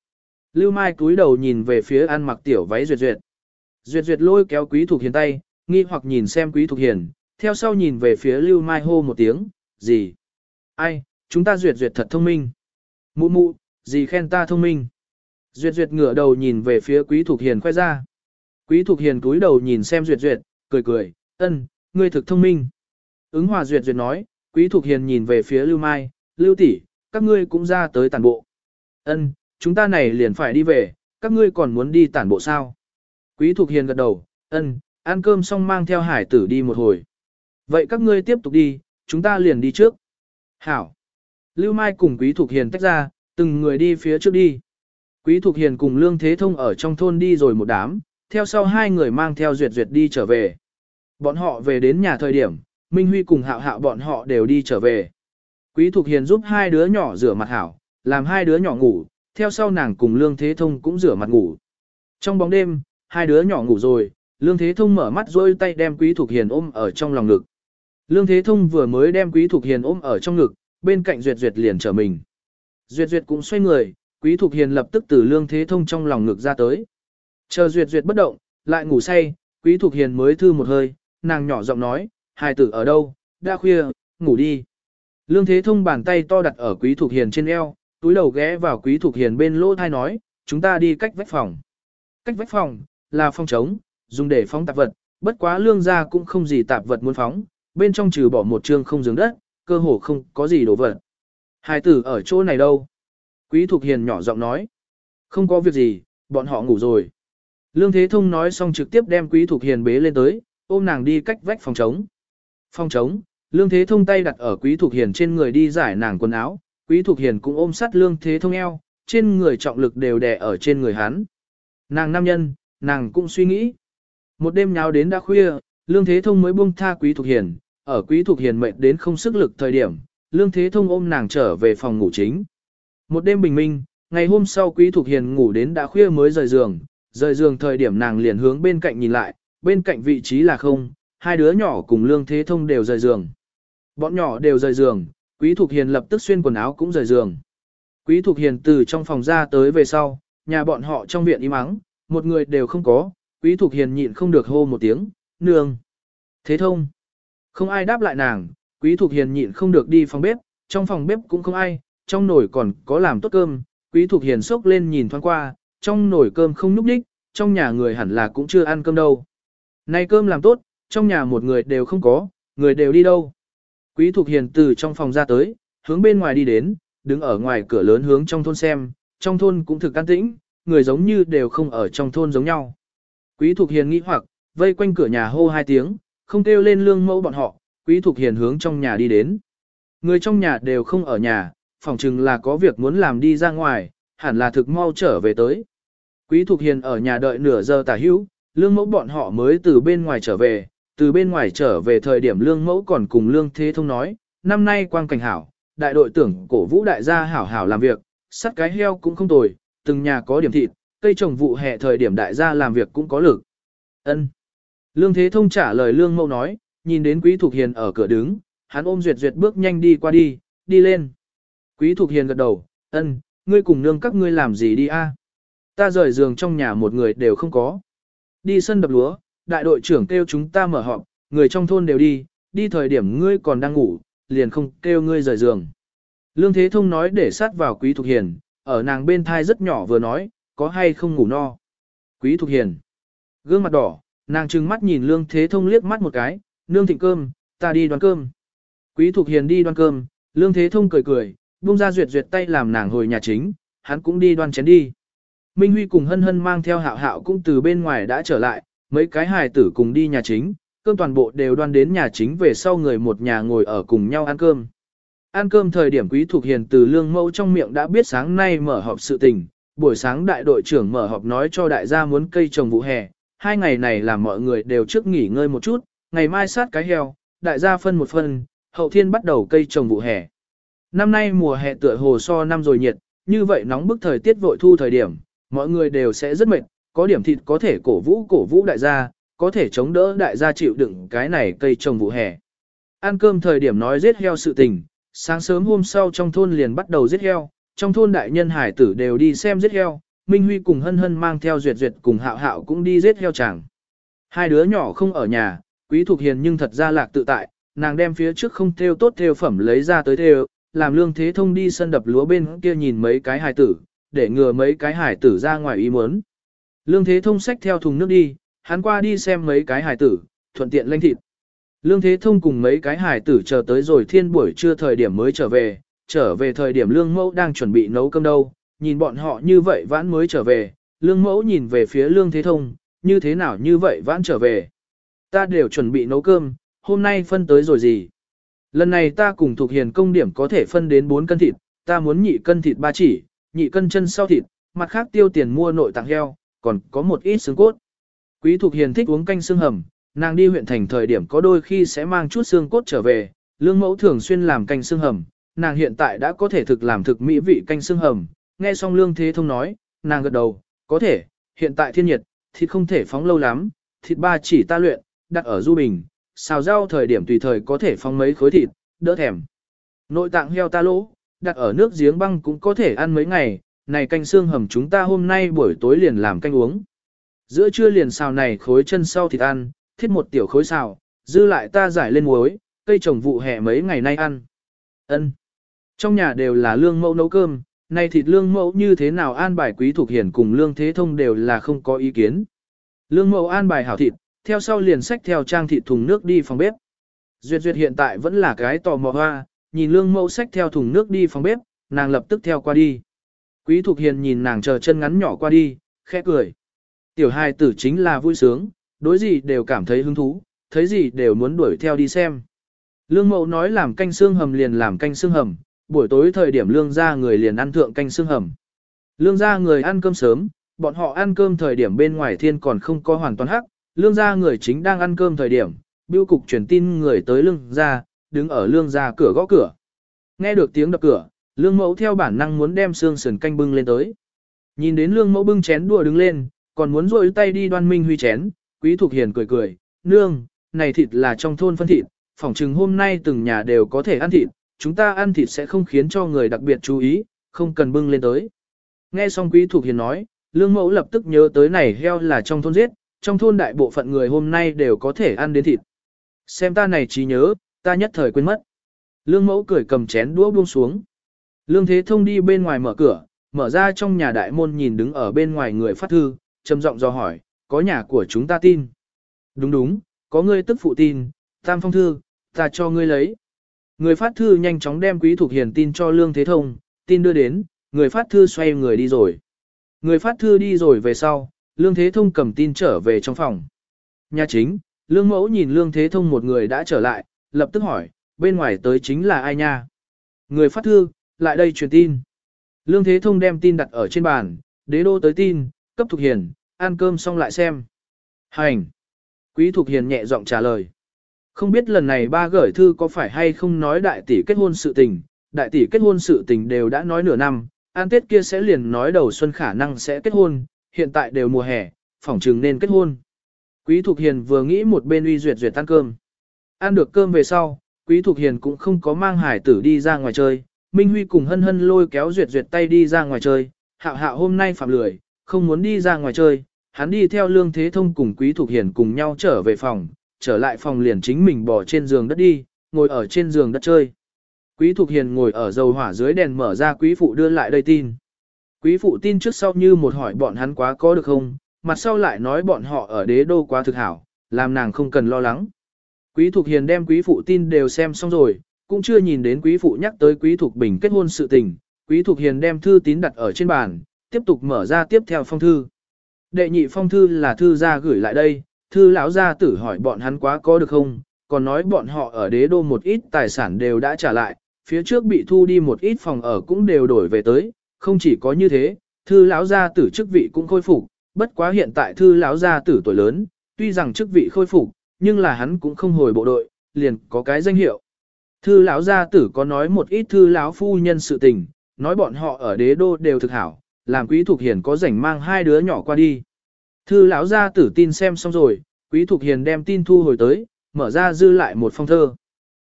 Lưu Mai cúi đầu nhìn về phía ăn mặc tiểu váy Duyệt Duyệt. Duyệt Duyệt lôi kéo Quý Thục Hiền tay, nghi hoặc nhìn xem Quý Thục Hiền, theo sau nhìn về phía Lưu Mai hô một tiếng, gì? Ai, chúng ta Duyệt Duyệt thật thông minh. Mụ mụ, gì khen ta thông minh? Duyệt Duyệt ngửa đầu nhìn về phía Quý Thục Hiền khoe ra. Quý Thục Hiền cúi đầu nhìn xem Duyệt Duyệt, cười cười, ân, ngươi thực thông minh. Ứng hòa Duyệt Duyệt nói, Quý Thục Hiền nhìn về phía Lưu Mai, Lưu tỷ, các ngươi cũng ra tới tàn bộ. Ân, chúng ta này liền phải đi về, các ngươi còn muốn đi tản bộ sao? Quý Thục Hiền gật đầu, ân, ăn cơm xong mang theo hải tử đi một hồi. Vậy các ngươi tiếp tục đi, chúng ta liền đi trước. Hảo. Lưu Mai cùng Quý Thục Hiền tách ra, từng người đi phía trước đi. Quý Thục Hiền cùng Lương Thế Thông ở trong thôn đi rồi một đám, theo sau hai người mang theo Duyệt Duyệt đi trở về. Bọn họ về đến nhà thời điểm, Minh Huy cùng Hạo Hạo bọn họ đều đi trở về. Quý Thục Hiền giúp hai đứa nhỏ rửa mặt hảo, làm hai đứa nhỏ ngủ, theo sau nàng cùng Lương Thế Thông cũng rửa mặt ngủ. Trong bóng đêm, hai đứa nhỏ ngủ rồi, Lương Thế Thông mở mắt rôi tay đem Quý Thục Hiền ôm ở trong lòng ngực. Lương Thế Thông vừa mới đem Quý Thục Hiền ôm ở trong ngực, bên cạnh Duyệt Duyệt liền trở mình. Duyệt Duyệt cũng xoay người, Quý Thục Hiền lập tức từ Lương Thế Thông trong lòng ngực ra tới. Chờ Duyệt Duyệt bất động, lại ngủ say, Quý Thục Hiền mới thư một hơi, nàng nhỏ giọng nói, hài tử ở đâu, đã khuya, ngủ đi. Lương Thế Thông bàn tay to đặt ở Quý Thục Hiền trên eo, túi đầu ghé vào Quý Thục Hiền bên lỗ thai nói, chúng ta đi cách vách phòng. Cách vách phòng, là phòng trống, dùng để phóng tạp vật, bất quá lương gia cũng không gì tạp vật muốn phóng, bên trong trừ bỏ một trường không giường đất, cơ hồ không có gì đồ vật. Hai tử ở chỗ này đâu? Quý Thục Hiền nhỏ giọng nói. Không có việc gì, bọn họ ngủ rồi. Lương Thế Thông nói xong trực tiếp đem Quý Thục Hiền bế lên tới, ôm nàng đi cách vách phòng trống. Phòng trống, Lương Thế Thông tay đặt ở Quý Thục Hiền trên người đi giải nàng quần áo, Quý Thục Hiền cũng ôm sát Lương Thế Thông eo, trên người trọng lực đều đè ở trên người hắn. Nàng nam nhân, nàng cũng suy nghĩ. Một đêm nháo đến đã khuya, Lương Thế Thông mới buông tha Quý Thục Hiền, ở Quý Thục Hiền mệt đến không sức lực thời điểm, Lương Thế Thông ôm nàng trở về phòng ngủ chính. Một đêm bình minh, ngày hôm sau Quý Thục Hiền ngủ đến đã khuya mới rời giường, rời giường thời điểm nàng liền hướng bên cạnh nhìn lại, bên cạnh vị trí là không, hai đứa nhỏ cùng Lương Thế Thông đều rời giường. Bọn nhỏ đều rời giường, Quý Thục Hiền lập tức xuyên quần áo cũng rời giường. Quý Thục Hiền từ trong phòng ra tới về sau, nhà bọn họ trong viện im ắng, một người đều không có, Quý Thục Hiền nhịn không được hô một tiếng, nương. Thế thông. Không ai đáp lại nàng, Quý Thục Hiền nhịn không được đi phòng bếp, trong phòng bếp cũng không ai, trong nồi còn có làm tốt cơm, Quý Thục Hiền sốc lên nhìn thoáng qua, trong nồi cơm không núp đích, trong nhà người hẳn là cũng chưa ăn cơm đâu. Này cơm làm tốt, trong nhà một người đều không có, người đều đi đâu. Quý Thục Hiền từ trong phòng ra tới, hướng bên ngoài đi đến, đứng ở ngoài cửa lớn hướng trong thôn xem, trong thôn cũng thực an tĩnh, người giống như đều không ở trong thôn giống nhau. Quý Thục Hiền nghĩ hoặc, vây quanh cửa nhà hô hai tiếng, không kêu lên lương mẫu bọn họ, Quý Thục Hiền hướng trong nhà đi đến. Người trong nhà đều không ở nhà, phỏng chừng là có việc muốn làm đi ra ngoài, hẳn là thực mau trở về tới. Quý Thục Hiền ở nhà đợi nửa giờ tả hữu, lương mẫu bọn họ mới từ bên ngoài trở về, từ bên ngoài trở về thời điểm lương mẫu còn cùng lương thế thông nói, năm nay quang cảnh hảo, đại đội tưởng cổ vũ đại gia hảo hảo làm việc, sắt cái heo cũng không tồi, từng nhà có điểm thịt, cây trồng vụ hè thời điểm đại gia làm việc cũng có lực. Ân. Lương Thế Thông trả lời Lương Mẫu nói, nhìn đến Quý Thục Hiền ở cửa đứng, hắn ôm Duyệt Duyệt bước nhanh đi qua đi, đi lên. Quý Thục Hiền gật đầu, ân, ngươi cùng nương các ngươi làm gì đi a? Ta rời giường trong nhà một người đều không có. Đi sân đập lúa, đại đội trưởng kêu chúng ta mở họp, người trong thôn đều đi, đi thời điểm ngươi còn đang ngủ, liền không kêu ngươi rời giường. Lương Thế Thông nói để sát vào Quý Thục Hiền, ở nàng bên thai rất nhỏ vừa nói, có hay không ngủ no. Quý Thục Hiền, gương mặt đỏ, nàng trừng mắt nhìn Lương Thế Thông liếc mắt một cái, nương thịnh cơm, ta đi đoán cơm. Quý Thục Hiền đi đoán cơm, Lương Thế Thông cười cười, buông ra duyệt duyệt tay làm nàng hồi nhà chính, hắn cũng đi đoan chén đi. Minh Huy cùng hân hân mang theo hạo hạo cũng từ bên ngoài đã trở lại, mấy cái hài tử cùng đi nhà chính, cơm toàn bộ đều đoan đến nhà chính về sau người một nhà ngồi ở cùng nhau ăn cơm. Ăn cơm thời điểm quý thuộc hiền từ lương mẫu trong miệng đã biết sáng nay mở họp sự tình, buổi sáng đại đội trưởng mở họp nói cho đại gia muốn cây trồng vụ hè, hai ngày này làm mọi người đều trước nghỉ ngơi một chút, ngày mai sát cái heo, đại gia phân một phân, hậu thiên bắt đầu cây trồng vụ hè. Năm nay mùa hè tựa hồ so năm rồi nhiệt, như vậy nóng bức thời tiết vội thu thời điểm, mọi người đều sẽ rất mệt, có điểm thịt có thể cổ vũ cổ vũ đại gia, có thể chống đỡ đại gia chịu đựng cái này cây trồng vụ hè. Ăn cơm thời điểm nói giết heo sự tình, sáng sớm hôm sau trong thôn liền bắt đầu giết heo, trong thôn đại nhân hải tử đều đi xem giết heo, Minh Huy cùng Hân Hân mang theo Duyệt Duyệt cùng Hạo Hạo cũng đi giết heo chẳng. Hai đứa nhỏ không ở nhà, Quý thuộc Hiền nhưng thật ra lạc tự tại, nàng đem phía trước không theo tốt theo phẩm lấy ra tới theo, làm lương thế thông đi sân đập lúa bên kia nhìn mấy cái hải tử, để ngừa mấy cái hải tử ra ngoài ý muốn. Lương thế thông xách theo thùng nước đi, hắn qua đi xem mấy cái hải tử, thuận tiện lanh thịt. Lương Thế Thông cùng mấy cái hải tử chờ tới rồi thiên buổi trưa thời điểm mới trở về, trở về thời điểm Lương Mẫu đang chuẩn bị nấu cơm đâu, nhìn bọn họ như vậy vãn mới trở về, Lương Mẫu nhìn về phía Lương Thế Thông, như thế nào như vậy vãn trở về. Ta đều chuẩn bị nấu cơm, hôm nay phân tới rồi gì. Lần này ta cùng thuộc hiền công điểm có thể phân đến 4 cân thịt, ta muốn nhị cân thịt ba chỉ, nhị cân chân sau thịt, mặt khác tiêu tiền mua nội tạng heo, còn có một ít xương cốt. Quý Thục hiền thích uống canh xương hầm, nàng đi huyện thành thời điểm có đôi khi sẽ mang chút xương cốt trở về, lương mẫu thường xuyên làm canh xương hầm, nàng hiện tại đã có thể thực làm thực mỹ vị canh xương hầm, nghe xong lương thế thông nói, nàng gật đầu, có thể, hiện tại thiên nhiệt, thịt không thể phóng lâu lắm, thịt ba chỉ ta luyện, đặt ở du bình, xào rau thời điểm tùy thời có thể phóng mấy khối thịt, đỡ thèm. Nội tạng heo ta lỗ, đặt ở nước giếng băng cũng có thể ăn mấy ngày, này canh xương hầm chúng ta hôm nay buổi tối liền làm canh uống. Giữa trưa liền xào này khối chân sau thịt ăn, thiết một tiểu khối xào, dư lại ta giải lên muối, cây trồng vụ hè mấy ngày nay ăn. Ân. Trong nhà đều là lương mẫu nấu cơm, nay thịt lương mẫu như thế nào an bài quý thuộc hiển cùng lương thế thông đều là không có ý kiến. Lương mẫu an bài hảo thịt, theo sau liền xách theo trang thịt thùng nước đi phòng bếp. Duyệt duyệt hiện tại vẫn là cái tò mò hoa, nhìn lương mẫu xách theo thùng nước đi phòng bếp, nàng lập tức theo qua đi. Quý Thục hiền nhìn nàng chờ chân ngắn nhỏ qua đi, khẽ cười. Tiểu hài tử chính là vui sướng, đối gì đều cảm thấy hứng thú, thấy gì đều muốn đuổi theo đi xem. Lương mẫu nói làm canh xương hầm liền làm canh xương hầm, buổi tối thời điểm lương ra người liền ăn thượng canh xương hầm. Lương ra người ăn cơm sớm, bọn họ ăn cơm thời điểm bên ngoài thiên còn không có hoàn toàn hắc, lương ra người chính đang ăn cơm thời điểm, biêu cục truyền tin người tới lương ra, đứng ở lương ra cửa gõ cửa. Nghe được tiếng đập cửa, lương mẫu theo bản năng muốn đem xương sườn canh bưng lên tới. Nhìn đến lương mẫu bưng chén đùa đứng lên, còn muốn rôi tay đi đoan minh huy chén, quý thục hiền cười cười, nương, này thịt là trong thôn phân thịt, phỏng chừng hôm nay từng nhà đều có thể ăn thịt, chúng ta ăn thịt sẽ không khiến cho người đặc biệt chú ý, không cần bưng lên tới. Nghe xong quý thục hiền nói, lương mẫu lập tức nhớ tới này heo là trong thôn giết, trong thôn đại bộ phận người hôm nay đều có thể ăn đến thịt. Xem ta này trí nhớ, ta nhất thời quên mất. Lương mẫu cười cầm chén đũa buông xuống. Lương thế thông đi bên ngoài mở cửa, mở ra trong nhà đại môn nhìn đứng ở bên ngoài người phát thư, trầm giọng do hỏi, có nhà của chúng ta tin. Đúng đúng, có ngươi tức phụ tin, tam phong thư, ta cho ngươi lấy. Người phát thư nhanh chóng đem quý thuộc hiền tin cho Lương Thế Thông, tin đưa đến, người phát thư xoay người đi rồi. Người phát thư đi rồi về sau, Lương Thế Thông cầm tin trở về trong phòng. Nhà chính, Lương Mẫu nhìn Lương Thế Thông một người đã trở lại, lập tức hỏi, bên ngoài tới chính là ai nha? Người phát thư, lại đây truyền tin. Lương Thế Thông đem tin đặt ở trên bàn, đế đô tới tin, cấp Thục Hiền, ăn cơm xong lại xem. Hành. Quý Thục Hiền nhẹ giọng trả lời. Không biết lần này ba gửi thư có phải hay không nói đại tỷ kết hôn sự tình, đại tỷ kết hôn sự tình đều đã nói nửa năm, an tết kia sẽ liền nói đầu xuân khả năng sẽ kết hôn, hiện tại đều mùa hè, phỏng chừng nên kết hôn. Quý Thục Hiền vừa nghĩ một bên uy duyệt duyệt ăn cơm. Ăn được cơm về sau, Quý Thục Hiền cũng không có mang hải tử đi ra ngoài chơi, Minh Huy cùng hân hân lôi kéo duyệt duyệt tay đi ra ngoài chơi, hạo hạo hôm nay phạm lười, không muốn đi ra ngoài chơi, hắn đi theo Lương Thế Thông cùng Quý Thục Hiền cùng nhau trở về phòng, trở lại phòng liền chính mình bỏ trên giường đất đi, ngồi ở trên giường đất chơi. Quý Thục Hiền ngồi ở dầu hỏa dưới đèn mở ra quý phụ đưa lại đây tin. Quý phụ tin trước sau như một hỏi bọn hắn quá có được không, mặt sau lại nói bọn họ ở đế đô quá thực hảo, làm nàng không cần lo lắng. Quý Thục Hiền đem quý phụ tin đều xem xong rồi, cũng chưa nhìn đến quý phụ nhắc tới quý Thục Bình kết hôn sự tình. Quý Thục Hiền đem thư tín đặt ở trên bàn, tiếp tục mở ra tiếp theo phong thư. Đệ nhị phong thư là thư gia gửi lại đây, thư lão gia tử hỏi bọn hắn quá có được không, còn nói bọn họ ở đế đô một ít tài sản đều đã trả lại, phía trước bị thu đi một ít phòng ở cũng đều đổi về tới, không chỉ có như thế, thư lão gia tử chức vị cũng khôi phục, bất quá hiện tại thư lão gia tử tuổi lớn, tuy rằng chức vị khôi phục, nhưng là hắn cũng không hồi bộ đội, liền có cái danh hiệu. Thư lão gia tử có nói một ít thư lão phu nhân sự tình, nói bọn họ ở đế đô đều thực hảo, làm quý thuộc hiền có rảnh mang hai đứa nhỏ qua đi. Thư lão gia tử tin xem xong rồi, quý thuộc hiền đem tin thu hồi tới, mở ra dư lại một phong thơ.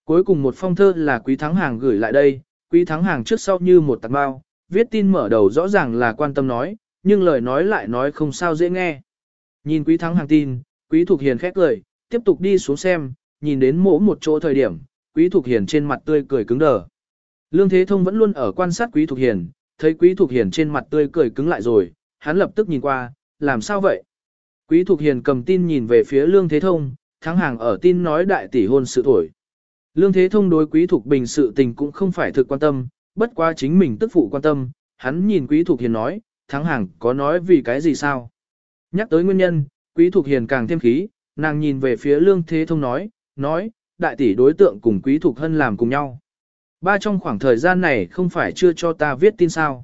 Cuối cùng một phong thơ là quý thắng hàng gửi lại đây, quý thắng hàng trước sau như một tạc bao, viết tin mở đầu rõ ràng là quan tâm nói, nhưng lời nói lại nói không sao dễ nghe. Nhìn quý thắng hàng tin, quý thuộc hiền khét cười, tiếp tục đi xuống xem, nhìn đến mỗ một chỗ thời điểm, quý Thục hiền trên mặt tươi cười cứng đờ. Lương Thế Thông vẫn luôn ở quan sát quý Thục hiền, thấy quý Thục hiền trên mặt tươi cười cứng lại rồi, hắn lập tức nhìn qua, làm sao vậy? Quý Thục hiền cầm tin nhìn về phía Lương Thế Thông, thắng hàng ở tin nói đại tỷ hôn sự thổi. Lương Thế Thông đối Quý Thục Bình sự tình cũng không phải thực quan tâm, bất quá chính mình tức phụ quan tâm, hắn nhìn Quý Thục Hiền nói, thắng hàng có nói vì cái gì sao? Nhắc tới nguyên nhân, Quý Thục Hiền càng thêm khí, nàng nhìn về phía Lương Thế Thông nói, nói, đại tỷ đối tượng cùng Quý Thục Hân làm cùng nhau. Ba trong khoảng thời gian này không phải chưa cho ta viết tin sao.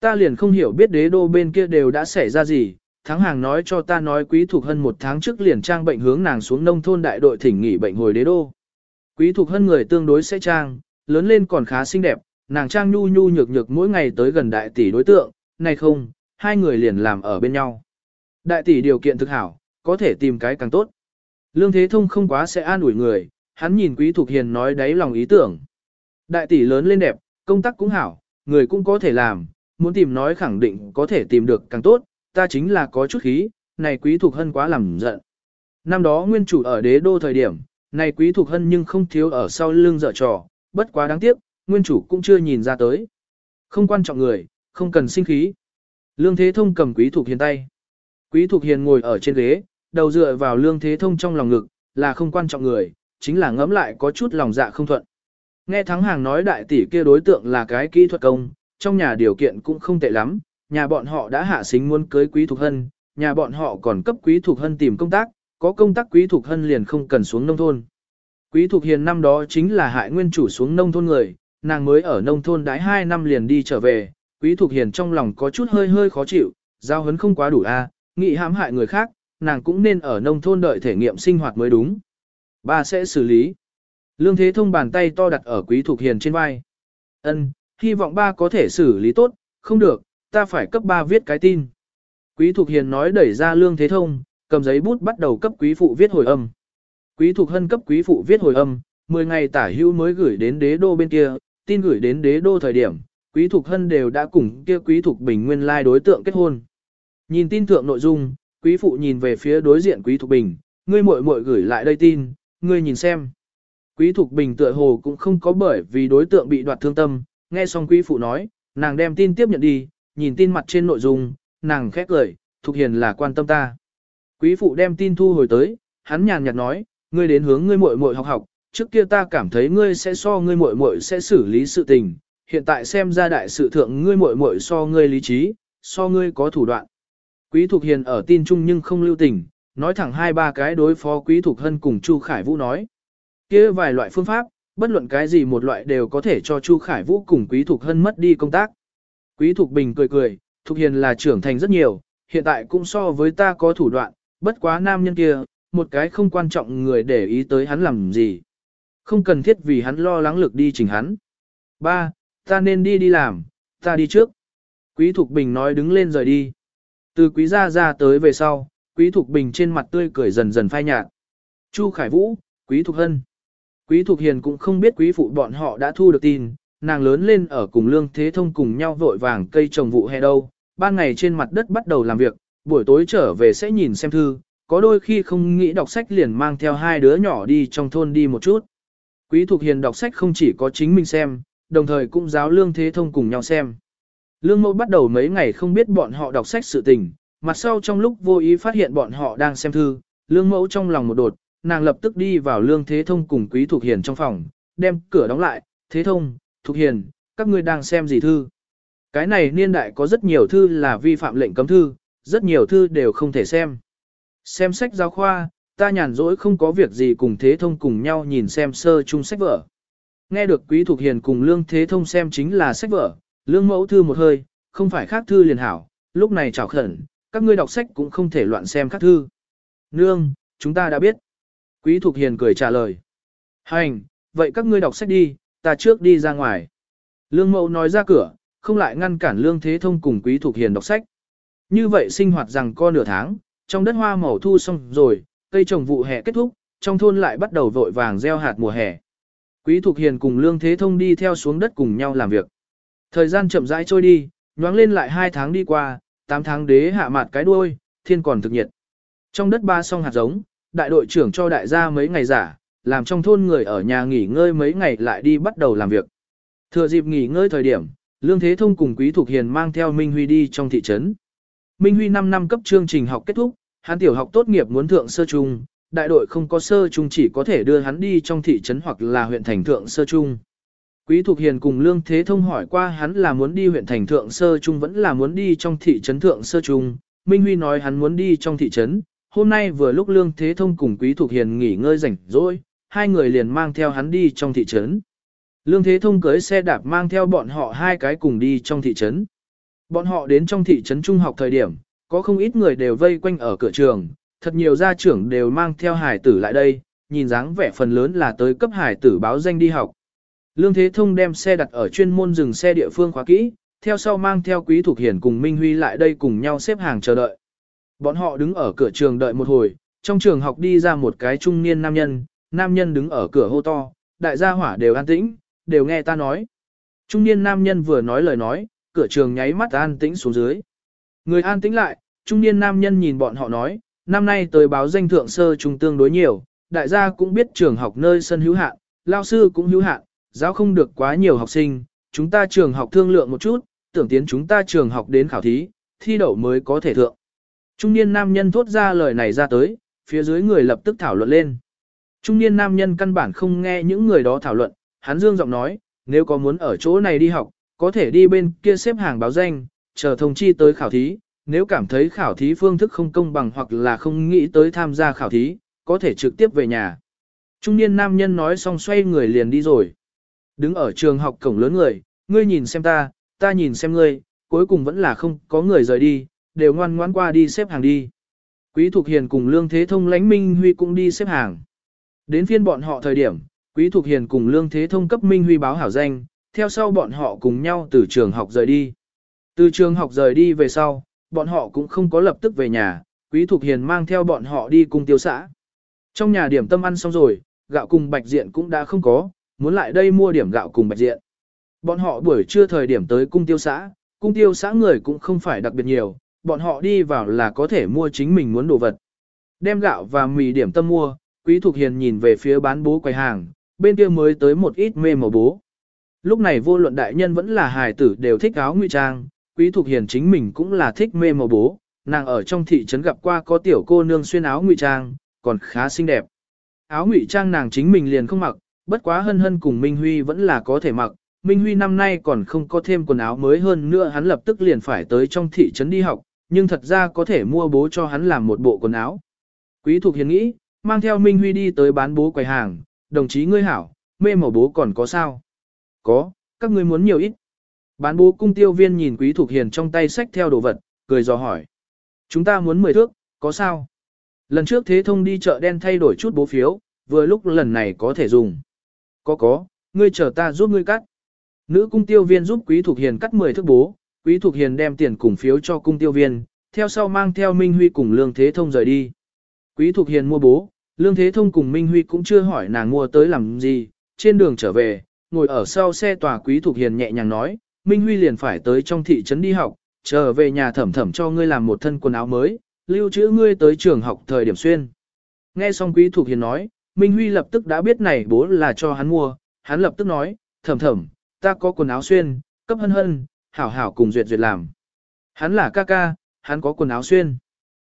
Ta liền không hiểu biết đế đô bên kia đều đã xảy ra gì, thắng hàng nói cho ta nói Quý Thục Hân một tháng trước liền trang bệnh hướng nàng xuống nông thôn đại đội thỉnh nghỉ bệnh hồi đế đô. Quý Thục Hân người tương đối sẽ trang, lớn lên còn khá xinh đẹp, nàng trang nhu nhu nhược nhược mỗi ngày tới gần đại tỷ đối tượng, này không, hai người liền làm ở bên nhau. Đại tỷ điều kiện thực hảo, có thể tìm cái càng tốt. Lương Thế Thông không quá sẽ an ủi người, hắn nhìn Quý Thục Hiền nói đáy lòng ý tưởng. Đại tỷ lớn lên đẹp, công tác cũng hảo, người cũng có thể làm, muốn tìm nói khẳng định có thể tìm được càng tốt, ta chính là có chút khí, này Quý Thục Hân quá làm giận. Năm đó nguyên chủ ở đế đô thời điểm, này quý thuộc hân nhưng không thiếu ở sau lưng dở trò, bất quá đáng tiếc, nguyên chủ cũng chưa nhìn ra tới. Không quan trọng người, không cần sinh khí. Lương Thế Thông cầm quý thuộc hiền tay. Quý thuộc hiền ngồi ở trên ghế, đầu dựa vào lương thế thông trong lòng ngực, là không quan trọng người, chính là ngẫm lại có chút lòng dạ không thuận. Nghe thắng hàng nói đại tỷ kia đối tượng là cái kỹ thuật công, trong nhà điều kiện cũng không tệ lắm, nhà bọn họ đã hạ xính muốn cưới quý thuộc hân, nhà bọn họ còn cấp quý thuộc hân tìm công tác, có công tác quý thuộc hân liền không cần xuống nông thôn. Quý thuộc hiền năm đó chính là hại nguyên chủ xuống nông thôn người, nàng mới ở nông thôn đái 2 năm liền đi trở về, quý thuộc hiền trong lòng có chút hơi hơi khó chịu, giao hấn không quá đủ a, nghị hãm hại người khác, nàng cũng nên ở nông thôn đợi thể nghiệm sinh hoạt mới đúng. Ba sẽ xử lý. Lương Thế Thông bàn tay to đặt ở quý Thục hiền trên vai. Ân, hy vọng ba có thể xử lý tốt, không được, ta phải cấp ba viết cái tin. Quý Thục hiền nói đẩy ra Lương Thế Thông, cầm giấy bút bắt đầu cấp quý phụ viết hồi âm. Quý Thục hân cấp quý phụ viết hồi âm, 10 ngày tả hữu mới gửi đến đế đô bên kia, tin gửi đến đế đô thời điểm, quý Thục hân đều đã cùng kia quý Thục bình nguyên lai đối tượng kết hôn. Nhìn tin thượng nội dung, quý phụ nhìn về phía đối diện quý Thục bình, ngươi muội muội gửi lại đây tin, ngươi nhìn xem. Quý thuộc bình tựa hồ cũng không có bởi vì đối tượng bị đoạt thương tâm, nghe xong quý phụ nói, nàng đem tin tiếp nhận đi, nhìn tin mặt trên nội dung, nàng khét lời, Thục hiền là quan tâm ta. Quý phụ đem tin thu hồi tới, hắn nhàn nhạt nói, ngươi đến hướng ngươi muội muội học học, trước kia ta cảm thấy ngươi sẽ so ngươi muội muội sẽ xử lý sự tình, hiện tại xem ra đại sự thượng ngươi muội muội so ngươi lý trí, so ngươi có thủ đoạn. Quý Thục Hiền ở tin chung nhưng không lưu tình, nói thẳng hai ba cái đối phó Quý Thục Hân cùng Chu Khải Vũ nói. kia vài loại phương pháp, bất luận cái gì một loại đều có thể cho Chu Khải Vũ cùng Quý Thục Hân mất đi công tác. Quý Thục Bình cười cười, Thục Hiền là trưởng thành rất nhiều, hiện tại cũng so với ta có thủ đoạn, bất quá nam nhân kia, một cái không quan trọng người để ý tới hắn làm gì. Không cần thiết vì hắn lo lắng lực đi chỉnh hắn. Ba, ta nên đi đi làm, ta đi trước. Quý Thục Bình nói đứng lên rời đi. Từ quý gia ra tới về sau, quý Thục Bình trên mặt tươi cười dần dần phai nhạt. Chu Khải Vũ, quý Thục Hân. Quý Thục Hiền cũng không biết quý phụ bọn họ đã thu được tin, nàng lớn lên ở cùng Lương Thế Thông cùng nhau vội vàng cây trồng vụ hè đâu, ban ngày trên mặt đất bắt đầu làm việc, buổi tối trở về sẽ nhìn xem thư, có đôi khi không nghĩ đọc sách liền mang theo hai đứa nhỏ đi trong thôn đi một chút. Quý Thục Hiền đọc sách không chỉ có chính mình xem, đồng thời cũng giáo Lương Thế Thông cùng nhau xem. Lương Mẫu bắt đầu mấy ngày không biết bọn họ đọc sách sự tình, mặt sau trong lúc vô ý phát hiện bọn họ đang xem thư, Lương Mẫu trong lòng một đột, nàng lập tức đi vào Lương Thế Thông cùng Quý thuộc Hiền trong phòng, đem cửa đóng lại, Thế Thông, thuộc Hiền, các ngươi đang xem gì thư? Cái này niên đại có rất nhiều thư là vi phạm lệnh cấm thư, rất nhiều thư đều không thể xem. Xem sách giáo khoa, ta nhàn rỗi không có việc gì cùng Thế Thông cùng nhau nhìn xem sơ chung sách vở. Nghe được Quý thuộc Hiền cùng Lương Thế Thông xem chính là sách vở, Lương Mẫu thư một hơi, không phải khác thư liền hảo, lúc này chào khẩn, các ngươi đọc sách cũng không thể loạn xem các thư. Nương, chúng ta đã biết. Quý Thục Hiền cười trả lời. Hành, vậy các ngươi đọc sách đi, ta trước đi ra ngoài. Lương Mậu nói ra cửa, không lại ngăn cản Lương Thế Thông cùng Quý Thục Hiền đọc sách. Như vậy sinh hoạt rằng co nửa tháng, trong đất hoa màu thu xong rồi, cây trồng vụ hè kết thúc, trong thôn lại bắt đầu vội vàng gieo hạt mùa hè. Quý Thục Hiền cùng Lương Thế Thông đi theo xuống đất cùng nhau làm việc. Thời gian chậm rãi trôi đi, nhoáng lên lại hai tháng đi qua, tám tháng đế hạ mạt cái đuôi, thiên còn thực nhiệt. Trong đất ba song hạt giống, đại đội trưởng cho đại gia mấy ngày giả, làm trong thôn người ở nhà nghỉ ngơi mấy ngày lại đi bắt đầu làm việc. Thừa dịp nghỉ ngơi thời điểm, Lương Thế Thông cùng Quý Thục Hiền mang theo Minh Huy đi trong thị trấn. Minh Huy 5 năm cấp chương trình học kết thúc, hắn tiểu học tốt nghiệp muốn thượng sơ trung, đại đội không có sơ trung chỉ có thể đưa hắn đi trong thị trấn hoặc là huyện thành thượng sơ trung. Quý Thục Hiền cùng Lương Thế Thông hỏi qua hắn là muốn đi huyện thành thượng sơ trung vẫn là muốn đi trong thị trấn thượng sơ trung. Minh Huy nói hắn muốn đi trong thị trấn. Hôm nay vừa lúc Lương Thế Thông cùng Quý Thục Hiền nghỉ ngơi rảnh rỗi, hai người liền mang theo hắn đi trong thị trấn. Lương Thế Thông cưới xe đạp mang theo bọn họ hai cái cùng đi trong thị trấn. Bọn họ đến trong thị trấn trung học thời điểm, có không ít người đều vây quanh ở cửa trường, thật nhiều gia trưởng đều mang theo hải tử lại đây, nhìn dáng vẻ phần lớn là tới cấp hải tử báo danh đi học. Lương Thế Thông đem xe đặt ở chuyên môn dừng xe địa phương khóa kỹ, theo sau mang theo Quý Thục Hiển cùng Minh Huy lại đây cùng nhau xếp hàng chờ đợi. Bọn họ đứng ở cửa trường đợi một hồi, trong trường học đi ra một cái trung niên nam nhân, nam nhân đứng ở cửa hô to, đại gia hỏa đều an tĩnh, đều nghe ta nói. Trung niên nam nhân vừa nói lời nói, cửa trường nháy mắt an tĩnh xuống dưới. Người an tĩnh lại, trung niên nam nhân nhìn bọn họ nói, năm nay tới báo danh thượng sơ trung tương đối nhiều, đại gia cũng biết trường học nơi sân hữu hạn, lao sư cũng hữu hạn, giáo không được quá nhiều học sinh, chúng ta trường học thương lượng một chút, tưởng tiến chúng ta trường học đến khảo thí, thi đậu mới có thể thượng. Trung niên nam nhân thốt ra lời này ra tới, phía dưới người lập tức thảo luận lên. Trung niên nam nhân căn bản không nghe những người đó thảo luận, hắn dương giọng nói, nếu có muốn ở chỗ này đi học, có thể đi bên kia xếp hàng báo danh, chờ thông chi tới khảo thí, nếu cảm thấy khảo thí phương thức không công bằng hoặc là không nghĩ tới tham gia khảo thí, có thể trực tiếp về nhà. Trung niên nam nhân nói xong xoay người liền đi rồi. Đứng ở trường học cổng lớn người, ngươi nhìn xem ta, ta nhìn xem ngươi, cuối cùng vẫn là không có người rời đi, đều ngoan ngoãn qua đi xếp hàng đi. Quý Thục Hiền cùng Lương Thế Thông lãnh Minh Huy cũng đi xếp hàng. Đến phiên bọn họ thời điểm, Quý Thục Hiền cùng Lương Thế Thông cấp Minh Huy báo hảo danh, theo sau bọn họ cùng nhau từ trường học rời đi. Từ trường học rời đi về sau, bọn họ cũng không có lập tức về nhà, Quý Thục Hiền mang theo bọn họ đi cùng tiêu xã. Trong nhà điểm tâm ăn xong rồi, gạo cùng bạch diện cũng đã không có, muốn lại đây mua điểm gạo cùng bạch diện. Bọn họ buổi trưa thời điểm tới cung tiêu xã, cung tiêu xã người cũng không phải đặc biệt nhiều, bọn họ đi vào là có thể mua chính mình muốn đồ vật. Đem gạo và mì điểm tâm mua, Quý Thục Hiền nhìn về phía bán bố quầy hàng, bên kia mới tới một ít mê màu bố. Lúc này vô luận đại nhân vẫn là hài tử đều thích áo ngụy trang, Quý Thục Hiền chính mình cũng là thích mê màu bố, nàng ở trong thị trấn gặp qua có tiểu cô nương xuyên áo ngụy trang, còn khá xinh đẹp. Áo ngụy trang nàng chính mình liền không mặc, bất quá hân hân cùng Minh Huy vẫn là có thể mặc, Minh Huy năm nay còn không có thêm quần áo mới hơn nữa hắn lập tức liền phải tới trong thị trấn đi học, nhưng thật ra có thể mua bố cho hắn làm một bộ quần áo. Quý Thục Hiền nghĩ, mang theo Minh Huy đi tới bán bố quầy hàng, đồng chí ngươi hảo, mê màu bố còn có sao? Có, các ngươi muốn nhiều ít. Bán bố cung tiêu viên nhìn Quý Thục Hiền trong tay sách theo đồ vật, cười dò hỏi. Chúng ta muốn 10 thước, có sao? Lần trước thế thông đi chợ đen thay đổi chút bố phiếu, vừa lúc lần này có thể dùng. Có có, ngươi chờ ta giúp ngươi cắt. Nữ cung tiêu viên giúp Quý thuộc Hiền cắt 10 thước bố, Quý thuộc Hiền đem tiền cùng phiếu cho cung tiêu viên, theo sau mang theo Minh Huy cùng Lương Thế Thông rời đi. Quý thuộc Hiền mua bố, Lương Thế Thông cùng Minh Huy cũng chưa hỏi nàng mua tới làm gì, trên đường trở về, ngồi ở sau xe tòa Quý thuộc Hiền nhẹ nhàng nói, Minh Huy liền phải tới trong thị trấn đi học, trở về nhà thẩm thẩm cho ngươi làm một thân quần áo mới, lưu trữ ngươi tới trường học thời điểm xuyên. Nghe xong Quý thuộc Hiền nói, Minh Huy lập tức đã biết này bố là cho hắn mua, hắn lập tức nói, thầm thầm, ta có quần áo xuyên, cấp hân hân, hảo hảo cùng duyệt duyệt làm. Hắn là ca ca, hắn có quần áo xuyên.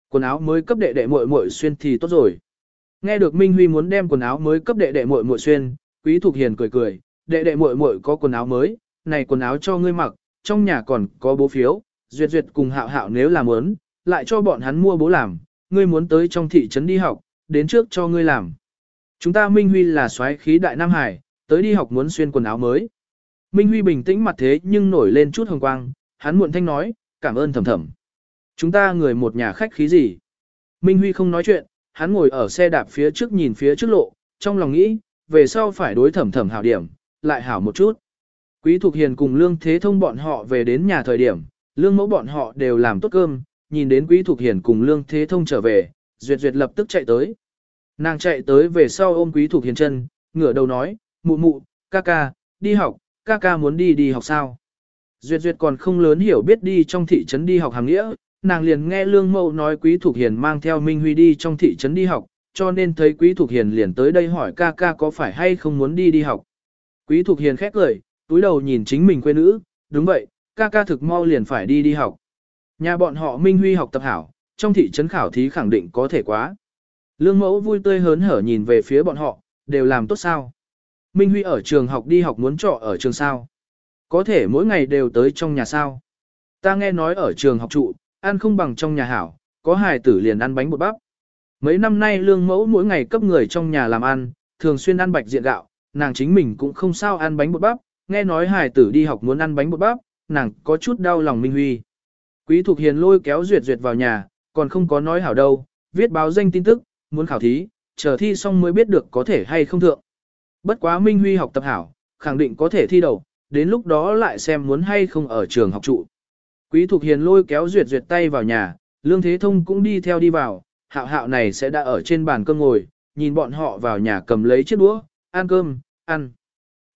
Quần áo mới cấp đệ đệ muội muội xuyên thì tốt rồi. Nghe được Minh Huy muốn đem quần áo mới cấp đệ đệ muội muội xuyên, Quý Thục Hiền cười cười, đệ đệ muội muội có quần áo mới, này quần áo cho ngươi mặc, trong nhà còn có bố phiếu, duyệt duyệt cùng hạo hạo nếu làm muốn, lại cho bọn hắn mua bố làm, ngươi muốn tới trong thị trấn đi học, đến trước cho ngươi làm. Chúng ta Minh Huy là soái khí đại Nam Hải, tới đi học muốn xuyên quần áo mới. Minh Huy bình tĩnh mặt thế nhưng nổi lên chút hồng quang, hắn muộn thanh nói, cảm ơn thầm thầm. Chúng ta người một nhà khách khí gì? Minh Huy không nói chuyện, hắn ngồi ở xe đạp phía trước nhìn phía trước lộ, trong lòng nghĩ, về sau phải đối thầm thầm hảo điểm, lại hảo một chút. Quý Thục Hiền cùng Lương Thế Thông bọn họ về đến nhà thời điểm, Lương Mẫu bọn họ đều làm tốt cơm, nhìn đến Quý Thục Hiền cùng Lương Thế Thông trở về, Duyệt Duyệt lập tức chạy tới. Nàng chạy tới về sau ôm Quý Thục Hiền chân, ngửa đầu nói, mụ mụ, ca ca, đi học, ca ca muốn đi đi học sao. Duyệt Duyệt còn không lớn hiểu biết đi trong thị trấn đi học hàng nghĩa, nàng liền nghe Lương Mẫu nói Quý Thục Hiền mang theo Minh Huy đi trong thị trấn đi học, cho nên thấy Quý Thục Hiền liền tới đây hỏi ca ca có phải hay không muốn đi đi học. Quý Thục Hiền khét cười, túi đầu nhìn chính mình quê nữ, đúng vậy, ca ca thực mau liền phải đi đi học. Nhà bọn họ Minh Huy học tập hảo, trong thị trấn khảo thí khẳng định có thể quá. Lương mẫu vui tươi hớn hở nhìn về phía bọn họ, đều làm tốt sao. Minh Huy ở trường học đi học muốn trọ ở trường sao. Có thể mỗi ngày đều tới trong nhà sao. Ta nghe nói ở trường học trụ, ăn không bằng trong nhà hảo, có hài tử liền ăn bánh bột bắp. Mấy năm nay lương mẫu mỗi ngày cấp người trong nhà làm ăn, thường xuyên ăn bạch diện gạo, nàng chính mình cũng không sao ăn bánh bột bắp, nghe nói hài tử đi học muốn ăn bánh bột bắp, nàng có chút đau lòng Minh Huy. Quý Thục Hiền lôi kéo Duyệt Duyệt vào nhà, còn không có nói hảo đâu, viết báo danh tin tức, muốn khảo thí, chờ thi xong mới biết được có thể hay không thượng. Bất quá Minh Huy học tập hảo, khẳng định có thể thi đầu, đến lúc đó lại xem muốn hay không ở trường học trụ. Quý Thục Hiền lôi kéo Duyệt Duyệt tay vào nhà, Lương Thế Thông cũng đi theo đi vào, hạo hạo này sẽ đã ở trên bàn cơm ngồi, nhìn bọn họ vào nhà cầm lấy chiếc đũa, ăn cơm, ăn.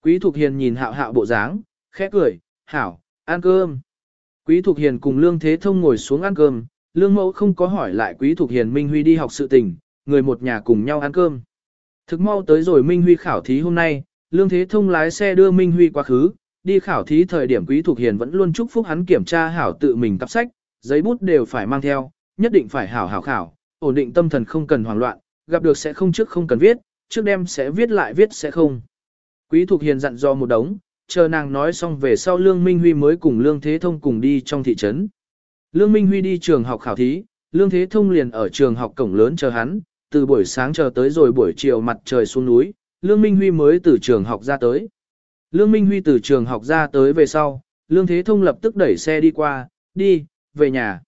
Quý Thục Hiền nhìn hạo hạo bộ dáng, khẽ cười, hảo, ăn cơm. Quý Thục Hiền cùng Lương Thế Thông ngồi xuống ăn cơm, Lương Mẫu không có hỏi lại Quý Thục Hiền Minh Huy đi học sự tình, người một nhà cùng nhau ăn cơm. Thực mau tới rồi Minh Huy khảo thí hôm nay, Lương Thế Thông lái xe đưa Minh Huy quá khứ, đi khảo thí thời điểm Quý Thục Hiền vẫn luôn chúc phúc hắn kiểm tra hảo tự mình tập sách, giấy bút đều phải mang theo, nhất định phải hảo hảo khảo, ổn định tâm thần không cần hoảng loạn, gặp được sẽ không trước không cần viết, trước đem sẽ viết lại viết sẽ không. Quý Thục Hiền dặn dò một đống, chờ nàng nói xong về sau Lương Minh Huy mới cùng Lương Thế Thông cùng đi trong thị trấn. Lương Minh Huy đi trường học khảo thí, Lương Thế Thông liền ở trường học cổng lớn chờ hắn, từ buổi sáng chờ tới rồi buổi chiều mặt trời xuống núi, Lương Minh Huy mới từ trường học ra tới. Lương Minh Huy từ trường học ra tới về sau, Lương Thế Thông lập tức đẩy xe đi qua, đi, về nhà.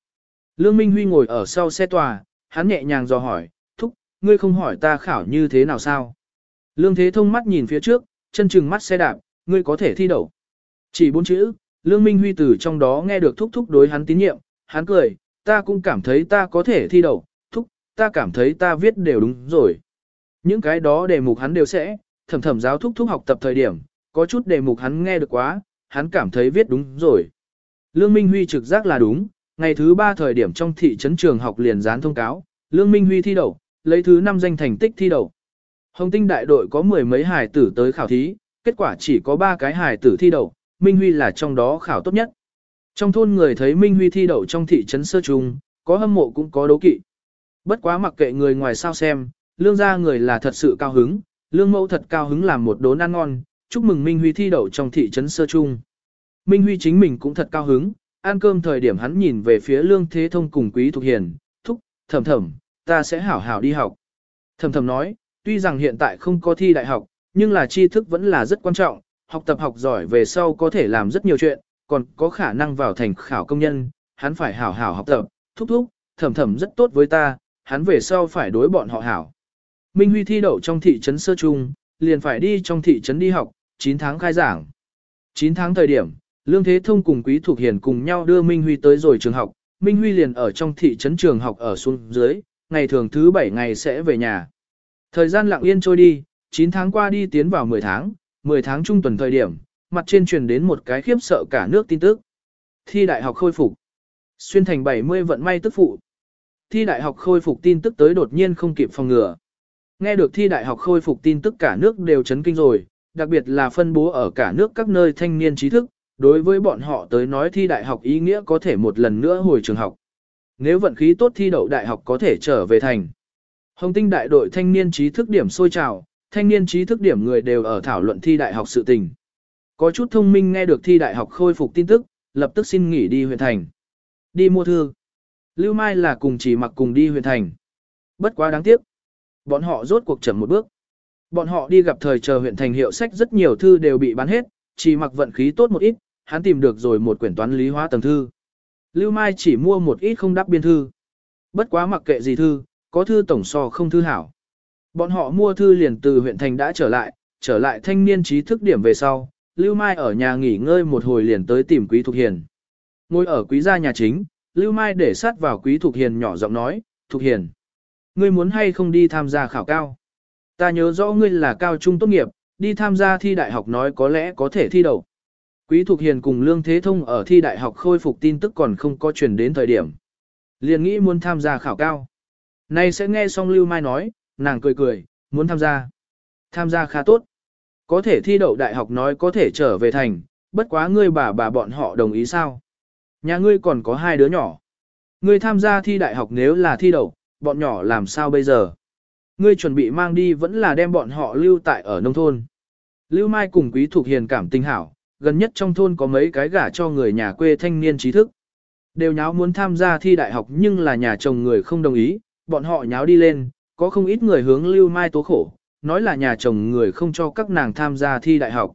Lương Minh Huy ngồi ở sau xe tòa, hắn nhẹ nhàng dò hỏi, thúc, ngươi không hỏi ta khảo như thế nào sao? Lương Thế Thông mắt nhìn phía trước, chân chừng mắt xe đạp, ngươi có thể thi đậu. Chỉ bốn chữ, Lương Minh Huy từ trong đó nghe được thúc thúc đối hắn tín nhiệm, hắn cười, ta cũng cảm thấy ta có thể thi đậu, ta cảm thấy ta viết đều đúng rồi. Những cái đó đề mục hắn đều sẽ, thầm thầm giáo thúc thúc học tập thời điểm, có chút đề mục hắn nghe được quá, hắn cảm thấy viết đúng rồi. Lương Minh Huy trực giác là đúng, ngày thứ ba thời điểm trong thị trấn trường học liền dán thông cáo, Lương Minh Huy thi đậu, lấy thứ năm danh thành tích thi đậu. Hồng tinh đại đội có mười mấy hài tử tới khảo thí, kết quả chỉ có ba cái hài tử thi đậu, Minh Huy là trong đó khảo tốt nhất. Trong thôn người thấy Minh Huy thi đậu trong thị trấn sơ trung, có hâm mộ cũng có đấu kỵ. Bất quá mặc kệ người ngoài sao xem, lương gia người là thật sự cao hứng, lương mẫu thật cao hứng làm một đốn ăn ngon, chúc mừng Minh Huy thi đậu trong thị trấn sơ trung. Minh Huy chính mình cũng thật cao hứng, ăn cơm thời điểm hắn nhìn về phía Lương Thế Thông cùng Quý thuộc Hiền, thúc, thầm thầm, ta sẽ hảo hảo đi học. Thầm thầm nói, tuy rằng hiện tại không có thi đại học, nhưng là tri thức vẫn là rất quan trọng, học tập học giỏi về sau có thể làm rất nhiều chuyện, còn có khả năng vào thành khảo công nhân, hắn phải hảo hảo học tập, thúc thúc, thầm thầm rất tốt với ta, hắn về sau phải đối bọn họ hảo. Minh Huy thi đậu trong thị trấn sơ trung, liền phải đi trong thị trấn đi học, 9 tháng khai giảng. 9 tháng thời điểm, Lương Thế Thông cùng Quý Thục Hiền cùng nhau đưa Minh Huy tới rồi trường học, Minh Huy liền ở trong thị trấn trường học ở xuống dưới, ngày thường thứ 7 ngày sẽ về nhà. Thời gian lặng yên trôi đi, 9 tháng qua đi tiến vào 10 tháng, 10 tháng trung tuần thời điểm, mặt trên truyền đến một cái khiếp sợ cả nước tin tức. Thi đại học khôi phục. Xuyên thành 70 vận may tức phụ. Thi đại học khôi phục tin tức tới đột nhiên không kịp phòng ngừa. Nghe được thi đại học khôi phục tin tức cả nước đều chấn kinh rồi, đặc biệt là phân bố ở cả nước các nơi thanh niên trí thức, đối với bọn họ tới nói thi đại học ý nghĩa có thể một lần nữa hồi trường học. Nếu vận khí tốt thi đậu đại học có thể trở về thành. Hồng tinh đại đội thanh niên trí thức điểm sôi trào, thanh niên trí thức điểm người đều ở thảo luận thi đại học sự tình. Có chút thông minh nghe được thi đại học khôi phục tin tức, lập tức xin nghỉ đi huyện thành. Đi mua thư. Lưu Mai là cùng chỉ mặc cùng đi huyện thành. Bất quá đáng tiếc. Bọn họ rốt cuộc chậm một bước. Bọn họ đi gặp thời chờ huyện thành hiệu sách rất nhiều thư đều bị bán hết, chỉ mặc vận khí tốt một ít, hắn tìm được rồi một quyển toán lý hóa tầng thư. Lưu Mai chỉ mua một ít không đáp biên thư. Bất quá mặc kệ gì thư, có thư tổng so không thư hảo. Bọn họ mua thư liền từ huyện thành đã trở lại, trở lại thanh niên trí thức điểm về sau, Lưu Mai ở nhà nghỉ ngơi một hồi liền tới tìm Quý Thục Hiền. Ngồi ở quý gia nhà chính, Lưu Mai để sát vào Quý Thục Hiền nhỏ giọng nói, Thục Hiền, ngươi muốn hay không đi tham gia khảo cao? Ta nhớ rõ ngươi là cao trung tốt nghiệp, đi tham gia thi đại học nói có lẽ có thể thi đậu. Quý Thục Hiền cùng Lương Thế Thông ở thi đại học khôi phục tin tức còn không có truyền đến thời điểm. Liền nghĩ muốn tham gia khảo cao. Nay sẽ nghe xong Lưu Mai nói, nàng cười cười, muốn tham gia. Tham gia khá tốt. Có thể thi đậu đại học nói có thể trở về thành, bất quá ngươi bà bà bọn họ đồng ý sao? Nhà ngươi còn có hai đứa nhỏ. Ngươi tham gia thi đại học nếu là thi đậu, bọn nhỏ làm sao bây giờ? Ngươi chuẩn bị mang đi vẫn là đem bọn họ lưu tại ở nông thôn. Lưu Mai cùng Quý Thục Hiền cảm tình hảo, gần nhất trong thôn có mấy cái gả cho người nhà quê thanh niên trí thức. Đều nháo muốn tham gia thi đại học nhưng là nhà chồng người không đồng ý, bọn họ nháo đi lên, có không ít người hướng Lưu Mai tố khổ, nói là nhà chồng người không cho các nàng tham gia thi đại học.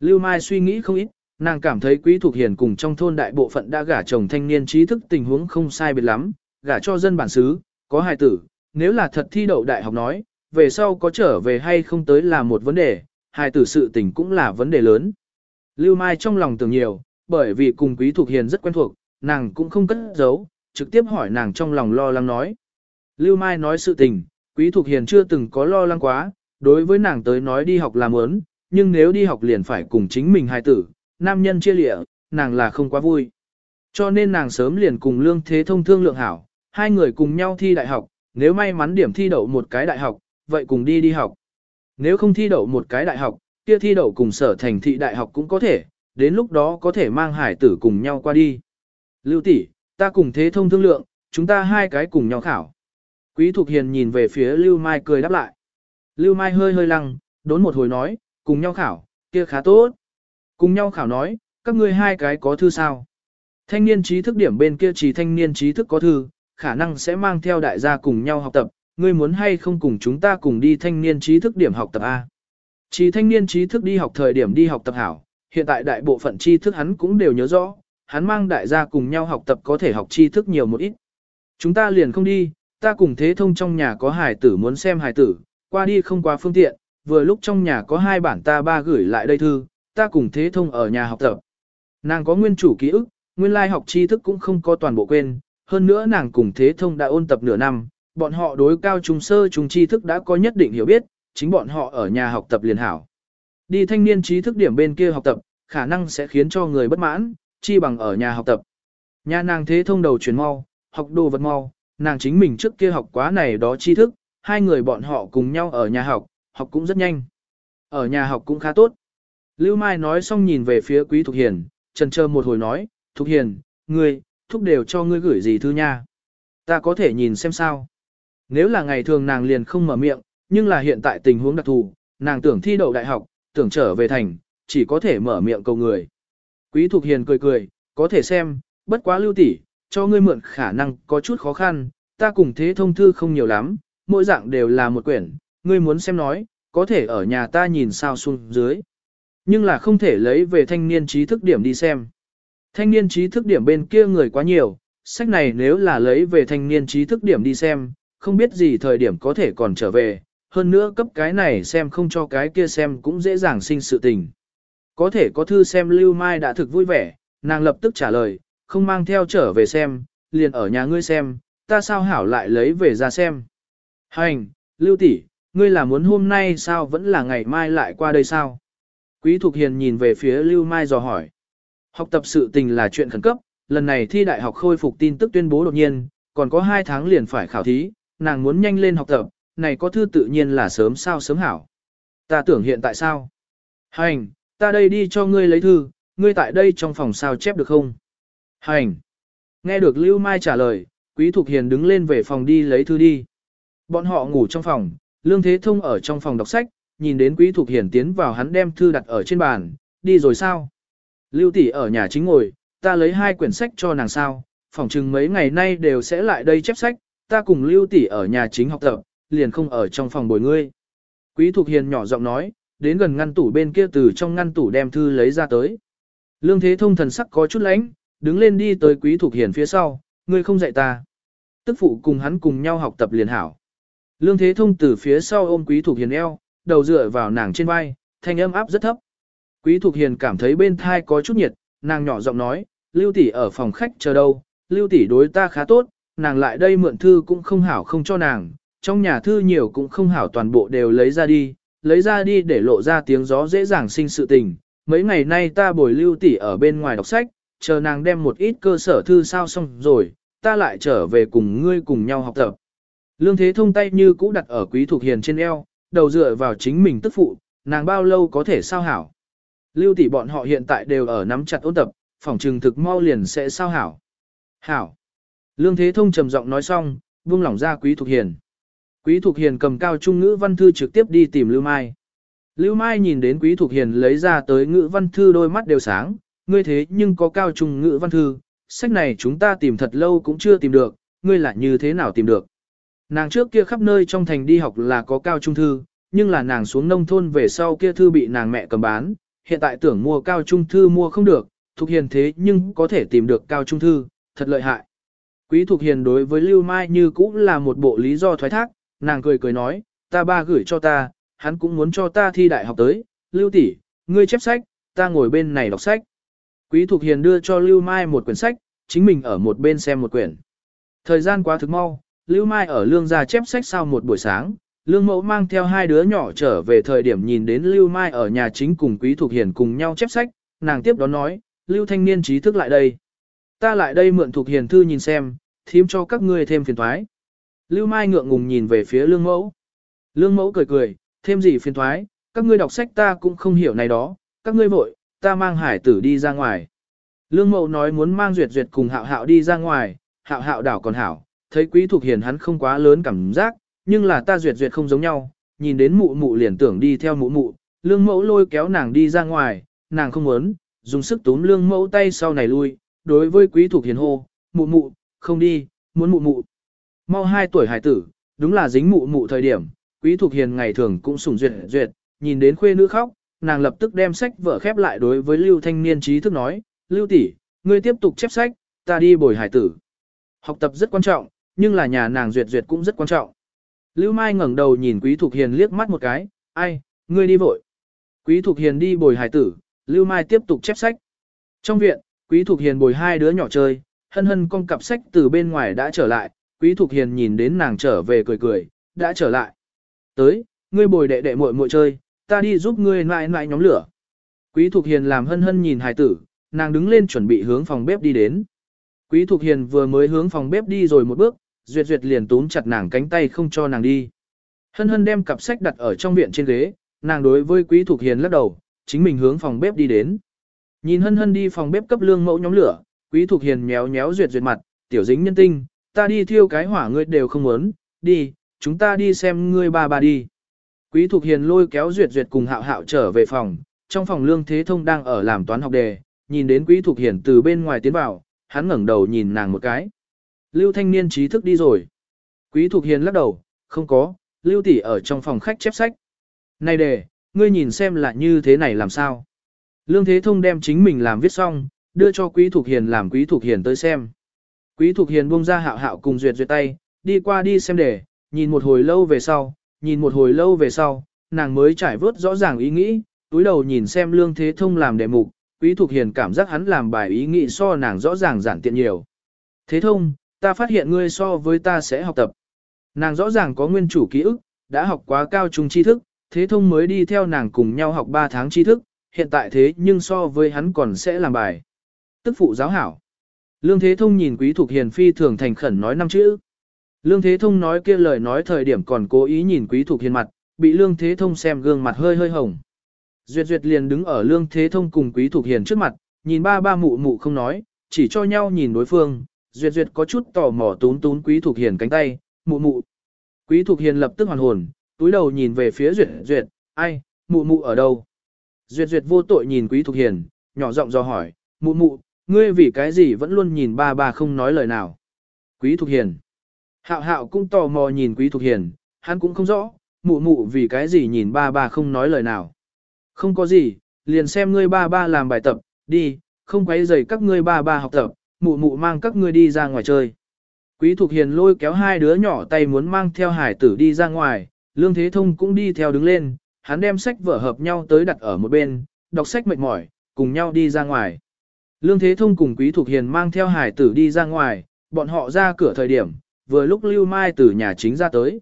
Lưu Mai suy nghĩ không ít, nàng cảm thấy Quý thuộc Hiền cùng trong thôn đại bộ phận đã gả chồng thanh niên trí thức tình huống không sai biệt lắm, gả cho dân bản xứ, có hài tử, nếu là thật thi đậu đại học nói, về sau có trở về hay không tới là một vấn đề, hài tử sự tình cũng là vấn đề lớn. Lưu Mai trong lòng tưởng nhiều, bởi vì cùng Quý thuộc Hiền rất quen thuộc, nàng cũng không cất giấu, trực tiếp hỏi nàng trong lòng lo lắng nói. Lưu Mai nói sự tình, Quý thuộc Hiền chưa từng có lo lắng quá, đối với nàng tới nói đi học làm ớn, nhưng nếu đi học liền phải cùng chính mình hài tử, nam nhân chia lịa, nàng là không quá vui. Cho nên nàng sớm liền cùng Lương Thế Thông thương lượng hảo, hai người cùng nhau thi đại học, nếu may mắn điểm thi đậu một cái đại học, vậy cùng đi đi học. Nếu không thi đậu một cái đại học, kia thi đậu cùng sở thành thị đại học cũng có thể, đến lúc đó có thể mang hải tử cùng nhau qua đi. Lưu tỷ, ta cùng thế thông thương lượng, chúng ta hai cái cùng nhau khảo. Quý Thục Hiền nhìn về phía Lưu Mai cười đáp lại. Lưu Mai hơi hơi lăng, đốn một hồi nói, cùng nhau khảo, kia khá tốt. Cùng nhau khảo nói, các ngươi hai cái có thư sao? Thanh niên trí thức điểm bên kia chỉ thanh niên trí thức có thư, khả năng sẽ mang theo đại gia cùng nhau học tập, ngươi muốn hay không cùng chúng ta cùng đi thanh niên trí thức điểm học tập A. Chỉ thanh niên trí thức đi học thời điểm đi học tập hảo, hiện tại đại bộ phận tri thức hắn cũng đều nhớ rõ, hắn mang đại gia cùng nhau học tập có thể học tri thức nhiều một ít. Chúng ta liền không đi, ta cùng thế thông trong nhà có hài tử muốn xem hài tử, qua đi không quá phương tiện, vừa lúc trong nhà có hai bản ta ba gửi lại đây thư, ta cùng thế thông ở nhà học tập. Nàng có nguyên chủ ký ức, nguyên lai học tri thức cũng không có toàn bộ quên, hơn nữa nàng cùng thế thông đã ôn tập nửa năm, bọn họ đối cao trung sơ trung tri thức đã có nhất định hiểu biết, chính bọn họ ở nhà học tập liền hảo. Đi thanh niên trí thức điểm bên kia học tập, khả năng sẽ khiến cho người bất mãn, chi bằng ở nhà học tập. Nhà nàng thế thông đầu chuyển mau, học đồ vật mau, nàng chính mình trước kia học quá này đó tri thức, hai người bọn họ cùng nhau ở nhà học, học cũng rất nhanh. Ở nhà học cũng khá tốt. Lưu Mai nói xong nhìn về phía Quý Thục Hiền, trần chờ một hồi nói, Thục Hiền, ngươi, thúc đều cho ngươi gửi gì thư nha. Ta có thể nhìn xem sao. Nếu là ngày thường nàng liền không mở miệng, nhưng là hiện tại tình huống đặc thù, nàng tưởng thi đậu đại học, tưởng trở về thành, chỉ có thể mở miệng cầu người. Quý Thục Hiền cười cười, có thể xem, bất quá lưu tỷ, cho ngươi mượn khả năng có chút khó khăn, ta cùng thế thông thư không nhiều lắm, mỗi dạng đều là một quyển, ngươi muốn xem nói, có thể ở nhà ta nhìn sao xuống dưới. Nhưng là không thể lấy về thanh niên trí thức điểm đi xem. Thanh niên trí thức điểm bên kia người quá nhiều, sách này nếu là lấy về thanh niên trí thức điểm đi xem, không biết gì thời điểm có thể còn trở về, hơn nữa cấp cái này xem không cho cái kia xem cũng dễ dàng sinh sự tình. Có thể có thư xem Lưu Mai đã thực vui vẻ, nàng lập tức trả lời, không mang theo trở về xem, liền ở nhà ngươi xem, ta sao hảo lại lấy về ra xem. Hành, Lưu tỷ, ngươi là muốn hôm nay sao vẫn là ngày mai lại qua đây sao? Quý Thục Hiền nhìn về phía Lưu Mai dò hỏi. Học tập sự tình là chuyện khẩn cấp, lần này thi đại học khôi phục tin tức tuyên bố đột nhiên, còn có 2 tháng liền phải khảo thí, nàng muốn nhanh lên học tập, này có thư tự nhiên là sớm sao sớm hảo. Ta tưởng hiện tại sao? Hành, ta đây đi cho ngươi lấy thư, ngươi tại đây trong phòng sao chép được không? Hành. Nghe được Lưu Mai trả lời, Quý Thục Hiền đứng lên về phòng đi lấy thư đi. Bọn họ ngủ trong phòng, Lương Thế Thông ở trong phòng đọc sách, nhìn đến Quý Thục Hiền tiến vào hắn đem thư đặt ở trên bàn, đi rồi sao? Lưu tỷ ở nhà chính ngồi, ta lấy hai quyển sách cho nàng sao, phòng chừng mấy ngày nay đều sẽ lại đây chép sách, ta cùng Lưu tỷ ở nhà chính học tập, liền không ở trong phòng bồi ngươi. Quý Thục Hiền nhỏ giọng nói, đến gần ngăn tủ bên kia từ trong ngăn tủ đem thư lấy ra tới. Lương Thế Thông thần sắc có chút lánh, đứng lên đi tới Quý Thục Hiền phía sau, ngươi không dạy ta. Tức phụ cùng hắn cùng nhau học tập liền hảo. Lương Thế Thông từ phía sau ôm Quý Thục Hiền eo, đầu dựa vào nàng trên vai, thanh âm áp rất thấp. Quý Thục Hiền cảm thấy bên thai có chút nhiệt, nàng nhỏ giọng nói, Lưu tỷ ở phòng khách chờ đâu, Lưu tỷ đối ta khá tốt, nàng lại đây mượn thư cũng không hảo không cho nàng, trong nhà thư nhiều cũng không hảo toàn bộ đều lấy ra đi, lấy ra đi để lộ ra tiếng gió dễ dàng sinh sự tình. Mấy ngày nay ta bồi Lưu tỷ ở bên ngoài đọc sách, chờ nàng đem một ít cơ sở thư sao xong rồi, ta lại trở về cùng ngươi cùng nhau học tập. Lương Thế Thông tay như cũ đặt ở Quý Thục Hiền trên eo, đầu dựa vào chính mình tức phụ, nàng bao lâu có thể sao hảo. Lưu tỷ bọn họ hiện tại đều ở nắm chặt ôn tập, phòng trừng thực mau liền sẽ sao hảo. Hảo. Lương Thế Thông trầm giọng nói xong, buông lỏng ra Quý Thục Hiền. Quý Thục Hiền cầm cao trung ngữ văn thư trực tiếp đi tìm Lưu Mai. Lưu Mai nhìn đến Quý Thục Hiền lấy ra tới ngữ văn thư đôi mắt đều sáng, ngươi thế nhưng có cao trung ngữ văn thư, sách này chúng ta tìm thật lâu cũng chưa tìm được, ngươi lại như thế nào tìm được. Nàng trước kia khắp nơi trong thành đi học là có cao trung thư, nhưng là nàng xuống nông thôn về sau kia thư bị nàng mẹ cầm bán, hiện tại tưởng mua cao trung thư mua không được, Thục Hiền thế nhưng có thể tìm được cao trung thư, thật lợi hại. Quý Thục Hiền đối với Lưu Mai như cũng là một bộ lý do thoái thác, nàng cười cười nói, ta ba gửi cho ta, hắn cũng muốn cho ta thi đại học tới, Lưu tỷ, ngươi chép sách, ta ngồi bên này đọc sách. Quý Thục Hiền đưa cho Lưu Mai một quyển sách, chính mình ở một bên xem một quyển. Thời gian quá thực mau, Lưu Mai ở lương gia chép sách sau một buổi sáng, lương mẫu mang theo hai đứa nhỏ trở về thời điểm nhìn đến Lưu Mai ở nhà chính cùng Quý Thục Hiền cùng nhau chép sách, nàng tiếp đó nói, Lưu thanh niên trí thức lại đây. Ta lại đây mượn Thục Hiền thư nhìn xem, thím cho các ngươi thêm phiền thoái. Lưu Mai ngượng ngùng nhìn về phía lương mẫu. Lương mẫu cười cười, thêm gì phiền thoái, các ngươi đọc sách ta cũng không hiểu này đó, các ngươi vội, ta mang hải tử đi ra ngoài. Lương mẫu nói muốn mang duyệt duyệt cùng hạo hạo đi ra ngoài, hạo hạo đảo còn hảo, thấy quý thuộc hiền hắn không quá lớn cảm giác, nhưng là ta duyệt duyệt không giống nhau, nhìn đến mụ mụ liền tưởng đi theo mụ mụ, lương mẫu lôi kéo nàng đi ra ngoài, nàng không muốn, dùng sức túm lương mẫu tay sau này lui, đối với quý thuộc hiền hô, mụ mụ, không đi, muốn mụ mụ. Mau hai tuổi hải tử, đúng là dính mụ mụ thời điểm, quý thuộc hiền ngày thường cũng sủng duyệt duyệt, nhìn đến khuê nữ khóc, nàng lập tức đem sách vở khép lại đối với lưu thanh niên trí thức nói, lưu tỷ, ngươi tiếp tục chép sách, ta đi bồi hải tử. Học tập rất quan trọng, nhưng là nhà nàng duyệt duyệt cũng rất quan trọng. Lưu Mai ngẩng đầu nhìn Quý Thục Hiền liếc mắt một cái, ai, ngươi đi vội. Quý Thục Hiền đi bồi hải tử, Lưu Mai tiếp tục chép sách. Trong viện, Quý Thục Hiền bồi hai đứa nhỏ chơi, hân hân con cặp sách từ bên ngoài đã trở lại, Quý Thục Hiền nhìn đến nàng trở về cười cười, đã trở lại. Tới, ngươi bồi đệ đệ muội muội chơi, ta đi giúp ngươi nại nại nhóm lửa. Quý Thục Hiền làm hân hân nhìn hài tử, nàng đứng lên chuẩn bị hướng phòng bếp đi đến. Quý Thục Hiền vừa mới hướng phòng bếp đi rồi một bước, Duyệt Duyệt liền túm chặt nàng cánh tay không cho nàng đi. Hân hân đem cặp sách đặt ở trong viện trên ghế, nàng đối với Quý Thục Hiền lắc đầu, chính mình hướng phòng bếp đi đến. Nhìn hân hân đi phòng bếp cấp lương mẫu nhóm lửa, Quý Thục Hiền méo méo Duyệt Duyệt mặt, tiểu dính nhân tinh, ta đi thiêu cái hỏa ngươi đều không muốn, đi, chúng ta đi xem ngươi ba ba đi. Quý Thục Hiền lôi kéo Duyệt Duyệt cùng Hạo Hạo trở về phòng, trong phòng Lương Thế Thông đang ở làm toán học đề, nhìn đến Quý Thục Hiền từ bên ngoài tiến vào, hắn ngẩng đầu nhìn nàng một cái. Lưu Thanh Niên trí thức đi rồi. Quý Thục Hiền lắc đầu, không có, Lưu tỷ ở trong phòng khách chép sách. Này đề, ngươi nhìn xem là như thế này làm sao. Lương Thế Thông đem chính mình làm viết xong, đưa cho Quý Thục Hiền làm Quý Thục Hiền tới xem. Quý Thục Hiền buông ra hạo hạo cùng duyệt duyệt tay, đi qua đi xem đề, nhìn một hồi lâu về sau, nhìn một hồi lâu về sau, nàng mới trải vớt rõ ràng ý nghĩ, túi đầu nhìn xem Lương Thế Thông làm đề mục, Quý Thục Hiền cảm giác hắn làm bài ý nghĩ so nàng rõ ràng giản tiện nhiều. Thế Thông, ta phát hiện ngươi so với ta sẽ học tập. Nàng rõ ràng có nguyên chủ ký ức, đã học quá cao trung tri thức, Thế Thông mới đi theo nàng cùng nhau học 3 tháng tri thức, hiện tại thế nhưng so với hắn còn sẽ làm bài. Tức phụ giáo hảo. Lương Thế Thông nhìn Quý Thục Hiền phi thường thành khẩn nói năm chữ. Lương Thế Thông nói kia lời nói thời điểm còn cố ý nhìn Quý Thục Hiền mặt, bị Lương Thế Thông xem gương mặt hơi hơi hồng. Duyệt Duyệt liền đứng ở Lương Thế Thông cùng Quý Thục Hiền trước mặt, nhìn ba ba mụ mụ không nói, chỉ cho nhau nhìn đối phương. Duyệt Duyệt có chút tò mò tún tún Quý Thục Hiền cánh tay, mụ mụ. Quý Thục Hiền lập tức hoàn hồn, túi đầu nhìn về phía Duyệt Duyệt, ai, mụ mụ ở đâu? Duyệt Duyệt vô tội nhìn Quý Thục Hiền, nhỏ giọng do hỏi, mụ mụ, ngươi vì cái gì vẫn luôn nhìn ba ba không nói lời nào? Quý Thục Hiền. Hạo hạo cũng tò mò nhìn Quý Thục Hiền, hắn cũng không rõ, mụ mụ vì cái gì nhìn ba ba không nói lời nào. Không có gì, liền xem ngươi ba ba làm bài tập, đi, không quấy rầy các ngươi ba ba học tập, mụ mụ mang các ngươi đi ra ngoài chơi. Quý Thục Hiền lôi kéo hai đứa nhỏ tay muốn mang theo hải tử đi ra ngoài, Lương Thế Thông cũng đi theo đứng lên, hắn đem sách vở hợp nhau tới đặt ở một bên, đọc sách mệt mỏi, cùng nhau đi ra ngoài. Lương Thế Thông cùng Quý Thục Hiền mang theo hải tử đi ra ngoài, bọn họ ra cửa thời điểm, vừa lúc Lưu Mai từ nhà chính ra tới.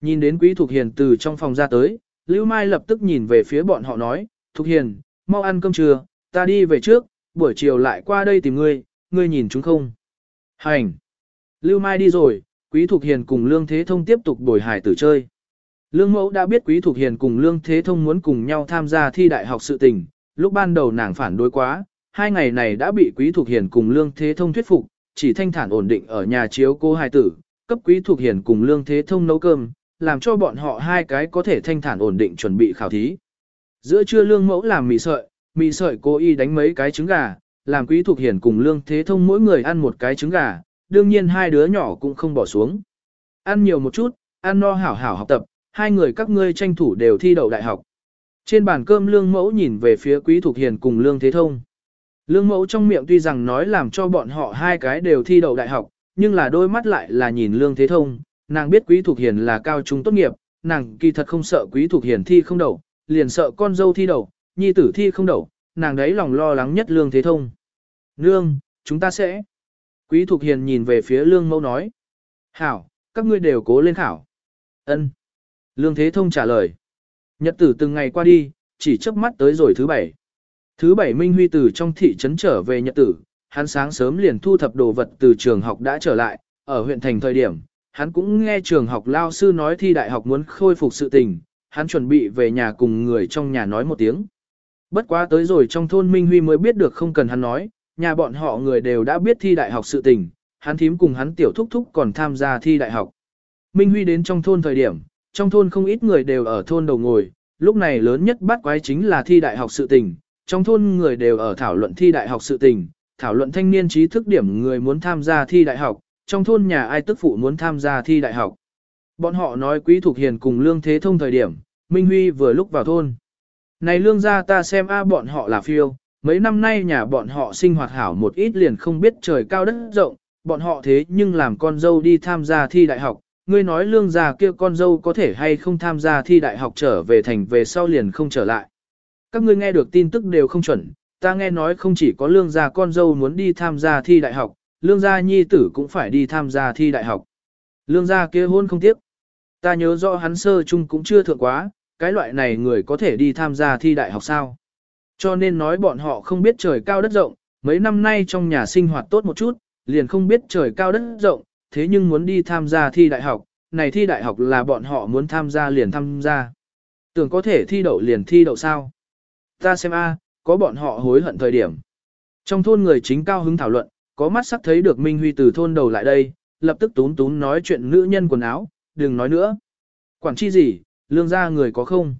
Nhìn đến Quý Thục Hiền từ trong phòng ra tới, Lưu Mai lập tức nhìn về phía bọn họ nói, Thục Hiền, mau ăn cơm trưa, ta đi về trước, buổi chiều lại qua đây tìm ngươi, ngươi nhìn chúng không? Hành! Lưu Mai đi rồi, Quý Thục Hiền cùng Lương Thế Thông tiếp tục bồi hải tử chơi. Lương Mẫu đã biết Quý Thục Hiền cùng Lương Thế Thông muốn cùng nhau tham gia thi đại học sự tình, lúc ban đầu nàng phản đối quá, hai ngày này đã bị Quý Thục Hiền cùng Lương Thế Thông thuyết phục, chỉ thanh thản ổn định ở nhà chiếu cô hài tử, cấp Quý Thục Hiền cùng Lương Thế Thông nấu cơm, làm cho bọn họ hai cái có thể thanh thản ổn định chuẩn bị khảo thí. Giữa trưa Lương Mẫu làm mì sợi, mì sợi cô y đánh mấy cái trứng gà, làm Quý Thục Hiền cùng Lương Thế Thông mỗi người ăn một cái trứng gà, đương nhiên hai đứa nhỏ cũng không bỏ xuống. Ăn nhiều một chút, ăn no hảo hảo học tập, hai người các ngươi tranh thủ đều thi đậu đại học. Trên bàn cơm Lương Mẫu nhìn về phía Quý Thục Hiền cùng Lương Thế Thông. Lương Mẫu trong miệng tuy rằng nói làm cho bọn họ hai cái đều thi đậu đại học, nhưng là đôi mắt lại là nhìn Lương Thế Thông, nàng biết Quý Thục Hiền là cao trung tốt nghiệp, nàng kỳ thật không sợ Quý Thục Hiền thi không đậu, liền sợ con dâu thi đậu, nhi tử thi không đậu, nàng đấy lòng lo lắng nhất Lương Thế Thông. Lương, chúng ta sẽ. Quý Thục Hiền nhìn về phía Lương Mẫu nói. Hảo, các ngươi đều cố lên khảo. Ân. Lương Thế Thông trả lời. Nhật tử từng ngày qua đi, chỉ chớp mắt tới rồi thứ bảy. Thứ bảy Minh Huy từ trong thị trấn trở về nhật tử, hắn sáng sớm liền thu thập đồ vật từ trường học đã trở lại, ở huyện thành thời điểm, hắn cũng nghe trường học lao sư nói thi đại học muốn khôi phục sự tình, hắn chuẩn bị về nhà cùng người trong nhà nói một tiếng. Bất quá tới rồi trong thôn Minh Huy mới biết được không cần hắn nói, nhà bọn họ người đều đã biết thi đại học sự tình, hắn thím cùng hắn tiểu thúc thúc còn tham gia thi đại học. Minh Huy đến trong thôn thời điểm, trong thôn không ít người đều ở thôn đầu ngồi, lúc này lớn nhất bắt quái chính là thi đại học sự tình, trong thôn người đều ở thảo luận thi đại học sự tình, thảo luận thanh niên trí thức điểm người muốn tham gia thi đại học, trong thôn nhà ai tức phụ muốn tham gia thi đại học. Bọn họ nói quý thuộc hiền cùng lương thế thông thời điểm, Minh Huy vừa lúc vào thôn. Này lương gia ta xem a bọn họ là phiêu, mấy năm nay nhà bọn họ sinh hoạt hảo một ít liền không biết trời cao đất rộng, bọn họ thế nhưng làm con dâu đi tham gia thi đại học, ngươi nói lương già kia con dâu có thể hay không tham gia thi đại học trở về thành về sau liền không trở lại. Các ngươi nghe được tin tức đều không chuẩn, ta nghe nói không chỉ có lương gia con dâu muốn đi tham gia thi đại học, lương gia nhi tử cũng phải đi tham gia thi đại học. Lương gia kia hôn không tiếc. Ta nhớ rõ hắn sơ chung cũng chưa thượng quá, cái loại này người có thể đi tham gia thi đại học sao. Cho nên nói bọn họ không biết trời cao đất rộng, mấy năm nay trong nhà sinh hoạt tốt một chút, liền không biết trời cao đất rộng, thế nhưng muốn đi tham gia thi đại học, này thi đại học là bọn họ muốn tham gia liền tham gia. Tưởng có thể thi đậu liền thi đậu sao? Ta xem a, có bọn họ hối hận thời điểm. Trong thôn người chính cao hứng thảo luận, có mắt sắc thấy được Minh Huy từ thôn đầu lại đây, lập tức tún tún nói chuyện nữ nhân quần áo, đừng nói nữa. Quản chi gì, Lương gia người có không?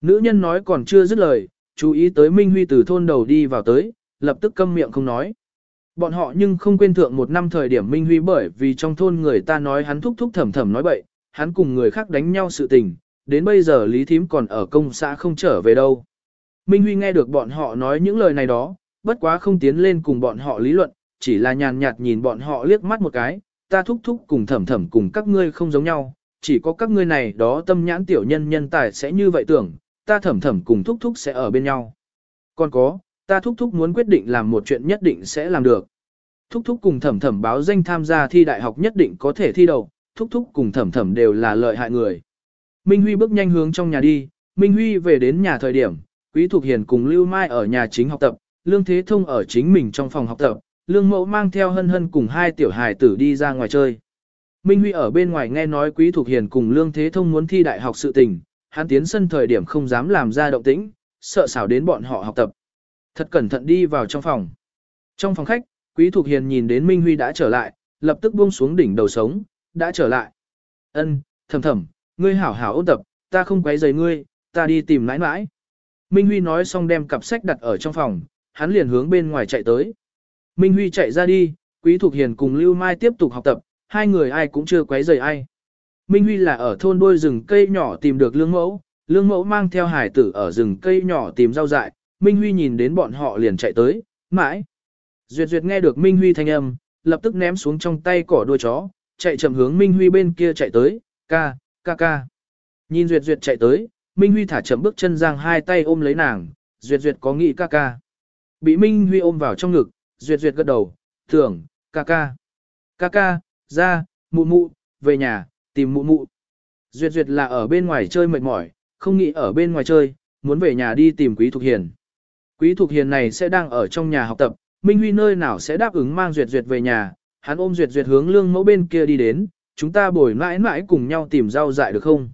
Nữ nhân nói còn chưa dứt lời, chú ý tới Minh Huy từ thôn đầu đi vào tới, lập tức câm miệng không nói. Bọn họ nhưng không quên thượng một năm thời điểm Minh Huy bởi vì trong thôn người ta nói hắn thúc thúc thầm thầm nói bậy, hắn cùng người khác đánh nhau sự tình, đến bây giờ Lý Thím còn ở công xã không trở về đâu. Minh Huy nghe được bọn họ nói những lời này đó, bất quá không tiến lên cùng bọn họ lý luận, chỉ là nhàn nhạt nhìn bọn họ liếc mắt một cái, ta thúc thúc cùng thầm thầm cùng các ngươi không giống nhau, chỉ có các ngươi này đó tâm nhãn tiểu nhân nhân tài sẽ như vậy tưởng, ta thầm thầm cùng thúc thúc sẽ ở bên nhau. Còn có, ta thúc thúc muốn quyết định làm một chuyện nhất định sẽ làm được. Thúc thúc cùng thẩm thẩm báo danh tham gia thi đại học nhất định có thể thi đầu, thúc thúc cùng thẩm thẩm đều là lợi hại người. Minh Huy bước nhanh hướng trong nhà đi, Minh Huy về đến nhà thời điểm, Quý Thục Hiền cùng Lưu Mai ở nhà chính học tập, Lương Thế Thông ở chính mình trong phòng học tập, Lương Mẫu mang theo hân hân cùng hai tiểu hài tử đi ra ngoài chơi. Minh Huy ở bên ngoài nghe nói Quý Thục Hiền cùng Lương Thế Thông muốn thi đại học sự tình, hắn tiến sân thời điểm không dám làm ra động tĩnh, sợ xảo đến bọn họ học tập. Thật cẩn thận đi vào trong phòng. Trong phòng khách, Quý Thục Hiền nhìn đến Minh Huy đã trở lại, lập tức buông xuống đỉnh đầu sống, đã trở lại. Ân, thầm thầm, ngươi hảo hảo ôn tập, ta không quấy rầy ngươi, ta đi tìm nãi nãi. Minh Huy nói xong đem cặp sách đặt ở trong phòng, hắn liền hướng bên ngoài chạy tới. Minh Huy chạy ra đi, Quý Thục Hiền cùng Lưu Mai tiếp tục học tập, hai người ai cũng chưa quấy rầy ai. Minh Huy là ở thôn đôi rừng cây nhỏ tìm được lương mẫu, lương mẫu mang theo hải tử ở rừng cây nhỏ tìm rau dại, Minh Huy nhìn đến bọn họ liền chạy tới, mãi. Duyệt Duyệt nghe được Minh Huy thanh âm, lập tức ném xuống trong tay cỏ đuôi chó, chạy chậm hướng Minh Huy bên kia chạy tới, ca, ca ca. Nhìn Duyệt Duyệt chạy tới, Minh Huy thả chậm bước chân giang hai tay ôm lấy nàng, Duyệt Duyệt có nghĩ ca ca. Bị Minh Huy ôm vào trong ngực, Duyệt Duyệt gật đầu, tưởng, ca ca. Ca ca, ra, mụ mụ, về nhà, tìm mụ mụ. Duyệt Duyệt là ở bên ngoài chơi mệt mỏi, không nghĩ ở bên ngoài chơi, muốn về nhà đi tìm Quý Thục Hiền. Quý Thục Hiền này sẽ đang ở trong nhà học tập, Minh Huy nơi nào sẽ đáp ứng mang Duyệt Duyệt về nhà, hắn ôm Duyệt Duyệt hướng lương mẫu bên kia đi đến, chúng ta bồi mãi mãi cùng nhau tìm rau dại được không?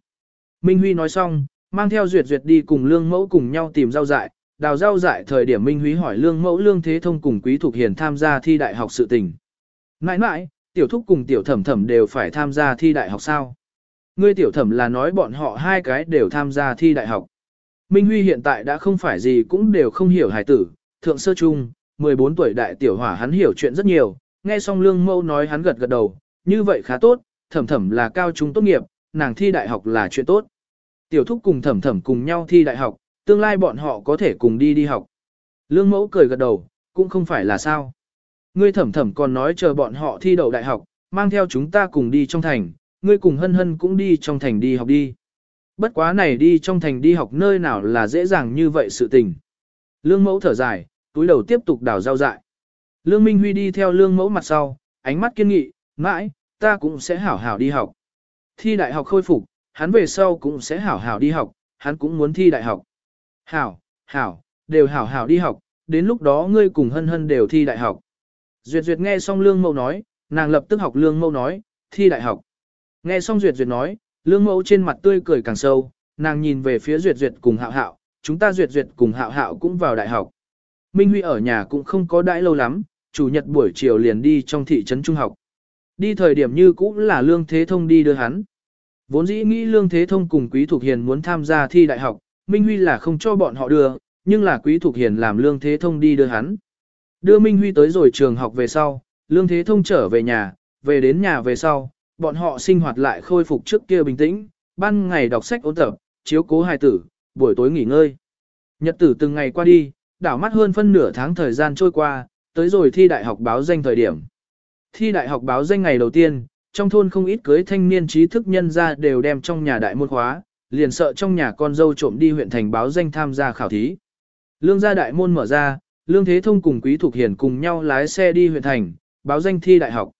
Minh Huy nói xong, mang theo Duyệt Duyệt đi cùng lương mẫu cùng nhau tìm rau dại, đào rau dại thời điểm Minh Huy hỏi lương mẫu lương thế thông cùng Quý Thục Hiền tham gia thi đại học sự tình. Mãi mãi, tiểu thúc cùng tiểu thẩm thẩm đều phải tham gia thi đại học sao? Ngươi tiểu thẩm là nói bọn họ hai cái đều tham gia thi đại học. Minh Huy hiện tại đã không phải gì cũng đều không hiểu hài tử, thượng sơ trung, 14 tuổi đại tiểu hỏa hắn hiểu chuyện rất nhiều, nghe xong lương mâu nói hắn gật gật đầu, như vậy khá tốt, thẩm thẩm là cao trung tốt nghiệp, nàng thi đại học là chuyện tốt. Tiểu thúc cùng thẩm thẩm cùng nhau thi đại học, tương lai bọn họ có thể cùng đi đi học. Lương mẫu cười gật đầu, cũng không phải là sao. Ngươi thẩm thẩm còn nói chờ bọn họ thi đậu đại học, mang theo chúng ta cùng đi trong thành, ngươi cùng hân hân cũng đi trong thành đi học đi. Bất quá này đi trong thành đi học nơi nào là dễ dàng như vậy sự tình. Lương mẫu thở dài, túi đầu tiếp tục đào rau dại. Lương Minh Huy đi theo lương mẫu mặt sau, ánh mắt kiên nghị, mãi, ta cũng sẽ hảo hảo đi học. Thi đại học khôi phục, hắn về sau cũng sẽ hảo hảo đi học, hắn cũng muốn thi đại học. Hảo, hảo, đều hảo hảo đi học, đến lúc đó ngươi cùng hân hân đều thi đại học. Duyệt Duyệt nghe xong lương mẫu nói, nàng lập tức học lương mẫu nói, thi đại học. Nghe xong Duyệt Duyệt nói, lương mẫu trên mặt tươi cười càng sâu, nàng nhìn về phía Duyệt Duyệt cùng hạo hạo, chúng ta Duyệt Duyệt cùng hạo hạo cũng vào đại học. Minh Huy ở nhà cũng không có đãi lâu lắm, chủ nhật buổi chiều liền đi trong thị trấn trung học. Đi thời điểm như cũ là Lương Thế Thông đi đưa hắn. Vốn dĩ nghĩ Lương Thế Thông cùng Quý Thục Hiền muốn tham gia thi đại học, Minh Huy là không cho bọn họ đưa, nhưng là Quý Thục Hiền làm Lương Thế Thông đi đưa hắn. Đưa Minh Huy tới rồi trường học về sau, Lương Thế Thông trở về nhà, về đến nhà về sau, bọn họ sinh hoạt lại khôi phục trước kia bình tĩnh, ban ngày đọc sách ôn tập, chiếu cố hài tử, buổi tối nghỉ ngơi. Nhật tử từng ngày qua đi, đảo mắt hơn phân nửa tháng thời gian trôi qua, tới rồi thi đại học báo danh thời điểm. Thi đại học báo danh ngày đầu tiên, trong thôn không ít cưới thanh niên trí thức nhân ra đều đem trong nhà đại môn khóa, liền sợ trong nhà con dâu trộm đi huyện thành báo danh tham gia khảo thí. Lương gia đại môn mở ra, Lương Thế Thông cùng Quý Thục Hiền cùng nhau lái xe đi huyện thành, báo danh thi đại học.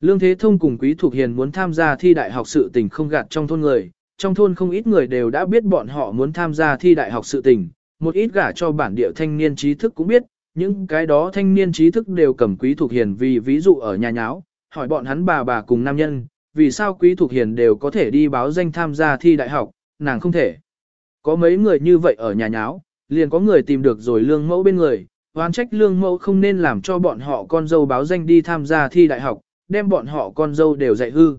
Lương Thế Thông cùng Quý Thục Hiền muốn tham gia thi đại học sự tình không gạt trong thôn người, trong thôn không ít người đều đã biết bọn họ muốn tham gia thi đại học sự tình, một ít gả cho bản địa thanh niên trí thức cũng biết, những cái đó thanh niên trí thức đều cầm Quý Thục Hiền vì ví dụ ở nhà nháo, hỏi bọn hắn bà bà cùng nam nhân, vì sao Quý Thục Hiền đều có thể đi báo danh tham gia thi đại học, nàng không thể. Có mấy người như vậy ở nhà nháo, liền có người tìm được rồi lương mẫu bên người, oán trách lương mẫu không nên làm cho bọn họ con dâu báo danh đi tham gia thi đại học, đem bọn họ con dâu đều dạy hư.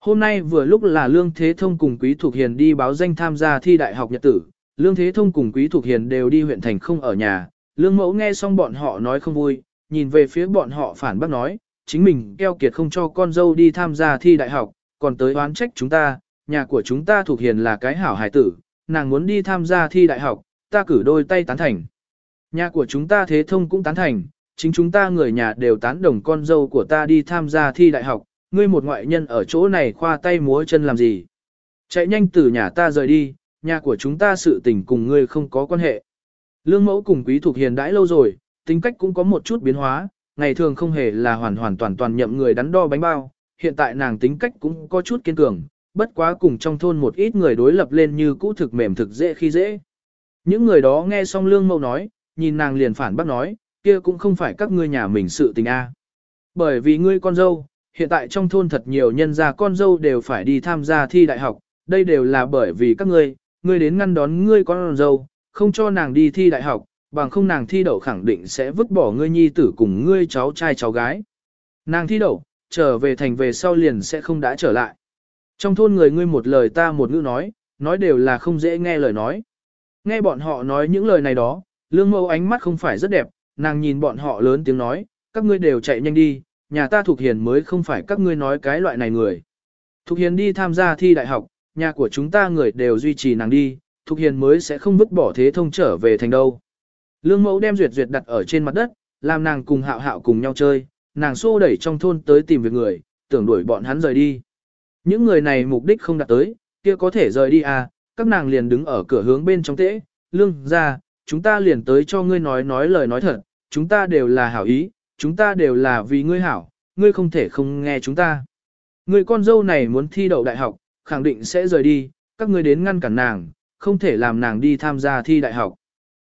Hôm nay vừa lúc là Lương Thế Thông cùng Quý Thục Hiền đi báo danh tham gia thi đại học nhật tử, Lương Thế Thông cùng Quý Thục Hiền đều đi huyện thành không ở nhà, Lương Mẫu nghe xong bọn họ nói không vui, nhìn về phía bọn họ phản bác nói, chính mình keo kiệt không cho con dâu đi tham gia thi đại học, còn tới oán trách chúng ta, nhà của chúng ta Thục Hiền là cái hảo hài tử, nàng muốn đi tham gia thi đại học, ta cử đôi tay tán thành. Nhà của chúng ta Thế Thông cũng tán thành, chính chúng ta người nhà đều tán đồng con dâu của ta đi tham gia thi đại học, ngươi một ngoại nhân ở chỗ này khoa tay múa chân làm gì. Chạy nhanh từ nhà ta rời đi, nhà của chúng ta sự tình cùng ngươi không có quan hệ. Lương mẫu cùng quý thuộc hiền đãi lâu rồi, tính cách cũng có một chút biến hóa, ngày thường không hề là hoàn hoàn toàn toàn nhậm người đắn đo bánh bao, hiện tại nàng tính cách cũng có chút kiên cường, bất quá cùng trong thôn một ít người đối lập lên như cũ thực mềm thực dễ khi dễ. Những người đó nghe xong lương mẫu nói, nhìn nàng liền phản bác nói, kia cũng không phải các ngươi nhà mình sự tình a. Bởi vì ngươi con dâu, hiện tại trong thôn thật nhiều nhân gia con dâu đều phải đi tham gia thi đại học, đây đều là bởi vì các ngươi, ngươi đến ngăn đón ngươi con dâu, không cho nàng đi thi đại học, bằng không nàng thi đậu khẳng định sẽ vứt bỏ ngươi nhi tử cùng ngươi cháu trai cháu gái. Nàng thi đậu, trở về thành về sau liền sẽ không đã trở lại. Trong thôn người ngươi một lời ta một ngữ nói, nói đều là không dễ nghe lời nói. Nghe bọn họ nói những lời này đó, lương mẫu ánh mắt không phải rất đẹp, nàng nhìn bọn họ lớn tiếng nói, các ngươi đều chạy nhanh đi, nhà ta Thục Hiền mới không phải các ngươi nói cái loại này người. Thục Hiền đi tham gia thi đại học, nhà của chúng ta người đều duy trì nàng đi, Thục Hiền mới sẽ không vứt bỏ thế thông trở về thành đâu. Lương mẫu đem duyệt duyệt đặt ở trên mặt đất, làm nàng cùng hạo hạo cùng nhau chơi, nàng xô đẩy trong thôn tới tìm việc người, tưởng đuổi bọn hắn rời đi. Những người này mục đích không đạt tới, kia có thể rời đi à, các nàng liền đứng ở cửa hướng bên trong tễ, lương ra, chúng ta liền tới cho ngươi nói nói lời nói thật, chúng ta đều là hảo ý, chúng ta đều là vì ngươi hảo, ngươi không thể không nghe chúng ta. Người con dâu này muốn thi đậu đại học, khẳng định sẽ rời đi, các ngươi đến ngăn cản nàng, không thể làm nàng đi tham gia thi đại học.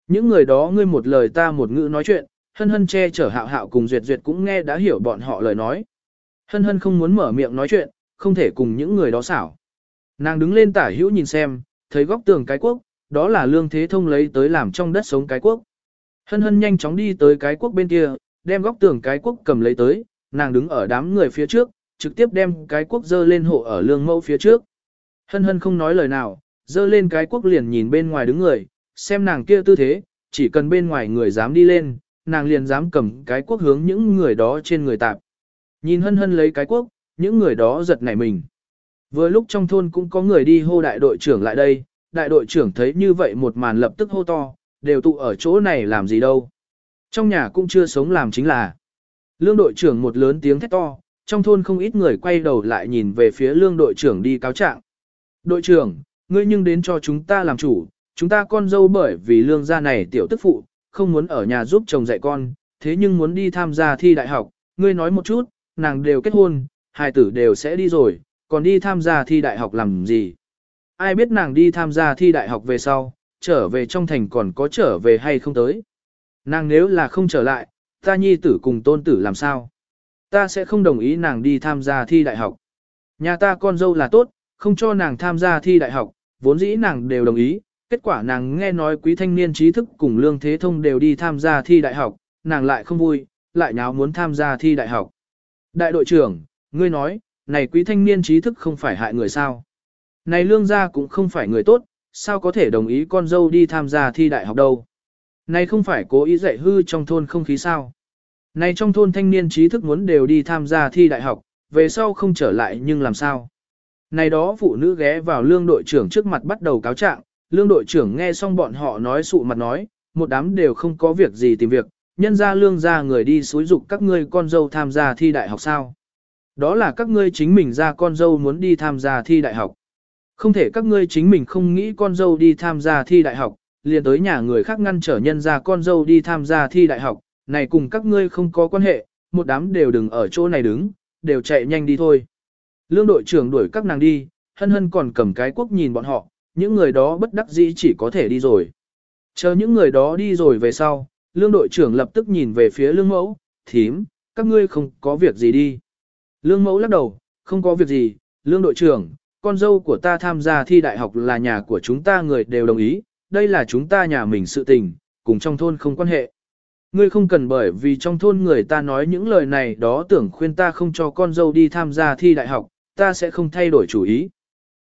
Những người đó ngươi một lời ta một ngữ nói chuyện, hân hân che chở hạo hạo cùng duyệt duyệt cũng nghe đã hiểu bọn họ lời nói. Hân hân không muốn mở miệng nói chuyện, không thể cùng những người đó xảo. Nàng đứng lên tả hữu nhìn xem, thấy góc tường cái quốc, đó là lương thế thông lấy tới làm trong đất sống cái quốc. Hân hân nhanh chóng đi tới cái quốc bên kia, đem góc tường cái quốc cầm lấy tới, nàng đứng ở đám người phía trước, trực tiếp đem cái quốc dơ lên hộ ở lương mẫu phía trước. Hân hân không nói lời nào, dơ lên cái quốc liền nhìn bên ngoài đứng người, xem nàng kia tư thế, chỉ cần bên ngoài người dám đi lên, nàng liền dám cầm cái quốc hướng những người đó trên người tạp. Nhìn hân hân lấy cái quốc, những người đó giật nảy mình. Vừa lúc trong thôn cũng có người đi hô đại đội trưởng lại đây, đại đội trưởng thấy như vậy một màn lập tức hô to, đều tụ ở chỗ này làm gì đâu. Trong nhà cũng chưa sống làm chính là. Lương đội trưởng một lớn tiếng thét to, trong thôn không ít người quay đầu lại nhìn về phía lương đội trưởng đi cáo trạng. Đội trưởng, ngươi nhưng đến cho chúng ta làm chủ, chúng ta con dâu bởi vì lương gia này tiểu tức phụ, không muốn ở nhà giúp chồng dạy con, thế nhưng muốn đi tham gia thi đại học, ngươi nói một chút, nàng đều kết hôn, hai tử đều sẽ đi rồi, còn đi tham gia thi đại học làm gì? Ai biết nàng đi tham gia thi đại học về sau, trở về trong thành còn có trở về hay không tới? Nàng nếu là không trở lại, ta nhi tử cùng tôn tử làm sao? Ta sẽ không đồng ý nàng đi tham gia thi đại học. Nhà ta con dâu là tốt, không cho nàng tham gia thi đại học, vốn dĩ nàng đều đồng ý, kết quả nàng nghe nói quý thanh niên trí thức cùng lương thế thông đều đi tham gia thi đại học, nàng lại không vui, lại nháo muốn tham gia thi đại học. Đại đội trưởng, ngươi nói, này quý thanh niên trí thức không phải hại người sao? Này lương gia cũng không phải người tốt, sao có thể đồng ý con dâu đi tham gia thi đại học đâu? Này không phải cố ý dạy hư trong thôn không khí sao? Này trong thôn thanh niên trí thức muốn đều đi tham gia thi đại học, về sau không trở lại nhưng làm sao? Này đó phụ nữ ghé vào lương đội trưởng trước mặt bắt đầu cáo trạng, lương đội trưởng nghe xong bọn họ nói sụ mặt nói, một đám đều không có việc gì tìm việc, nhân ra lương ra người đi xúi dục các ngươi con dâu tham gia thi đại học sao. Đó là các ngươi chính mình ra con dâu muốn đi tham gia thi đại học. Không thể các ngươi chính mình không nghĩ con dâu đi tham gia thi đại học, liền tới nhà người khác ngăn trở nhân ra con dâu đi tham gia thi đại học, này cùng các ngươi không có quan hệ, một đám đều đừng ở chỗ này đứng, đều chạy nhanh đi thôi. Lương đội trưởng đuổi các nàng đi, hân hân còn cầm cái quốc nhìn bọn họ, những người đó bất đắc dĩ chỉ có thể đi rồi. Chờ những người đó đi rồi về sau, lương đội trưởng lập tức nhìn về phía lương mẫu, thím, các ngươi không có việc gì đi. Lương mẫu lắc đầu, không có việc gì, lương đội trưởng, con dâu của ta tham gia thi đại học là nhà của chúng ta người đều đồng ý, đây là chúng ta nhà mình sự tình, cùng trong thôn không quan hệ. Ngươi không cần bởi vì trong thôn người ta nói những lời này đó tưởng khuyên ta không cho con dâu đi tham gia thi đại học, ta sẽ không thay đổi chủ ý.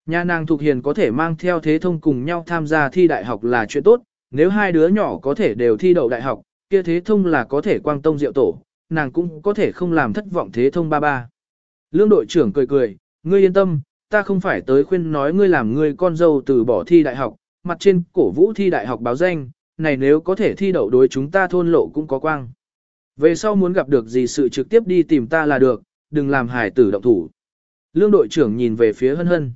Nhà nàng Thục Hiền có thể mang theo thế thông cùng nhau tham gia thi đại học là chuyện tốt, nếu hai đứa nhỏ có thể đều thi đậu đại học, kia thế thông là có thể quang tông diệu tổ, nàng cũng có thể không làm thất vọng thế thông ba ba. Lương đội trưởng cười cười, ngươi yên tâm, ta không phải tới khuyên nói ngươi làm ngươi con dâu từ bỏ thi đại học, mặt trên cổ vũ thi đại học báo danh, này nếu có thể thi đậu đối chúng ta thôn lộ cũng có quang. Về sau muốn gặp được gì sự trực tiếp đi tìm ta là được, đừng làm hải tử động thủ. Lương đội trưởng nhìn về phía hân hân.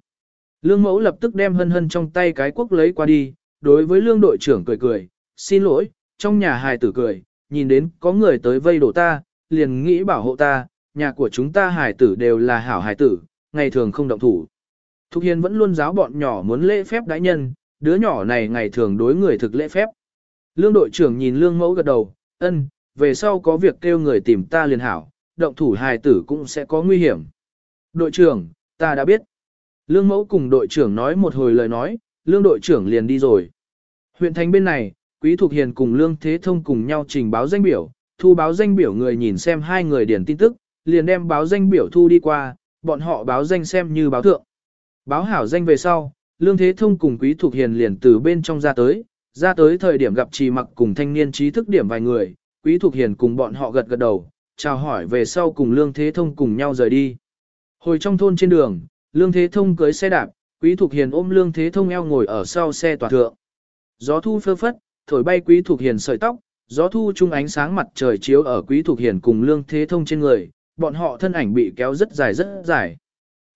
Lương mẫu lập tức đem hân hân trong tay cái quốc lấy qua đi, đối với lương đội trưởng cười cười, xin lỗi, trong nhà hài tử cười, nhìn đến có người tới vây đổ ta, liền nghĩ bảo hộ ta, nhà của chúng ta hài tử đều là hảo hài tử, ngày thường không động thủ. Thục Hiền vẫn luôn giáo bọn nhỏ muốn lễ phép đãi nhân, đứa nhỏ này ngày thường đối người thực lễ phép. Lương đội trưởng nhìn lương mẫu gật đầu, ân, về sau có việc kêu người tìm ta liền hảo, động thủ hài tử cũng sẽ có nguy hiểm. Đội trưởng, ta đã biết. Lương mẫu cùng đội trưởng nói một hồi lời nói, lương đội trưởng liền đi rồi. Huyện thành bên này, Quý Thục Hiền cùng Lương Thế Thông cùng nhau trình báo danh biểu, thu báo danh biểu người nhìn xem hai người điển tin tức, liền đem báo danh biểu thu đi qua, bọn họ báo danh xem như báo thượng. Báo hảo danh về sau, Lương Thế Thông cùng Quý Thục Hiền liền từ bên trong ra tới, ra tới thời điểm gặp trì mặc cùng thanh niên trí thức điểm vài người, Quý Thục Hiền cùng bọn họ gật gật đầu, chào hỏi về sau cùng Lương Thế Thông cùng nhau rời đi. Hồi trong thôn trên đường, Lương Thế Thông cưới xe đạp, Quý Thục Hiền ôm Lương Thế Thông eo ngồi ở sau xe tòa thượng. Gió thu phơ phất, thổi bay Quý Thục Hiền sợi tóc, gió thu chung ánh sáng mặt trời chiếu ở Quý Thục Hiền cùng Lương Thế Thông trên người, bọn họ thân ảnh bị kéo rất dài rất dài.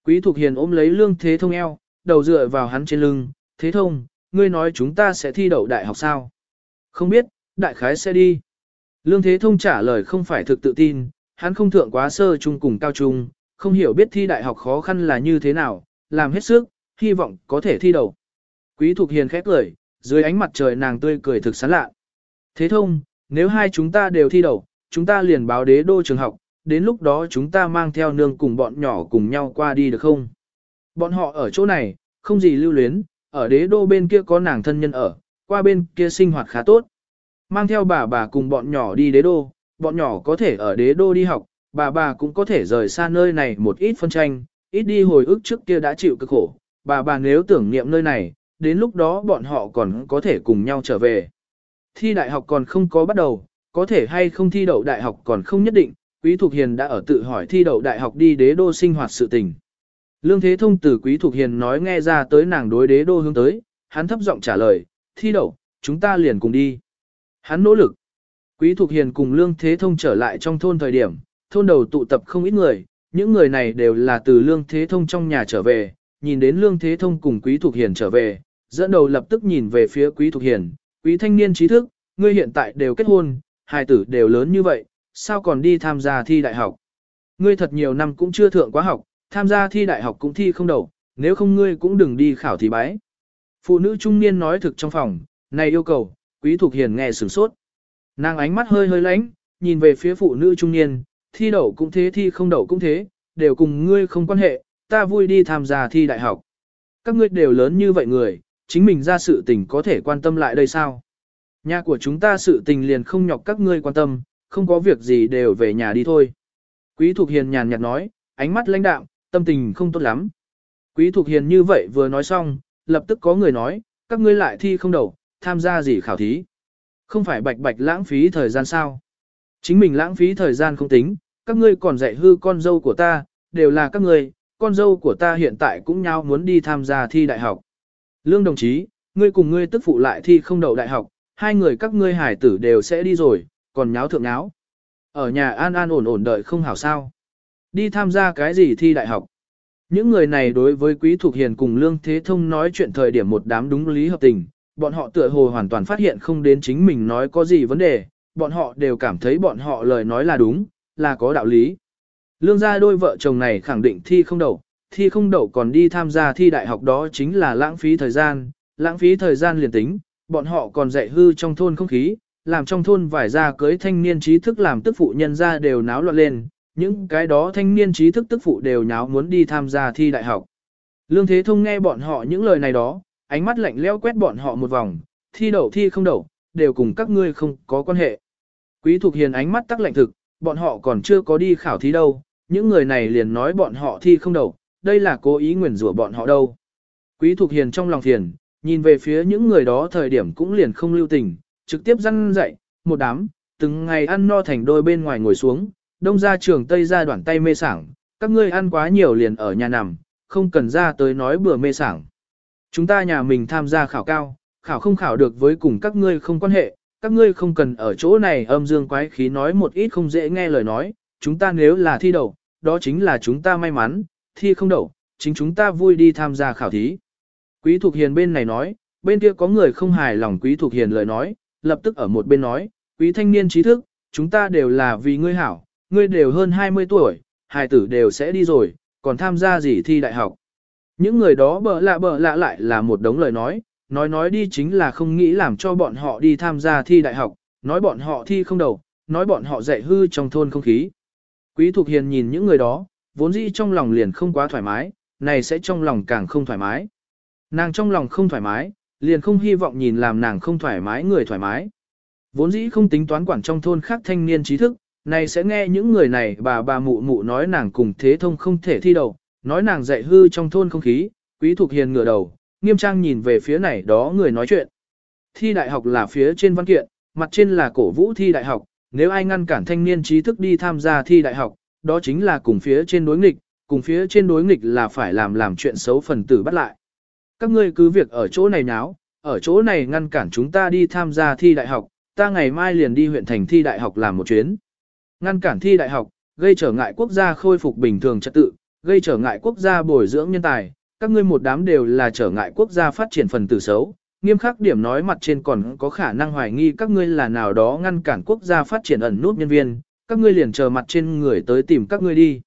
Quý Thục Hiền ôm lấy Lương Thế Thông eo, đầu dựa vào hắn trên lưng, Thế Thông, ngươi nói chúng ta sẽ thi đậu đại học sao? Không biết, đại khái sẽ đi. Lương Thế Thông trả lời không phải thực tự tin, hắn không thượng quá sơ trung cùng cao trung, không hiểu biết thi đại học khó khăn là như thế nào, làm hết sức, hy vọng có thể thi đậu. Quý Thục Hiền khẽ cười, dưới ánh mặt trời nàng tươi cười thực sán lạ. Thế thông, nếu hai chúng ta đều thi đậu, chúng ta liền báo đế đô trường học, đến lúc đó chúng ta mang theo nương cùng bọn nhỏ cùng nhau qua đi được không? Bọn họ ở chỗ này, không gì lưu luyến, ở đế đô bên kia có nàng thân nhân ở, qua bên kia sinh hoạt khá tốt. Mang theo bà bà cùng bọn nhỏ đi đế đô, bọn nhỏ có thể ở đế đô đi học, bà bà cũng có thể rời xa nơi này một ít phân tranh, ít đi hồi ức trước kia đã chịu cực khổ. Bà bà nếu tưởng niệm nơi này, đến lúc đó bọn họ còn có thể cùng nhau trở về. Thi đại học còn không có bắt đầu, có thể hay không thi đậu đại học còn không nhất định, Quý Thục Hiền đã ở tự hỏi thi đậu đại học đi đế đô sinh hoạt sự tình. Lương Thế Thông từ Quý Thục Hiền nói nghe ra tới nàng đối đế đô hướng tới, hắn thấp giọng trả lời, thi đậu, chúng ta liền cùng đi. Hắn nỗ lực. Quý Thục Hiền cùng Lương Thế Thông trở lại trong thôn thời điểm, thôn đầu tụ tập không ít người, những người này đều là từ Lương Thế Thông trong nhà trở về, nhìn đến Lương Thế Thông cùng Quý Thục Hiền trở về, dẫn đầu lập tức nhìn về phía Quý Thục Hiền, Quý thanh niên trí thức, ngươi hiện tại đều kết hôn, hai tử đều lớn như vậy, sao còn đi tham gia thi đại học? Ngươi thật nhiều năm cũng chưa thượng quá học, tham gia thi đại học cũng thi không đầu, nếu không ngươi cũng đừng đi khảo thí bái. Phụ nữ trung niên nói thực trong phòng, này yêu cầu, Quý thuộc Hiền nghe sửng sốt. Nàng ánh mắt hơi hơi lánh, nhìn về phía phụ nữ trung niên, thi đậu cũng thế thi không đậu cũng thế, đều cùng ngươi không quan hệ, ta vui đi tham gia thi đại học. Các ngươi đều lớn như vậy người, chính mình ra sự tình có thể quan tâm lại đây sao? Nhà của chúng ta sự tình liền không nhọc các ngươi quan tâm, không có việc gì đều về nhà đi thôi. Quý Thục Hiền nhàn nhạt nói, ánh mắt lãnh đạm, tâm tình không tốt lắm. Quý Thục Hiền như vậy vừa nói xong, lập tức có người nói, các ngươi lại thi không đậu, tham gia gì khảo thí. Không phải bạch bạch lãng phí thời gian sao? Chính mình lãng phí thời gian không tính, các ngươi còn dạy hư con dâu của ta, đều là các ngươi, con dâu của ta hiện tại cũng nhau muốn đi tham gia thi đại học. Lương đồng chí, ngươi cùng ngươi tức phụ lại thi không đậu đại học, hai người các ngươi hải tử đều sẽ đi rồi, còn nháo thượng nháo. Ở nhà an an ổn ổn đợi không hảo sao. Đi tham gia cái gì thi đại học. Những người này đối với Quý Thục Hiền cùng Lương Thế Thông nói chuyện thời điểm một đám đúng lý hợp tình, bọn họ tựa hồ hoàn toàn phát hiện không đến chính mình nói có gì vấn đề, bọn họ đều cảm thấy bọn họ lời nói là đúng, là có đạo lý. Lương gia đôi vợ chồng này khẳng định thi không đậu, thi không đậu còn đi tham gia thi đại học đó chính là lãng phí thời gian, lãng phí thời gian liền tính, bọn họ còn dạy hư trong thôn không khí, làm trong thôn vài gia cưới thanh niên trí thức làm tức phụ nhân ra đều náo loạn lên, những cái đó thanh niên trí thức tức phụ đều nháo muốn đi tham gia thi đại học. Lương Thế Thông nghe bọn họ những lời này đó, ánh mắt lạnh lẽo quét bọn họ một vòng, thi đậu thi không đậu, đều cùng các ngươi không có quan hệ. Quý Thục Hiền ánh mắt tắc lạnh thực, bọn họ còn chưa có đi khảo thí đâu, những người này liền nói bọn họ thi không đậu, đây là cố ý nguyền rủa bọn họ đâu. Quý Thục Hiền trong lòng thiền, nhìn về phía những người đó thời điểm cũng liền không lưu tình, trực tiếp răn dậy, một đám, từng ngày ăn no thành đôi bên ngoài ngồi xuống, đông ra trường tây ra đoạn tay mê sảng, các ngươi ăn quá nhiều liền ở nhà nằm, không cần ra tới nói bữa mê sảng. Chúng ta nhà mình tham gia khảo cao, khảo không khảo được với cùng các ngươi không quan hệ, các ngươi không cần ở chỗ này âm dương quái khí nói một ít không dễ nghe lời nói, chúng ta nếu là thi đậu, đó chính là chúng ta may mắn, thi không đậu, chính chúng ta vui đi tham gia khảo thí. Quý Thục Hiền bên này nói, bên kia có người không hài lòng Quý Thục Hiền lời nói, lập tức ở một bên nói, quý thanh niên trí thức, chúng ta đều là vì ngươi hảo, ngươi đều hơn 20 tuổi, hài tử đều sẽ đi rồi, còn tham gia gì thi đại học. Những người đó bợ lạ bợ lạ lại là một đống lời nói, nói nói đi chính là không nghĩ làm cho bọn họ đi tham gia thi đại học, nói bọn họ thi không đầu, nói bọn họ dạy hư trong thôn không khí. Quý Thục Hiền nhìn những người đó, vốn dĩ trong lòng liền không quá thoải mái, này sẽ trong lòng càng không thoải mái. Nàng trong lòng không thoải mái, liền không hy vọng nhìn làm nàng không thoải mái người thoải mái. Vốn dĩ không tính toán quản trong thôn khác thanh niên trí thức, này sẽ nghe những người này bà bà mụ mụ nói nàng cùng thế thông không thể thi đầu, nói nàng dạy hư trong thôn không khí, quý thuộc hiền ngửa đầu, nghiêm trang nhìn về phía này đó người nói chuyện. Thi đại học là phía trên văn kiện, mặt trên là cổ vũ thi đại học, nếu ai ngăn cản thanh niên trí thức đi tham gia thi đại học, đó chính là cùng phía trên đối nghịch, cùng phía trên đối nghịch là phải làm làm chuyện xấu phần tử bắt lại. Các ngươi cứ việc ở chỗ này náo, ở chỗ này ngăn cản chúng ta đi tham gia thi đại học, ta ngày mai liền đi huyện thành thi đại học làm một chuyến. Ngăn cản thi đại học, gây trở ngại quốc gia khôi phục bình thường trật tự, gây trở ngại quốc gia bồi dưỡng nhân tài, các ngươi một đám đều là trở ngại quốc gia phát triển phần tử xấu. Nghiêm khắc điểm nói mặt trên còn có khả năng hoài nghi các ngươi là nào đó ngăn cản quốc gia phát triển ẩn nút nhân viên, các ngươi liền chờ mặt trên người tới tìm các ngươi đi.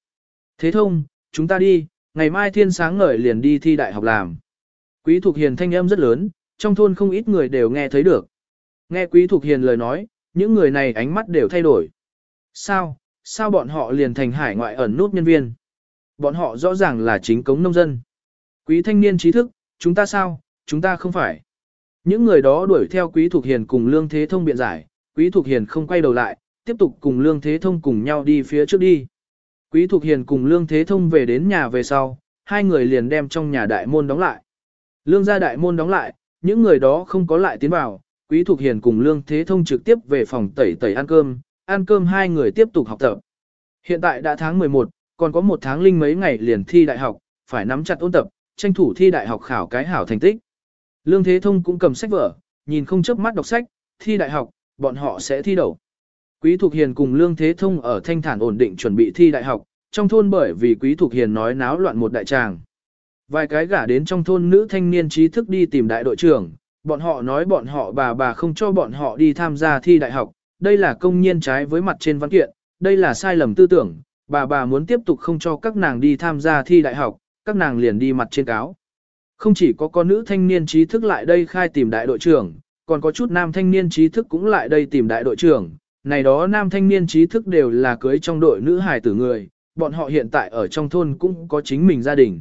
Thế thông, chúng ta đi, ngày mai thiên sáng ngời liền đi thi đại học làm. Quý Thục Hiền thanh âm rất lớn, trong thôn không ít người đều nghe thấy được. Nghe Quý Thục Hiền lời nói, những người này ánh mắt đều thay đổi. Sao, sao bọn họ liền thành hải ngoại ẩn nút nhân viên? Bọn họ rõ ràng là chính cống nông dân. Quý thanh niên trí thức, chúng ta sao, chúng ta không phải. Những người đó đuổi theo Quý Thục Hiền cùng Lương Thế Thông biện giải, Quý Thục Hiền không quay đầu lại, tiếp tục cùng Lương Thế Thông cùng nhau đi phía trước đi. Quý Thục Hiền cùng Lương Thế Thông về đến nhà về sau, hai người liền đem trong nhà đại môn đóng lại. Lương gia đại môn đóng lại, những người đó không có lại tiến vào, Quý Thục Hiền cùng Lương Thế Thông trực tiếp về phòng tẩy tẩy ăn cơm, ăn cơm hai người tiếp tục học tập. Hiện tại đã tháng 11, còn có một tháng linh mấy ngày liền thi đại học, phải nắm chặt ôn tập, tranh thủ thi đại học khảo cái hảo thành tích. Lương Thế Thông cũng cầm sách vở, nhìn không chớp mắt đọc sách, thi đại học, bọn họ sẽ thi đậu. Quý Thục Hiền cùng Lương Thế Thông ở thanh thản ổn định chuẩn bị thi đại học, trong thôn bởi vì Quý Thục Hiền nói náo loạn một đại tràng. Vài cái gả đến trong thôn nữ thanh niên trí thức đi tìm đại đội trưởng, bọn họ nói bọn họ bà bà không cho bọn họ đi tham gia thi đại học, đây là công nhiên trái với mặt trên văn kiện, đây là sai lầm tư tưởng, bà bà muốn tiếp tục không cho các nàng đi tham gia thi đại học, các nàng liền đi mặt trên cáo. Không chỉ có con nữ thanh niên trí thức lại đây khai tìm đại đội trưởng, còn có chút nam thanh niên trí thức cũng lại đây tìm đại đội trưởng, này đó nam thanh niên trí thức đều là cưới trong đội nữ hài tử người, bọn họ hiện tại ở trong thôn cũng có chính mình gia đình.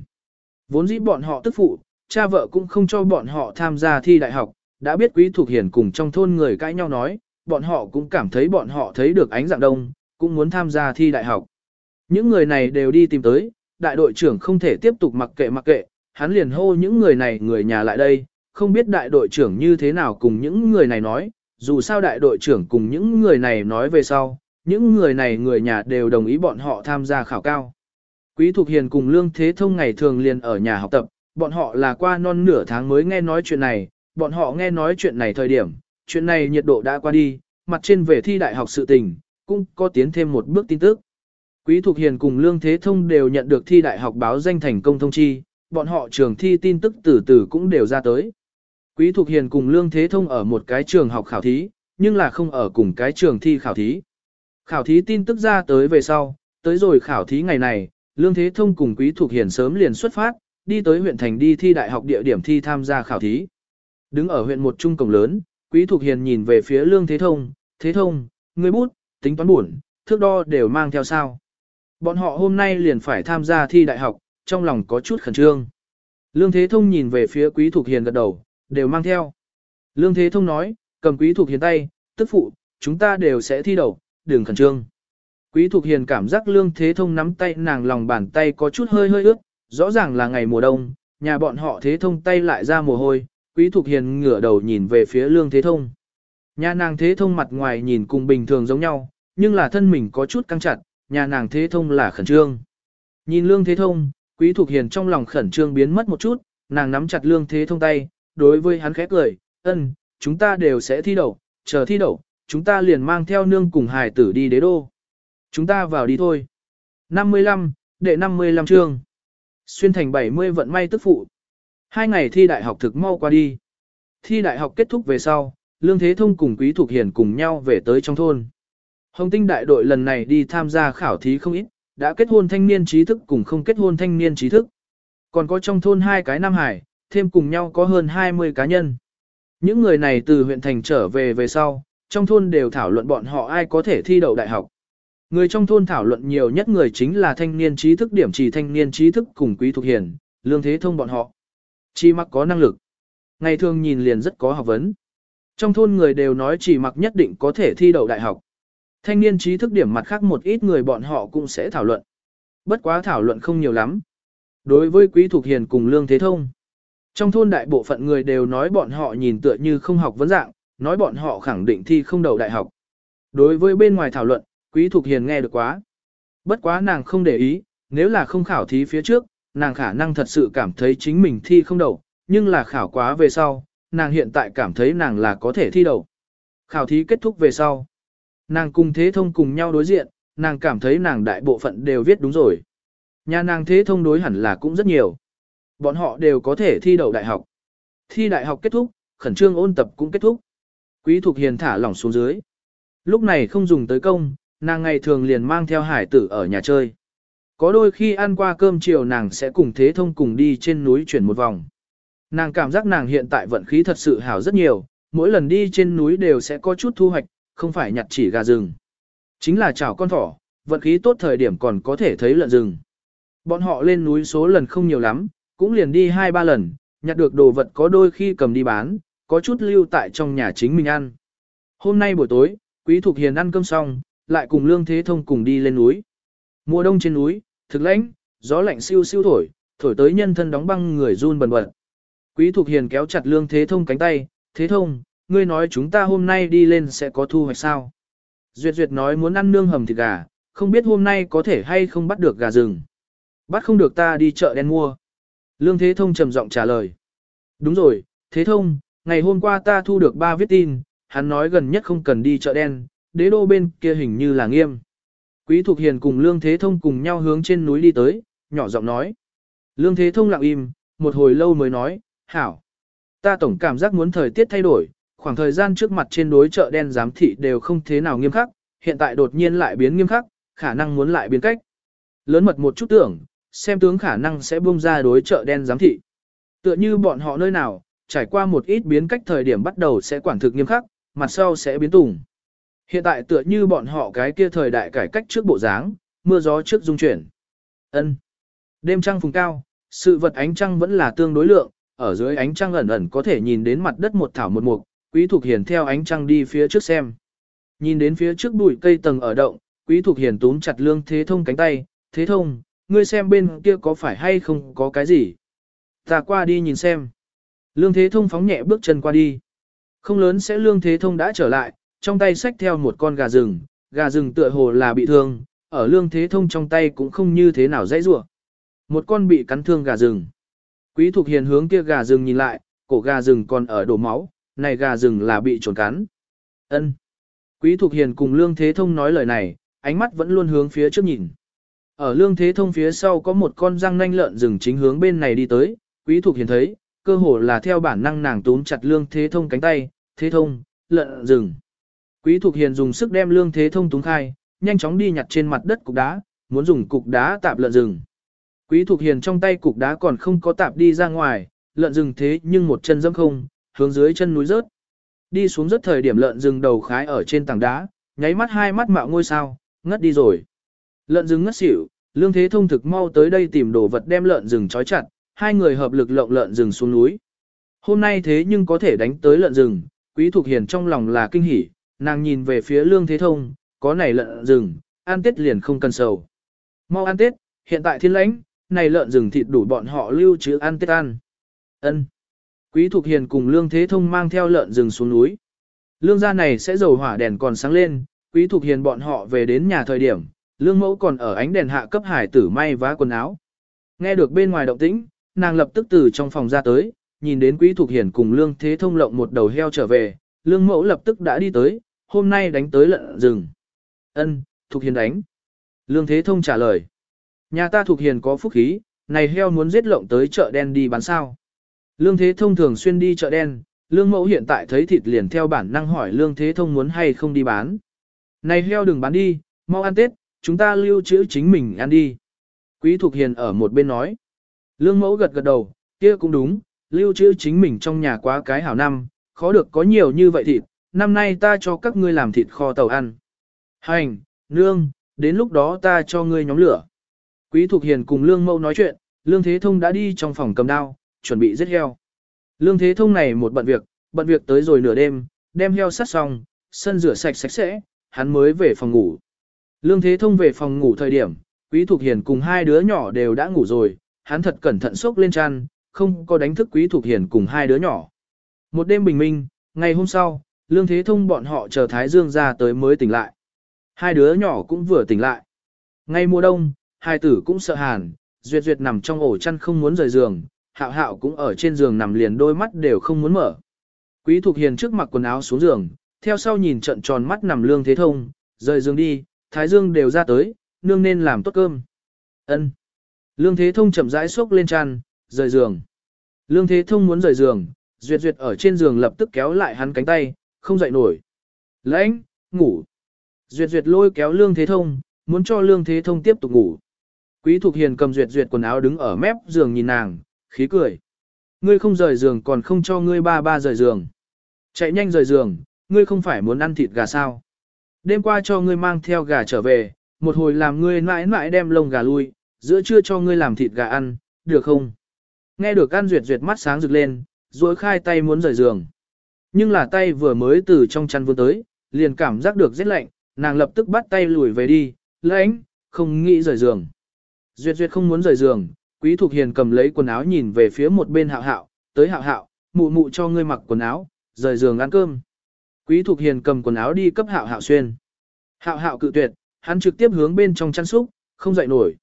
Vốn dĩ bọn họ tức phụ, cha vợ cũng không cho bọn họ tham gia thi đại học, đã biết quý thuộc hiển cùng trong thôn người cãi nhau nói, bọn họ cũng cảm thấy bọn họ thấy được ánh dạng đông, cũng muốn tham gia thi đại học. Những người này đều đi tìm tới, đại đội trưởng không thể tiếp tục mặc kệ mặc kệ, hắn liền hô những người này người nhà lại đây, không biết đại đội trưởng như thế nào cùng những người này nói, dù sao đại đội trưởng cùng những người này nói về sau, những người này người nhà đều đồng ý bọn họ tham gia khảo cao. Quý Thục Hiền cùng Lương Thế Thông ngày thường liền ở nhà học tập, bọn họ là qua non nửa tháng mới nghe nói chuyện này, bọn họ nghe nói chuyện này thời điểm, chuyện này nhiệt độ đã qua đi, mặt trên về thi đại học sự tình, cũng có tiến thêm một bước tin tức. Quý Thục Hiền cùng Lương Thế Thông đều nhận được thi đại học báo danh thành công thông chi, bọn họ trường thi tin tức từ từ cũng đều ra tới. Quý Thục Hiền cùng Lương Thế Thông ở một cái trường học khảo thí, nhưng là không ở cùng cái trường thi khảo thí. Khảo thí tin tức ra tới về sau, tới rồi khảo thí ngày này, Lương Thế Thông cùng Quý Thục Hiền sớm liền xuất phát, đi tới huyện thành đi thi đại học địa điểm thi tham gia khảo thí. Đứng ở huyện một trung cổng lớn, Quý Thục Hiền nhìn về phía Lương Thế Thông, Thế Thông, người bút, tính toán buồn, thước đo đều mang theo sao. Bọn họ hôm nay liền phải tham gia thi đại học, trong lòng có chút khẩn trương. Lương Thế Thông nhìn về phía Quý Thục Hiền gật đầu, đều mang theo. Lương Thế Thông nói, cầm Quý Thục Hiền tay, tức phụ, chúng ta đều sẽ thi đầu, đừng khẩn trương. Quý Thục Hiền cảm giác Lương Thế Thông nắm tay nàng lòng bàn tay có chút hơi hơi ướt, rõ ràng là ngày mùa đông, nhà bọn họ thế thông tay lại ra mồ hôi, quý thục hiền ngửa đầu nhìn về phía lương thế thông. Nhà nàng thế thông mặt ngoài nhìn cùng bình thường giống nhau, nhưng là thân mình có chút căng chặt, nhà nàng thế thông là khẩn trương. Nhìn lương thế thông, quý thục hiền trong lòng khẩn trương biến mất một chút, nàng nắm chặt lương thế thông tay, đối với hắn khẽ cười, ân, chúng ta đều sẽ thi đậu, chờ thi đậu, chúng ta liền mang theo nương cùng hài tử đi đế đô. Chúng ta vào đi thôi. 55, đệ 55 chương. Xuyên thành 70 vận may tức phụ. Hai ngày thi đại học thực mau qua đi. Thi đại học kết thúc về sau, Lương Thế Thông cùng Quý Thục Hiền cùng nhau về tới trong thôn. Hồng Tinh đại đội lần này đi tham gia khảo thí không ít, đã kết hôn thanh niên trí thức cùng không kết hôn thanh niên trí thức. Còn có trong thôn hai cái Nam Hải, thêm cùng nhau có hơn 20 cá nhân. Những người này từ huyện thành trở về về sau, trong thôn đều thảo luận bọn họ ai có thể thi đậu đại học. Người trong thôn thảo luận nhiều nhất người chính là thanh niên trí thức điểm chỉ thanh niên trí thức cùng quý thuộc hiền, lương thế thông bọn họ. Chỉ mặc có năng lực. Ngày thường nhìn liền rất có học vấn. Trong thôn người đều nói chỉ mặc nhất định có thể thi đậu đại học. Thanh niên trí thức điểm mặt khác một ít người bọn họ cũng sẽ thảo luận. Bất quá thảo luận không nhiều lắm. Đối với quý thuộc hiền cùng lương thế thông. Trong thôn đại bộ phận người đều nói bọn họ nhìn tựa như không học vấn dạng, nói bọn họ khẳng định thi không đậu đại học. Đối với bên ngoài thảo luận, Quý Thục Hiền nghe được quá. Bất quá nàng không để ý, nếu là không khảo thí phía trước, nàng khả năng thật sự cảm thấy chính mình thi không đậu, nhưng là khảo quá về sau, nàng hiện tại cảm thấy nàng là có thể thi đậu. Khảo thí kết thúc về sau. Nàng cùng thế thông cùng nhau đối diện, nàng cảm thấy nàng đại bộ phận đều viết đúng rồi. Nhà nàng thế thông đối hẳn là cũng rất nhiều. Bọn họ đều có thể thi đậu đại học. Thi đại học kết thúc, khẩn trương ôn tập cũng kết thúc. Quý Thục Hiền thả lỏng xuống dưới. Lúc này không dùng tới công, nàng ngày thường liền mang theo hải tử ở nhà chơi. Có đôi khi ăn qua cơm chiều nàng sẽ cùng thế thông cùng đi trên núi chuyển một vòng. Nàng cảm giác nàng hiện tại vận khí thật sự hảo rất nhiều, mỗi lần đi trên núi đều sẽ có chút thu hoạch, không phải nhặt chỉ gà rừng. Chính là chảo con thỏ, vận khí tốt thời điểm còn có thể thấy lợn rừng. Bọn họ lên núi số lần không nhiều lắm, cũng liền đi hai ba lần, nhặt được đồ vật có đôi khi cầm đi bán, có chút lưu tại trong nhà chính mình ăn. Hôm nay buổi tối, Quý Thục Hiền ăn cơm xong, lại cùng Lương Thế Thông cùng đi lên núi. Mùa đông trên núi, thực lãnh, gió lạnh siêu siêu thổi, thổi tới nhân thân đóng băng người run bần bật. Quý Thục Hiền kéo chặt Lương Thế Thông cánh tay, Thế Thông, ngươi nói chúng ta hôm nay đi lên sẽ có thu hoạch sao? Duyệt Duyệt nói muốn ăn nương hầm thịt gà, không biết hôm nay có thể hay không bắt được gà rừng. Bắt không được ta đi chợ đen mua. Lương Thế Thông trầm giọng trả lời. Đúng rồi, Thế Thông, ngày hôm qua ta thu được ba viết tin, hắn nói gần nhất không cần đi chợ đen, đế đô bên kia hình như là nghiêm. Quý Thục Hiền cùng Lương Thế Thông cùng nhau hướng trên núi đi tới, nhỏ giọng nói. Lương Thế Thông lặng im, một hồi lâu mới nói, hảo. Ta tổng cảm giác muốn thời tiết thay đổi, khoảng thời gian trước mặt trên đối chợ đen giám thị đều không thế nào nghiêm khắc, hiện tại đột nhiên lại biến nghiêm khắc, khả năng muốn lại biến cách. Lớn mật một chút tưởng, xem tướng khả năng sẽ buông ra đối chợ đen giám thị. Tựa như bọn họ nơi nào, trải qua một ít biến cách thời điểm bắt đầu sẽ quản thực nghiêm khắc, mặt sau sẽ biến tùng. Hiện tại tựa như bọn họ cái kia thời đại cải cách trước bộ dáng, mưa gió trước dung chuyển. Ân. Đêm trăng phùng cao, sự vật ánh trăng vẫn là tương đối lượng, ở dưới ánh trăng ẩn ẩn có thể nhìn đến mặt đất một thảo một mục, Quý Thục Hiền theo ánh trăng đi phía trước xem. Nhìn đến phía trước bụi cây tầng ở động, Quý Thục Hiền túm chặt Lương Thế Thông cánh tay, "Thế Thông, ngươi xem bên kia có phải hay không có cái gì?" Ta qua đi nhìn xem. Lương Thế Thông phóng nhẹ bước chân qua đi. Không lớn sẽ Lương Thế Thông đã trở lại, trong tay xách theo một con gà rừng, gà rừng tựa hồ là bị thương, ở Lương Thế Thông trong tay cũng không như thế nào dãy rủa. Một con bị cắn thương gà rừng. Quý Thục Hiền hướng kia gà rừng nhìn lại, cổ gà rừng còn ở đổ máu, này gà rừng là bị trồn cắn. Ân. Quý Thục Hiền cùng Lương Thế Thông nói lời này, ánh mắt vẫn luôn hướng phía trước nhìn. Ở Lương Thế Thông phía sau có một con răng nanh lợn rừng chính hướng bên này đi tới, Quý Thục Hiền thấy, cơ hồ là theo bản năng nàng túm chặt lương thế thông cánh tay, thế thông, lợn rừng. Quý Thục Hiền dùng sức đem lương thế thông túng khai, nhanh chóng đi nhặt trên mặt đất cục đá, muốn dùng cục đá tạp lợn rừng. Quý Thục Hiền trong tay cục đá còn không có tạp đi ra ngoài, lợn rừng thế nhưng một chân dẫm không, hướng dưới chân núi rớt. Đi xuống rất thời điểm lợn rừng đầu khái ở trên tảng đá, nháy mắt hai mắt mạo ngôi sao, ngất đi rồi. Lợn rừng ngất xỉu, lương thế thông thực mau tới đây tìm đồ vật đem lợn rừng trói chặt, hai người hợp lực lộng lợn rừng xuống núi. Hôm nay thế nhưng có thể đánh tới lợn rừng, Quý Thục Hiền trong lòng là kinh hỉ, nàng nhìn về phía Lương Thế Thông, có này lợn rừng, ăn tết liền không cần sầu. Mau ăn tết, hiện tại thiên lãnh, này lợn rừng thịt đủ bọn họ lưu trữ ăn tết ăn. Ân. Quý Thục Hiền cùng Lương Thế Thông mang theo lợn rừng xuống núi. Lương gia này sẽ dầu hỏa đèn còn sáng lên, Quý Thục Hiền bọn họ về đến nhà thời điểm, Lương Mẫu còn ở ánh đèn hạ cấp hải tử may vá quần áo. Nghe được bên ngoài động tĩnh, nàng lập tức từ trong phòng ra tới, nhìn đến Quý Thục Hiền cùng Lương Thế Thông lộng một đầu heo trở về, Lương Mẫu lập tức đã đi tới, hôm nay đánh tới lợn rừng. Ân, Thục Hiền đánh. Lương Thế Thông trả lời. Nhà ta Thục Hiền có phúc khí, này heo muốn giết lộng tới chợ đen đi bán sao. Lương Thế Thông thường xuyên đi chợ đen, Lương Mẫu hiện tại thấy thịt liền theo bản năng hỏi Lương Thế Thông muốn hay không đi bán. Này heo đừng bán đi, mau ăn Tết, chúng ta lưu trữ chính mình ăn đi. Quý Thục Hiền ở một bên nói. Lương Mẫu gật gật đầu, kia cũng đúng, lưu trữ chính mình trong nhà quá cái hảo năm, khó được có nhiều như vậy thịt, năm nay ta cho các ngươi làm thịt kho tàu ăn. Hành, nương, đến lúc đó ta cho ngươi nhóm lửa. Quý Thục Hiền cùng Lương Mâu nói chuyện, Lương Thế Thông đã đi trong phòng cầm đao, chuẩn bị giết heo. Lương Thế Thông này một bận việc, bận việc tới rồi nửa đêm, đem heo sát xong, sân rửa sạch sạch sẽ, hắn mới về phòng ngủ. Lương Thế Thông về phòng ngủ thời điểm, Quý Thục Hiền cùng hai đứa nhỏ đều đã ngủ rồi, hắn thật cẩn thận xốc lên chăn, không có đánh thức Quý Thục Hiền cùng hai đứa nhỏ. Một đêm bình minh, ngày hôm sau, Lương Thế Thông bọn họ chờ Thái Dương ra tới mới tỉnh lại. Hai đứa nhỏ cũng vừa tỉnh lại. Ngay mùa đông, hai tử cũng sợ hàn, Duyệt Duyệt nằm trong ổ chăn không muốn rời giường, Hạo Hạo cũng ở trên giường nằm liền đôi mắt đều không muốn mở. Quý Thục Hiền trước mặc quần áo xuống giường, theo sau nhìn trận tròn mắt nằm Lương Thế Thông, rời giường đi, Thái Dương đều ra tới, nương nên làm tốt cơm. Ân. Lương Thế Thông chậm rãi xốc lên chăn, rời giường. Lương Thế Thông muốn rời giường, Duyệt Duyệt ở trên giường lập tức kéo lại hắn cánh tay, không dậy nổi. Lãnh, ngủ. Duyệt Duyệt lôi kéo Lương Thế Thông, muốn cho Lương Thế Thông tiếp tục ngủ. Quý Thục Hiền cầm Duyệt Duyệt quần áo đứng ở mép giường nhìn nàng, khí cười. Ngươi không rời giường còn không cho ngươi ba ba rời giường. Chạy nhanh rời giường, ngươi không phải muốn ăn thịt gà sao. Đêm qua cho ngươi mang theo gà trở về, một hồi làm ngươi mãi mãi đem lông gà lui, giữa trưa cho ngươi làm thịt gà ăn, được không? Nghe được An Duyệt Duyệt mắt sáng rực lên, rồi khai tay muốn rời giường. Nhưng là tay vừa mới từ trong chăn vươn tới, liền cảm giác được rét lạnh, nàng lập tức bắt tay lùi về đi, lãnh, không nghĩ rời giường. Duyệt Duyệt không muốn rời giường, Quý thuộc Hiền cầm lấy quần áo nhìn về phía một bên hạo hạo, tới hạo hạo, mụ mụ cho ngươi mặc quần áo, rời giường ăn cơm. Quý thuộc Hiền cầm quần áo đi cấp hạo hạo xuyên. Hạo hạo cự tuyệt, hắn trực tiếp hướng bên trong chăn súc, không dậy nổi.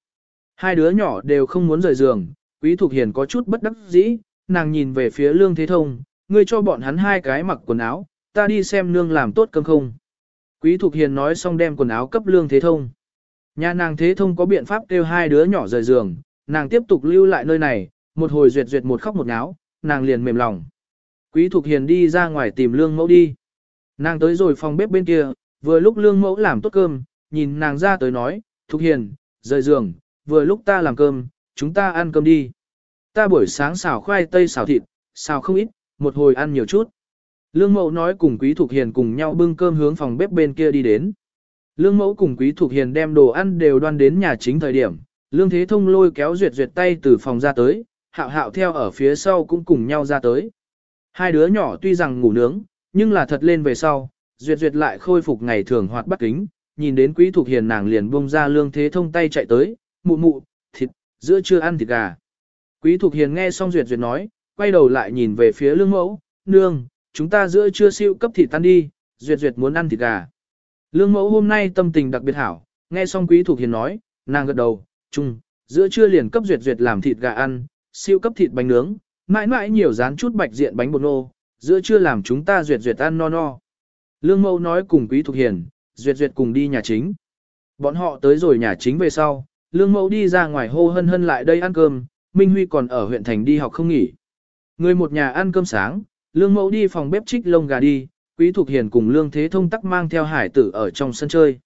Hai đứa nhỏ đều không muốn rời giường, Quý thuộc Hiền có chút bất đắc dĩ, nàng nhìn về phía Lương Thế Thông, ngươi cho bọn hắn hai cái mặc quần áo, ta đi xem nương làm tốt cơm không. Quý Thục Hiền nói xong đem quần áo cấp Lương Thế Thông. Nhà nàng Thế Thông có biện pháp kêu hai đứa nhỏ rời giường, nàng tiếp tục lưu lại nơi này, một hồi duyệt duyệt một khóc một náo, nàng liền mềm lòng. Quý Thục Hiền đi ra ngoài tìm Lương Mẫu đi. Nàng tới rồi phòng bếp bên kia, vừa lúc Lương Mẫu làm tốt cơm, nhìn nàng ra tới nói, Thục Hiền, rời giường, vừa lúc ta làm cơm, chúng ta ăn cơm đi. Ta buổi sáng xào khoai tây xào thịt, xào không ít, một hồi ăn nhiều chút. Lương Mẫu nói cùng Quý Thục Hiền cùng nhau bưng cơm hướng phòng bếp bên kia đi đến. Lương Mẫu cùng Quý Thục Hiền đem đồ ăn đều đoan đến nhà chính thời điểm, Lương Thế Thông lôi kéo duyệt duyệt tay từ phòng ra tới, hạo hạo theo ở phía sau cũng cùng nhau ra tới. Hai đứa nhỏ tuy rằng ngủ nướng, nhưng là thật lên về sau, duyệt duyệt lại khôi phục ngày thường hoạt bắt kính, nhìn đến quý thuộc hiền nàng liền buông ra Lương Thế Thông tay chạy tới, mụ mụ, thịt, giữa chưa ăn thịt gà. Quý Thục hiền nghe xong duyệt duyệt nói, quay đầu lại nhìn về phía lương mẫu, nương, chúng ta giữa trưa siêu cấp thịt tan đi, duyệt duyệt muốn ăn thịt gà. Lương mẫu hôm nay tâm tình đặc biệt hảo, nghe xong quý Thục hiền nói, nàng gật đầu, chung, giữa trưa liền cấp duyệt duyệt làm thịt gà ăn, siêu cấp thịt bánh nướng, mãi mãi nhiều dán chút bạch diện bánh bột nô, giữa trưa làm chúng ta duyệt duyệt ăn no no. Lương mẫu nói cùng quý Thục hiền, duyệt duyệt cùng đi nhà chính. Bọn họ tới rồi nhà chính về sau, lương mẫu đi ra ngoài hô hân hân lại đây ăn cơm, Minh Huy còn ở huyện thành đi học không nghỉ. Người một nhà ăn cơm sáng, lương mẫu đi phòng bếp trích lông gà đi, quý Thục hiền cùng lương thế thông tắc mang theo hải tử ở trong sân chơi.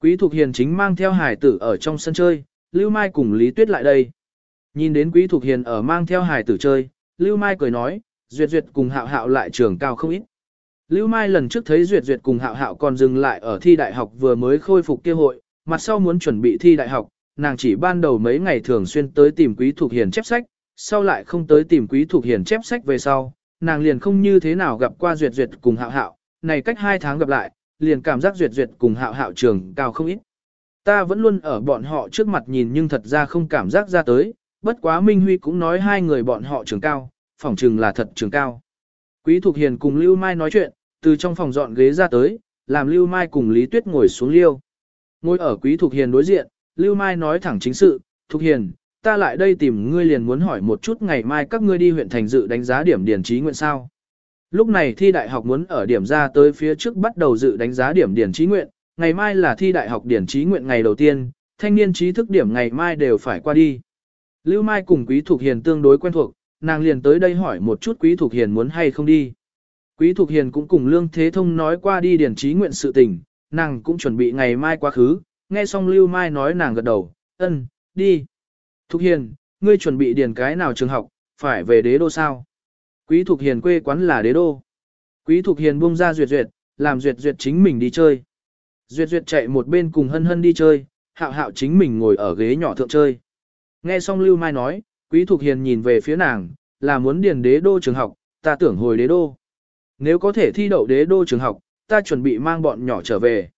Quý Thục hiền chính mang theo hải tử ở trong sân chơi, Lưu Mai cùng Lý Tuyết lại đây. Nhìn đến Quý Thục Hiền ở mang theo Hải tử chơi, Lưu Mai cười nói, Duyệt Duyệt cùng Hạo Hạo lại trường cao không ít. Lưu Mai lần trước thấy Duyệt Duyệt cùng Hạo Hạo còn dừng lại ở thi đại học vừa mới khôi phục kia hội, mặt sau muốn chuẩn bị thi đại học, nàng chỉ ban đầu mấy ngày thường xuyên tới tìm Quý thuộc Hiền chép sách, sau lại không tới tìm Quý thuộc Hiền chép sách về sau, nàng liền không như thế nào gặp qua Duyệt Duyệt cùng Hạo Hạo, này cách hai tháng gặp lại, liền cảm giác Duyệt Duyệt cùng Hạo Hạo trường cao không ít. ta vẫn luôn ở bọn họ trước mặt nhìn nhưng thật ra không cảm giác ra tới, bất quá Minh Huy cũng nói hai người bọn họ trường cao, phỏng trường là thật trường cao. Quý Thục Hiền cùng Lưu Mai nói chuyện, từ trong phòng dọn ghế ra tới, làm Lưu Mai cùng Lý Tuyết ngồi xuống liêu. Ngồi ở Quý Thục Hiền đối diện, Lưu Mai nói thẳng chính sự, Thục Hiền, ta lại đây tìm ngươi liền muốn hỏi một chút ngày mai các ngươi đi huyện thành dự đánh giá điểm điển trí nguyện sao. Lúc này thi đại học muốn ở điểm ra tới phía trước bắt đầu dự đánh giá điểm điển trí nguyện, ngày mai là thi đại học điển trí nguyện ngày đầu tiên, thanh niên trí thức điểm ngày mai đều phải qua đi. Lưu Mai cùng Quý Thục Hiền tương đối quen thuộc, nàng liền tới đây hỏi một chút Quý Thục Hiền muốn hay không đi. Quý Thục Hiền cũng cùng Lương Thế Thông nói qua đi điển trí nguyện sự tình, nàng cũng chuẩn bị ngày mai quá khứ, nghe xong Lưu Mai nói nàng gật đầu, ân, đi. Thục Hiền, ngươi chuẩn bị điền cái nào trường học, phải về đế đô sao? Quý Thục Hiền quê quán là đế đô. Quý Thục Hiền buông ra duyệt duyệt, làm duyệt duyệt chính mình đi chơi. Duyệt duyệt chạy một bên cùng hân hân đi chơi, hạo hạo chính mình ngồi ở ghế nhỏ thượng chơi. Nghe xong Lưu Mai nói, Quý Thục Hiền nhìn về phía nàng, là muốn điền đế đô trường học, ta tưởng hồi đế đô. Nếu có thể thi đậu đế đô trường học, ta chuẩn bị mang bọn nhỏ trở về.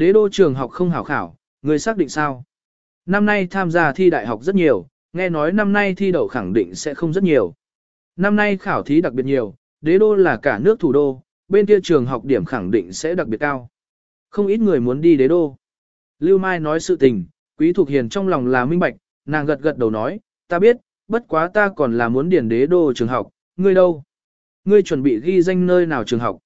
Đế đô trường học không hảo khảo, người xác định sao? Năm nay tham gia thi đại học rất nhiều, nghe nói năm nay thi đậu khẳng định sẽ không rất nhiều. Năm nay khảo thí đặc biệt nhiều, đế đô là cả nước thủ đô, bên kia trường học điểm khẳng định sẽ đặc biệt cao. Không ít người muốn đi đế đô. Lưu Mai nói sự tình, Quý Thục Hiền trong lòng là minh bạch, nàng gật gật đầu nói, ta biết, bất quá ta còn là muốn điền đế đô trường học, ngươi đâu? Ngươi chuẩn bị ghi danh nơi nào trường học?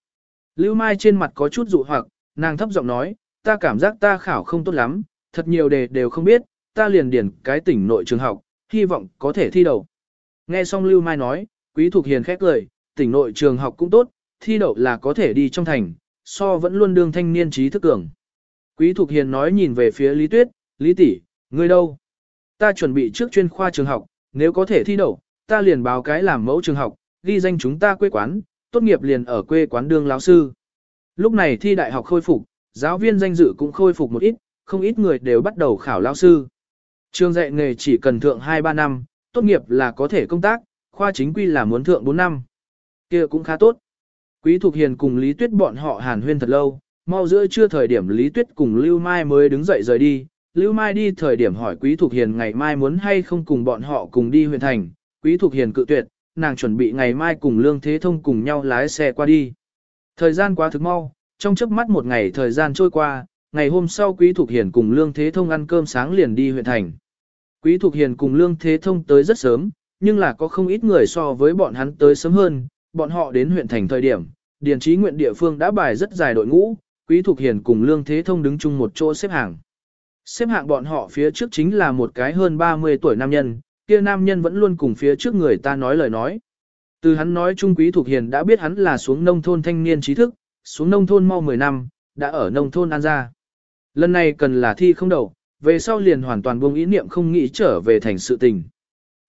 Lưu Mai trên mặt có chút dụ hoặc, nàng thấp giọng nói, ta cảm giác ta khảo không tốt lắm, thật nhiều đề đều không biết, ta liền điền cái tỉnh nội trường học, hy vọng có thể thi đậu. Nghe xong Lưu Mai nói, Quý Thục Hiền khét lời, tỉnh nội trường học cũng tốt, thi đậu là có thể đi trong thành, so vẫn luôn đương thanh niên trí thức cường. Quý Thục Hiền nói nhìn về phía Lý Tuyết, Lý tỷ, ngươi đâu? Ta chuẩn bị trước chuyên khoa trường học, nếu có thể thi đậu, ta liền báo cái làm mẫu trường học, ghi danh chúng ta quê quán, tốt nghiệp liền ở quê quán đương lão sư. Lúc này thi đại học khôi phục, giáo viên danh dự cũng khôi phục một ít, không ít người đều bắt đầu khảo lao sư. Trường dạy nghề chỉ cần thượng 2-3 năm, tốt nghiệp là có thể công tác, khoa chính quy là muốn thượng 4 năm. kia cũng khá tốt. Quý Thục Hiền cùng Lý Tuyết bọn họ hàn huyên thật lâu, mau giữa trưa thời điểm Lý Tuyết cùng Lưu Mai mới đứng dậy rời đi. Lưu Mai đi thời điểm hỏi Quý Thục Hiền ngày mai muốn hay không cùng bọn họ cùng đi huyện thành. Quý Thục Hiền cự tuyệt, nàng chuẩn bị ngày mai cùng Lương Thế Thông cùng nhau lái xe qua đi. Thời gian quá thực mau, trong chớp mắt một ngày thời gian trôi qua, ngày hôm sau Quý Thục Hiền cùng Lương Thế Thông ăn cơm sáng liền đi huyện thành. Quý Thục Hiền cùng Lương Thế Thông tới rất sớm, nhưng là có không ít người so với bọn hắn tới sớm hơn, bọn họ đến huyện thành thời điểm, điền trí nguyện địa phương đã bài rất dài đội ngũ, Quý Thục Hiền cùng Lương Thế Thông đứng chung một chỗ xếp hàng. Xếp hạng bọn họ phía trước chính là một cái hơn 30 tuổi nam nhân, kia nam nhân vẫn luôn cùng phía trước người ta nói lời nói. Từ hắn nói chung Quý Thục Hiền đã biết hắn là xuống nông thôn thanh niên trí thức, xuống nông thôn mau 10 năm, đã ở nông thôn an gia Lần này cần là thi không đầu, về sau liền hoàn toàn buông ý niệm không nghĩ trở về thành sự tình.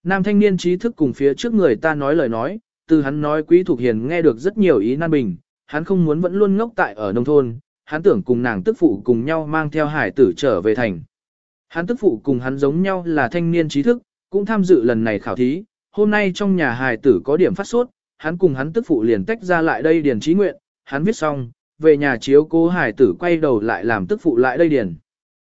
Nam thanh niên trí thức cùng phía trước người ta nói lời nói, từ hắn nói quý thuộc hiền nghe được rất nhiều ý nan bình, hắn không muốn vẫn luôn ngốc tại ở nông thôn, hắn tưởng cùng nàng tức phụ cùng nhau mang theo hải tử trở về thành. Hắn tức phụ cùng hắn giống nhau là thanh niên trí thức, cũng tham dự lần này khảo thí, hôm nay trong nhà hải tử có điểm phát sốt, hắn cùng hắn tức phụ liền tách ra lại đây điền trí nguyện, hắn viết xong, về nhà chiếu cố hải tử quay đầu lại làm tức phụ lại đây điền.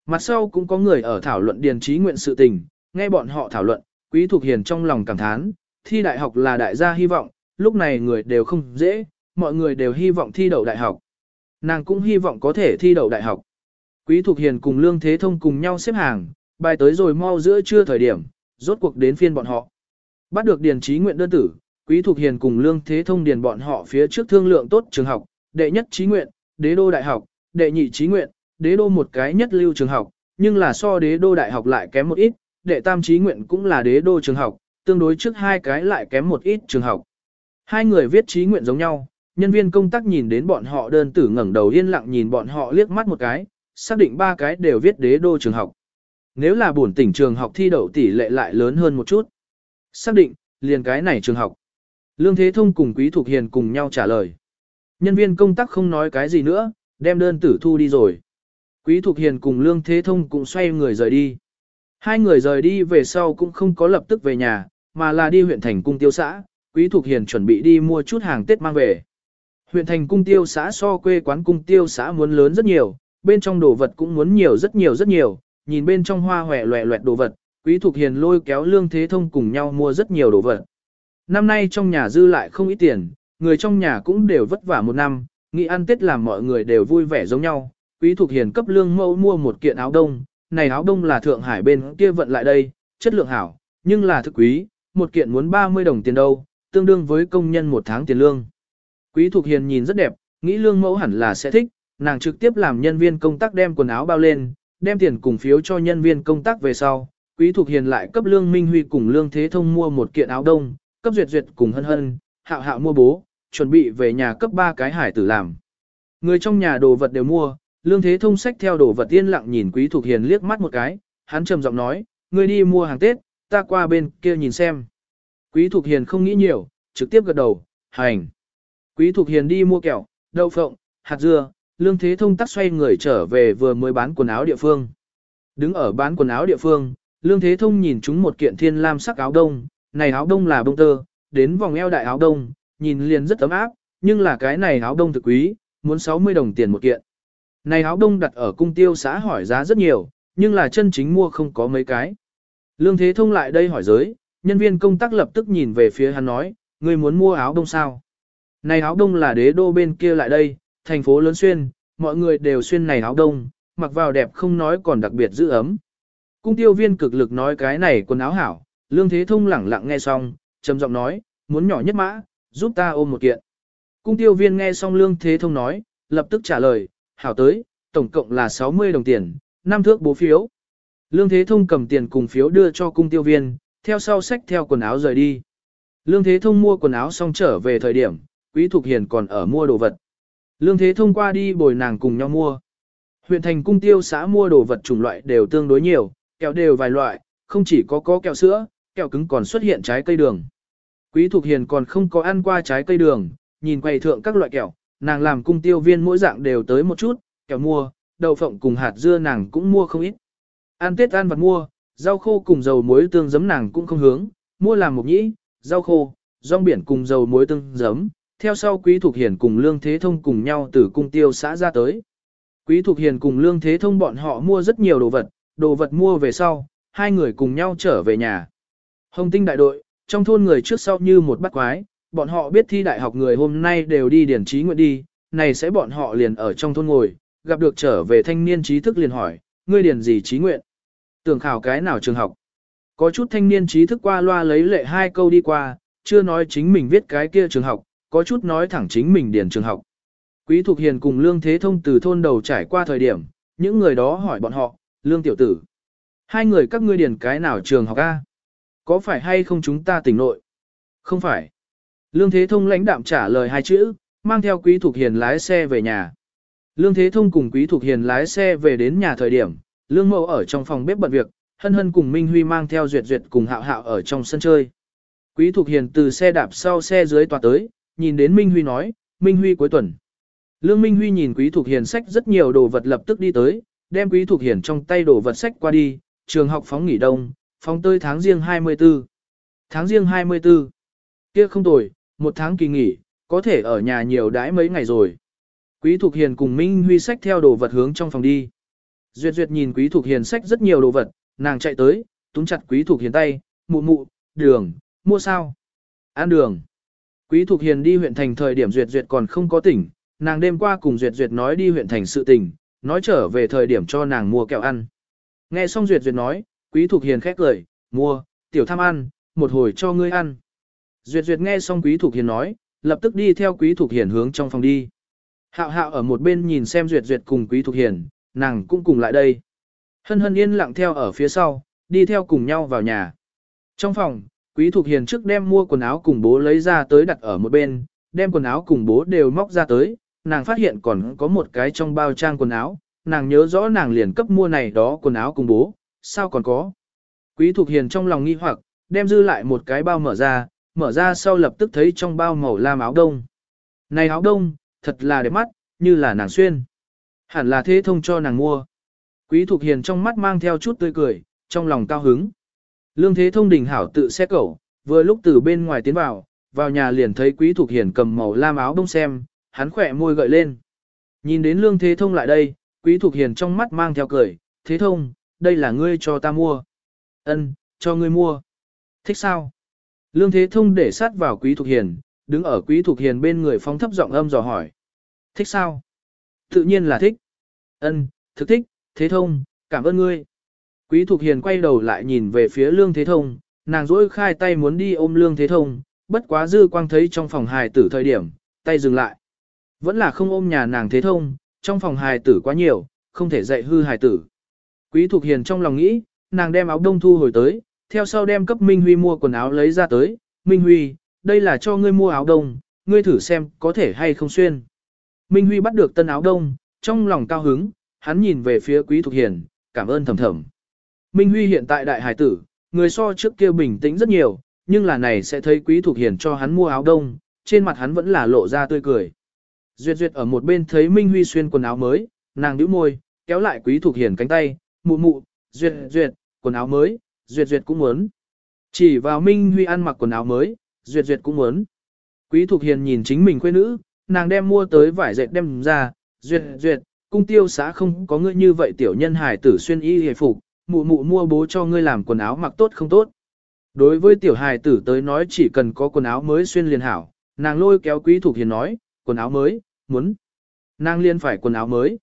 Mặt sau cũng có người ở thảo luận điền trí nguyện sự tình, nghe bọn họ thảo luận, Quý thuộc Hiền trong lòng cảm thán, thi đại học là đại gia hy vọng, lúc này người đều không dễ, mọi người đều hy vọng thi đậu đại học. Nàng cũng hy vọng có thể thi đậu đại học. Quý thuộc Hiền cùng Lương Thế Thông cùng nhau xếp hàng, bài tới rồi mau giữa trưa thời điểm, rốt cuộc đến phiên bọn họ. Bắt được điền trí nguyện đơn tử, Quý Thục Hiền cùng Lương Thế Thông điền bọn họ phía trước thương lượng tốt trường học, đệ nhất trí nguyện, đế đô đại học, đệ nhị trí nguyện, đế đô một cái nhất lưu trường học, nhưng là so đế đô đại học lại kém một ít, đệ tam trí nguyện cũng là đế đô trường học, tương đối trước hai cái lại kém một ít trường học. Hai người viết trí nguyện giống nhau, nhân viên công tác nhìn đến bọn họ đơn tử ngẩng đầu yên lặng nhìn bọn họ liếc mắt một cái, xác định ba cái đều viết đế đô trường học. Nếu là bổn tỉnh trường học thi đậu tỷ lệ lại lớn hơn một chút. Xác định, liền cái này trường học. Lương Thế Thông cùng Quý Thục Hiền cùng nhau trả lời. Nhân viên công tác không nói cái gì nữa, đem đơn tử thu đi rồi. Quý Thục Hiền cùng Lương Thế Thông cũng xoay người rời đi. Hai người rời đi về sau cũng không có lập tức về nhà, mà là đi huyện thành cung tiêu xã, Quý Thục Hiền chuẩn bị đi mua chút hàng Tết mang về. Huyện thành cung tiêu xã so quê quán cung tiêu xã muốn lớn rất nhiều, bên trong đồ vật cũng muốn nhiều rất nhiều rất nhiều, nhìn bên trong hoa hòe loẹ loẹt đồ vật, Quý Thục Hiền lôi kéo Lương Thế Thông cùng nhau mua rất nhiều đồ vật. Năm nay trong nhà dư lại không ít tiền, người trong nhà cũng đều vất vả một năm, nghĩ ăn Tết làm mọi người đều vui vẻ giống nhau. Quý Thục Hiền cấp Lương Mẫu mua một kiện áo đông, này áo đông là Thượng Hải bên kia vận lại đây, chất lượng hảo, nhưng là thực quý, một kiện muốn 30 đồng tiền đâu, tương đương với công nhân một tháng tiền lương. Quý Thục Hiền nhìn rất đẹp, nghĩ Lương Mẫu hẳn là sẽ thích, nàng trực tiếp làm nhân viên công tác đem quần áo bao lên, đem tiền cùng phiếu cho nhân viên công tác về sau, Quý Thục Hiền lại cấp Lương Minh Huy cùng Lương Thế Thông mua một kiện áo đông, cấp Duyệt Duyệt cùng Hân Hân, Hạo Hạo mua bố, chuẩn bị về nhà cấp ba cái hải tử làm. Người trong nhà đồ vật đều mua, Lương Thế Thông sách theo đồ vật yên lặng nhìn Quý Thục Hiền liếc mắt một cái, hắn trầm giọng nói, ngươi đi mua hàng Tết, ta qua bên kia nhìn xem. Quý Thục Hiền không nghĩ nhiều, trực tiếp gật đầu, hành. Quý Thục Hiền đi mua kẹo, đậu phộng, hạt dưa, Lương Thế Thông tắt xoay người trở về vừa mới bán quần áo địa phương. Đứng ở bán quần áo địa phương, Lương Thế Thông nhìn chúng một kiện thiên lam sắc áo đông, này áo đông là bông tơ, đến vòng eo đại áo đông, nhìn liền rất ấm áp, nhưng là cái này áo đông thực quý, muốn 60 đồng tiền một kiện. Này áo đông đặt ở cung tiêu xã hỏi giá rất nhiều, nhưng là chân chính mua không có mấy cái. Lương Thế Thông lại đây hỏi giới, nhân viên công tác lập tức nhìn về phía hắn nói, người muốn mua áo đông sao? Này áo đông là đế đô bên kia lại đây, thành phố lớn xuyên, mọi người đều xuyên này áo đông, mặc vào đẹp không nói còn đặc biệt giữ ấm. Cung tiêu viên cực lực nói cái này quần áo hảo, lương thế thông lẳng lặng nghe xong, trầm giọng nói, muốn nhỏ nhất mã, giúp ta ôm một kiện. Cung tiêu viên nghe xong lương thế thông nói, lập tức trả lời, hảo tới, tổng cộng là 60 đồng tiền, năm thước bố phiếu. Lương thế thông cầm tiền cùng phiếu đưa cho cung tiêu viên, theo sau sách theo quần áo rời đi. Lương thế thông mua quần áo xong trở về thời điểm, quý thục hiền còn ở mua đồ vật. Lương thế thông qua đi bồi nàng cùng nhau mua. Huyện thành cung tiêu xã mua đồ vật chủng loại đều tương đối nhiều, kẹo đều vài loại, không chỉ có có kẹo sữa, kẹo cứng còn xuất hiện trái cây đường. Quý Thục Hiền còn không có ăn qua trái cây đường, nhìn quầy thượng các loại kẹo, nàng làm cung tiêu viên mỗi dạng đều tới một chút, kẹo mua, đậu phộng cùng hạt dưa nàng cũng mua không ít. Ăn Tết ăn vật mua, rau khô cùng dầu muối tương giấm nàng cũng không hướng, mua làm một nhĩ, rau khô, rong biển cùng dầu muối tương giấm, theo sau Quý Thục Hiền cùng Lương Thế Thông cùng nhau từ cung tiêu xã ra tới. Quý Thục Hiền cùng Lương Thế Thông bọn họ mua rất nhiều đồ vật, đồ vật mua về sau, hai người cùng nhau trở về nhà. Hồng tinh đại đội, trong thôn người trước sau như một bắt quái, bọn họ biết thi đại học người hôm nay đều đi điển trí nguyện đi, này sẽ bọn họ liền ở trong thôn ngồi, gặp được trở về thanh niên trí thức liền hỏi, ngươi điển gì trí nguyện? Tưởng khảo cái nào trường học? Có chút thanh niên trí thức qua loa lấy lệ hai câu đi qua, chưa nói chính mình viết cái kia trường học, có chút nói thẳng chính mình điển trường học. Quý Thục Hiền cùng Lương Thế Thông từ thôn đầu trải qua thời điểm, những người đó hỏi bọn họ, Lương Tiểu Tử. Hai người các ngươi điền cái nào trường học A? Có phải hay không chúng ta tỉnh nội? Không phải. Lương Thế Thông lãnh đạm trả lời hai chữ, mang theo Quý Thục Hiền lái xe về nhà. Lương Thế Thông cùng Quý Thục Hiền lái xe về đến nhà thời điểm, Lương Mậu ở trong phòng bếp bận việc, Hân Hân cùng Minh Huy mang theo Duyệt Duyệt cùng Hạo Hạo ở trong sân chơi. Quý Thục Hiền từ xe đạp sau xe dưới tòa tới, nhìn đến Minh Huy nói, Minh Huy cuối tuần. Lương Minh Huy nhìn Quý Thục Hiền sách rất nhiều đồ vật lập tức đi tới, đem Quý Thục Hiền trong tay đồ vật sách qua đi, trường học phóng nghỉ đông, phóng tơi tháng riêng 24. Tháng riêng 24. Kia không tồi, một tháng kỳ nghỉ, có thể ở nhà nhiều đãi mấy ngày rồi. Quý Thục Hiền cùng Minh Huy sách theo đồ vật hướng trong phòng đi. Duyệt Duyệt nhìn Quý Thục Hiền sách rất nhiều đồ vật, nàng chạy tới, túm chặt Quý Thục Hiền tay, mụ mụ, đường, mua sao? Ăn đường. Quý Thục Hiền đi huyện thành thời điểm Duyệt Duyệt còn không có tỉnh, nàng đêm qua cùng Duyệt Duyệt nói đi huyện thành sự tình, nói trở về thời điểm cho nàng mua kẹo ăn. Nghe xong Duyệt Duyệt nói, Quý Thục Hiền khét lời, mua, tiểu tham ăn, một hồi cho ngươi ăn. Duyệt Duyệt nghe xong Quý Thục Hiền nói, lập tức đi theo Quý Thục Hiền hướng trong phòng đi. Hạo hạo ở một bên nhìn xem Duyệt Duyệt cùng Quý Thục Hiền, nàng cũng cùng lại đây. Hân hân yên lặng theo ở phía sau, đi theo cùng nhau vào nhà. Trong phòng, Quý Thục Hiền trước đem mua quần áo cùng bố lấy ra tới đặt ở một bên, đem quần áo cùng bố đều móc ra tới, nàng phát hiện còn có một cái trong bao trang quần áo, nàng nhớ rõ nàng liền cấp mua này đó quần áo cùng bố, sao còn có. Quý Thục Hiền trong lòng nghi hoặc, đem dư lại một cái bao mở ra, mở ra sau lập tức thấy trong bao màu lam áo đông. Này áo đông, thật là đẹp mắt, như là nàng xuyên. Hẳn là thế thông cho nàng mua. Quý Thục Hiền trong mắt mang theo chút tươi cười, trong lòng cao hứng. Lương Thế Thông đỉnh hảo tự xe cẩu, vừa lúc từ bên ngoài tiến vào, vào nhà liền thấy Quý Thục Hiền cầm màu lam áo đông xem, hắn khỏe môi gợi lên. Nhìn đến Lương Thế Thông lại đây, Quý Thục Hiền trong mắt mang theo cười, thế thông, đây là ngươi cho ta mua. Ân, cho ngươi mua. Thích sao? Lương Thế Thông để sát vào Quý Thục Hiền, đứng ở Quý Thục Hiền bên người phóng thấp giọng âm dò hỏi. Thích sao? Tự nhiên là thích. Ân, thực thích, Thế Thông, cảm ơn ngươi. Quý Thục Hiền quay đầu lại nhìn về phía Lương Thế Thông, nàng dỗi khai tay muốn đi ôm Lương Thế Thông, bất quá dư quang thấy trong phòng hài tử thời điểm, tay dừng lại. Vẫn là không ôm nhà nàng Thế Thông, trong phòng hài tử quá nhiều, không thể dạy hư hài tử. Quý Thục Hiền trong lòng nghĩ, nàng đem áo đông thu hồi tới, theo sau đem cấp Minh Huy mua quần áo lấy ra tới, Minh Huy, đây là cho ngươi mua áo đông, ngươi thử xem có thể hay không xuyên. Minh Huy bắt được tân áo đông, trong lòng cao hứng, hắn nhìn về phía Quý Thục Hiền, cảm ơn thầm thầm. Minh Huy hiện tại đại hải tử, người so trước kia bình tĩnh rất nhiều, nhưng là này sẽ thấy Quý Thục Hiền cho hắn mua áo đông, trên mặt hắn vẫn là lộ ra tươi cười. Duyệt Duyệt ở một bên thấy Minh Huy xuyên quần áo mới, nàng nhíu môi, kéo lại Quý Thục Hiền cánh tay, mụ mụ, Duyệt Duyệt, quần áo mới, Duyệt Duyệt cũng muốn. Chỉ vào Minh Huy ăn mặc quần áo mới, Duyệt Duyệt cũng muốn. Quý Thục Hiền nhìn chính mình quê nữ, nàng đem mua tới vải dệt đem ra, Duyệt Duyệt, cung tiêu xã không có ngươi như vậy tiểu nhân hài tử xuyên y hề phục, mụ mụ mua bố cho ngươi làm quần áo mặc tốt không tốt. Đối với tiểu hài tử tới nói chỉ cần có quần áo mới xuyên liền hảo, nàng lôi kéo Quý Thục Hiền nói, quần áo mới, muốn. Nàng liên phải quần áo mới.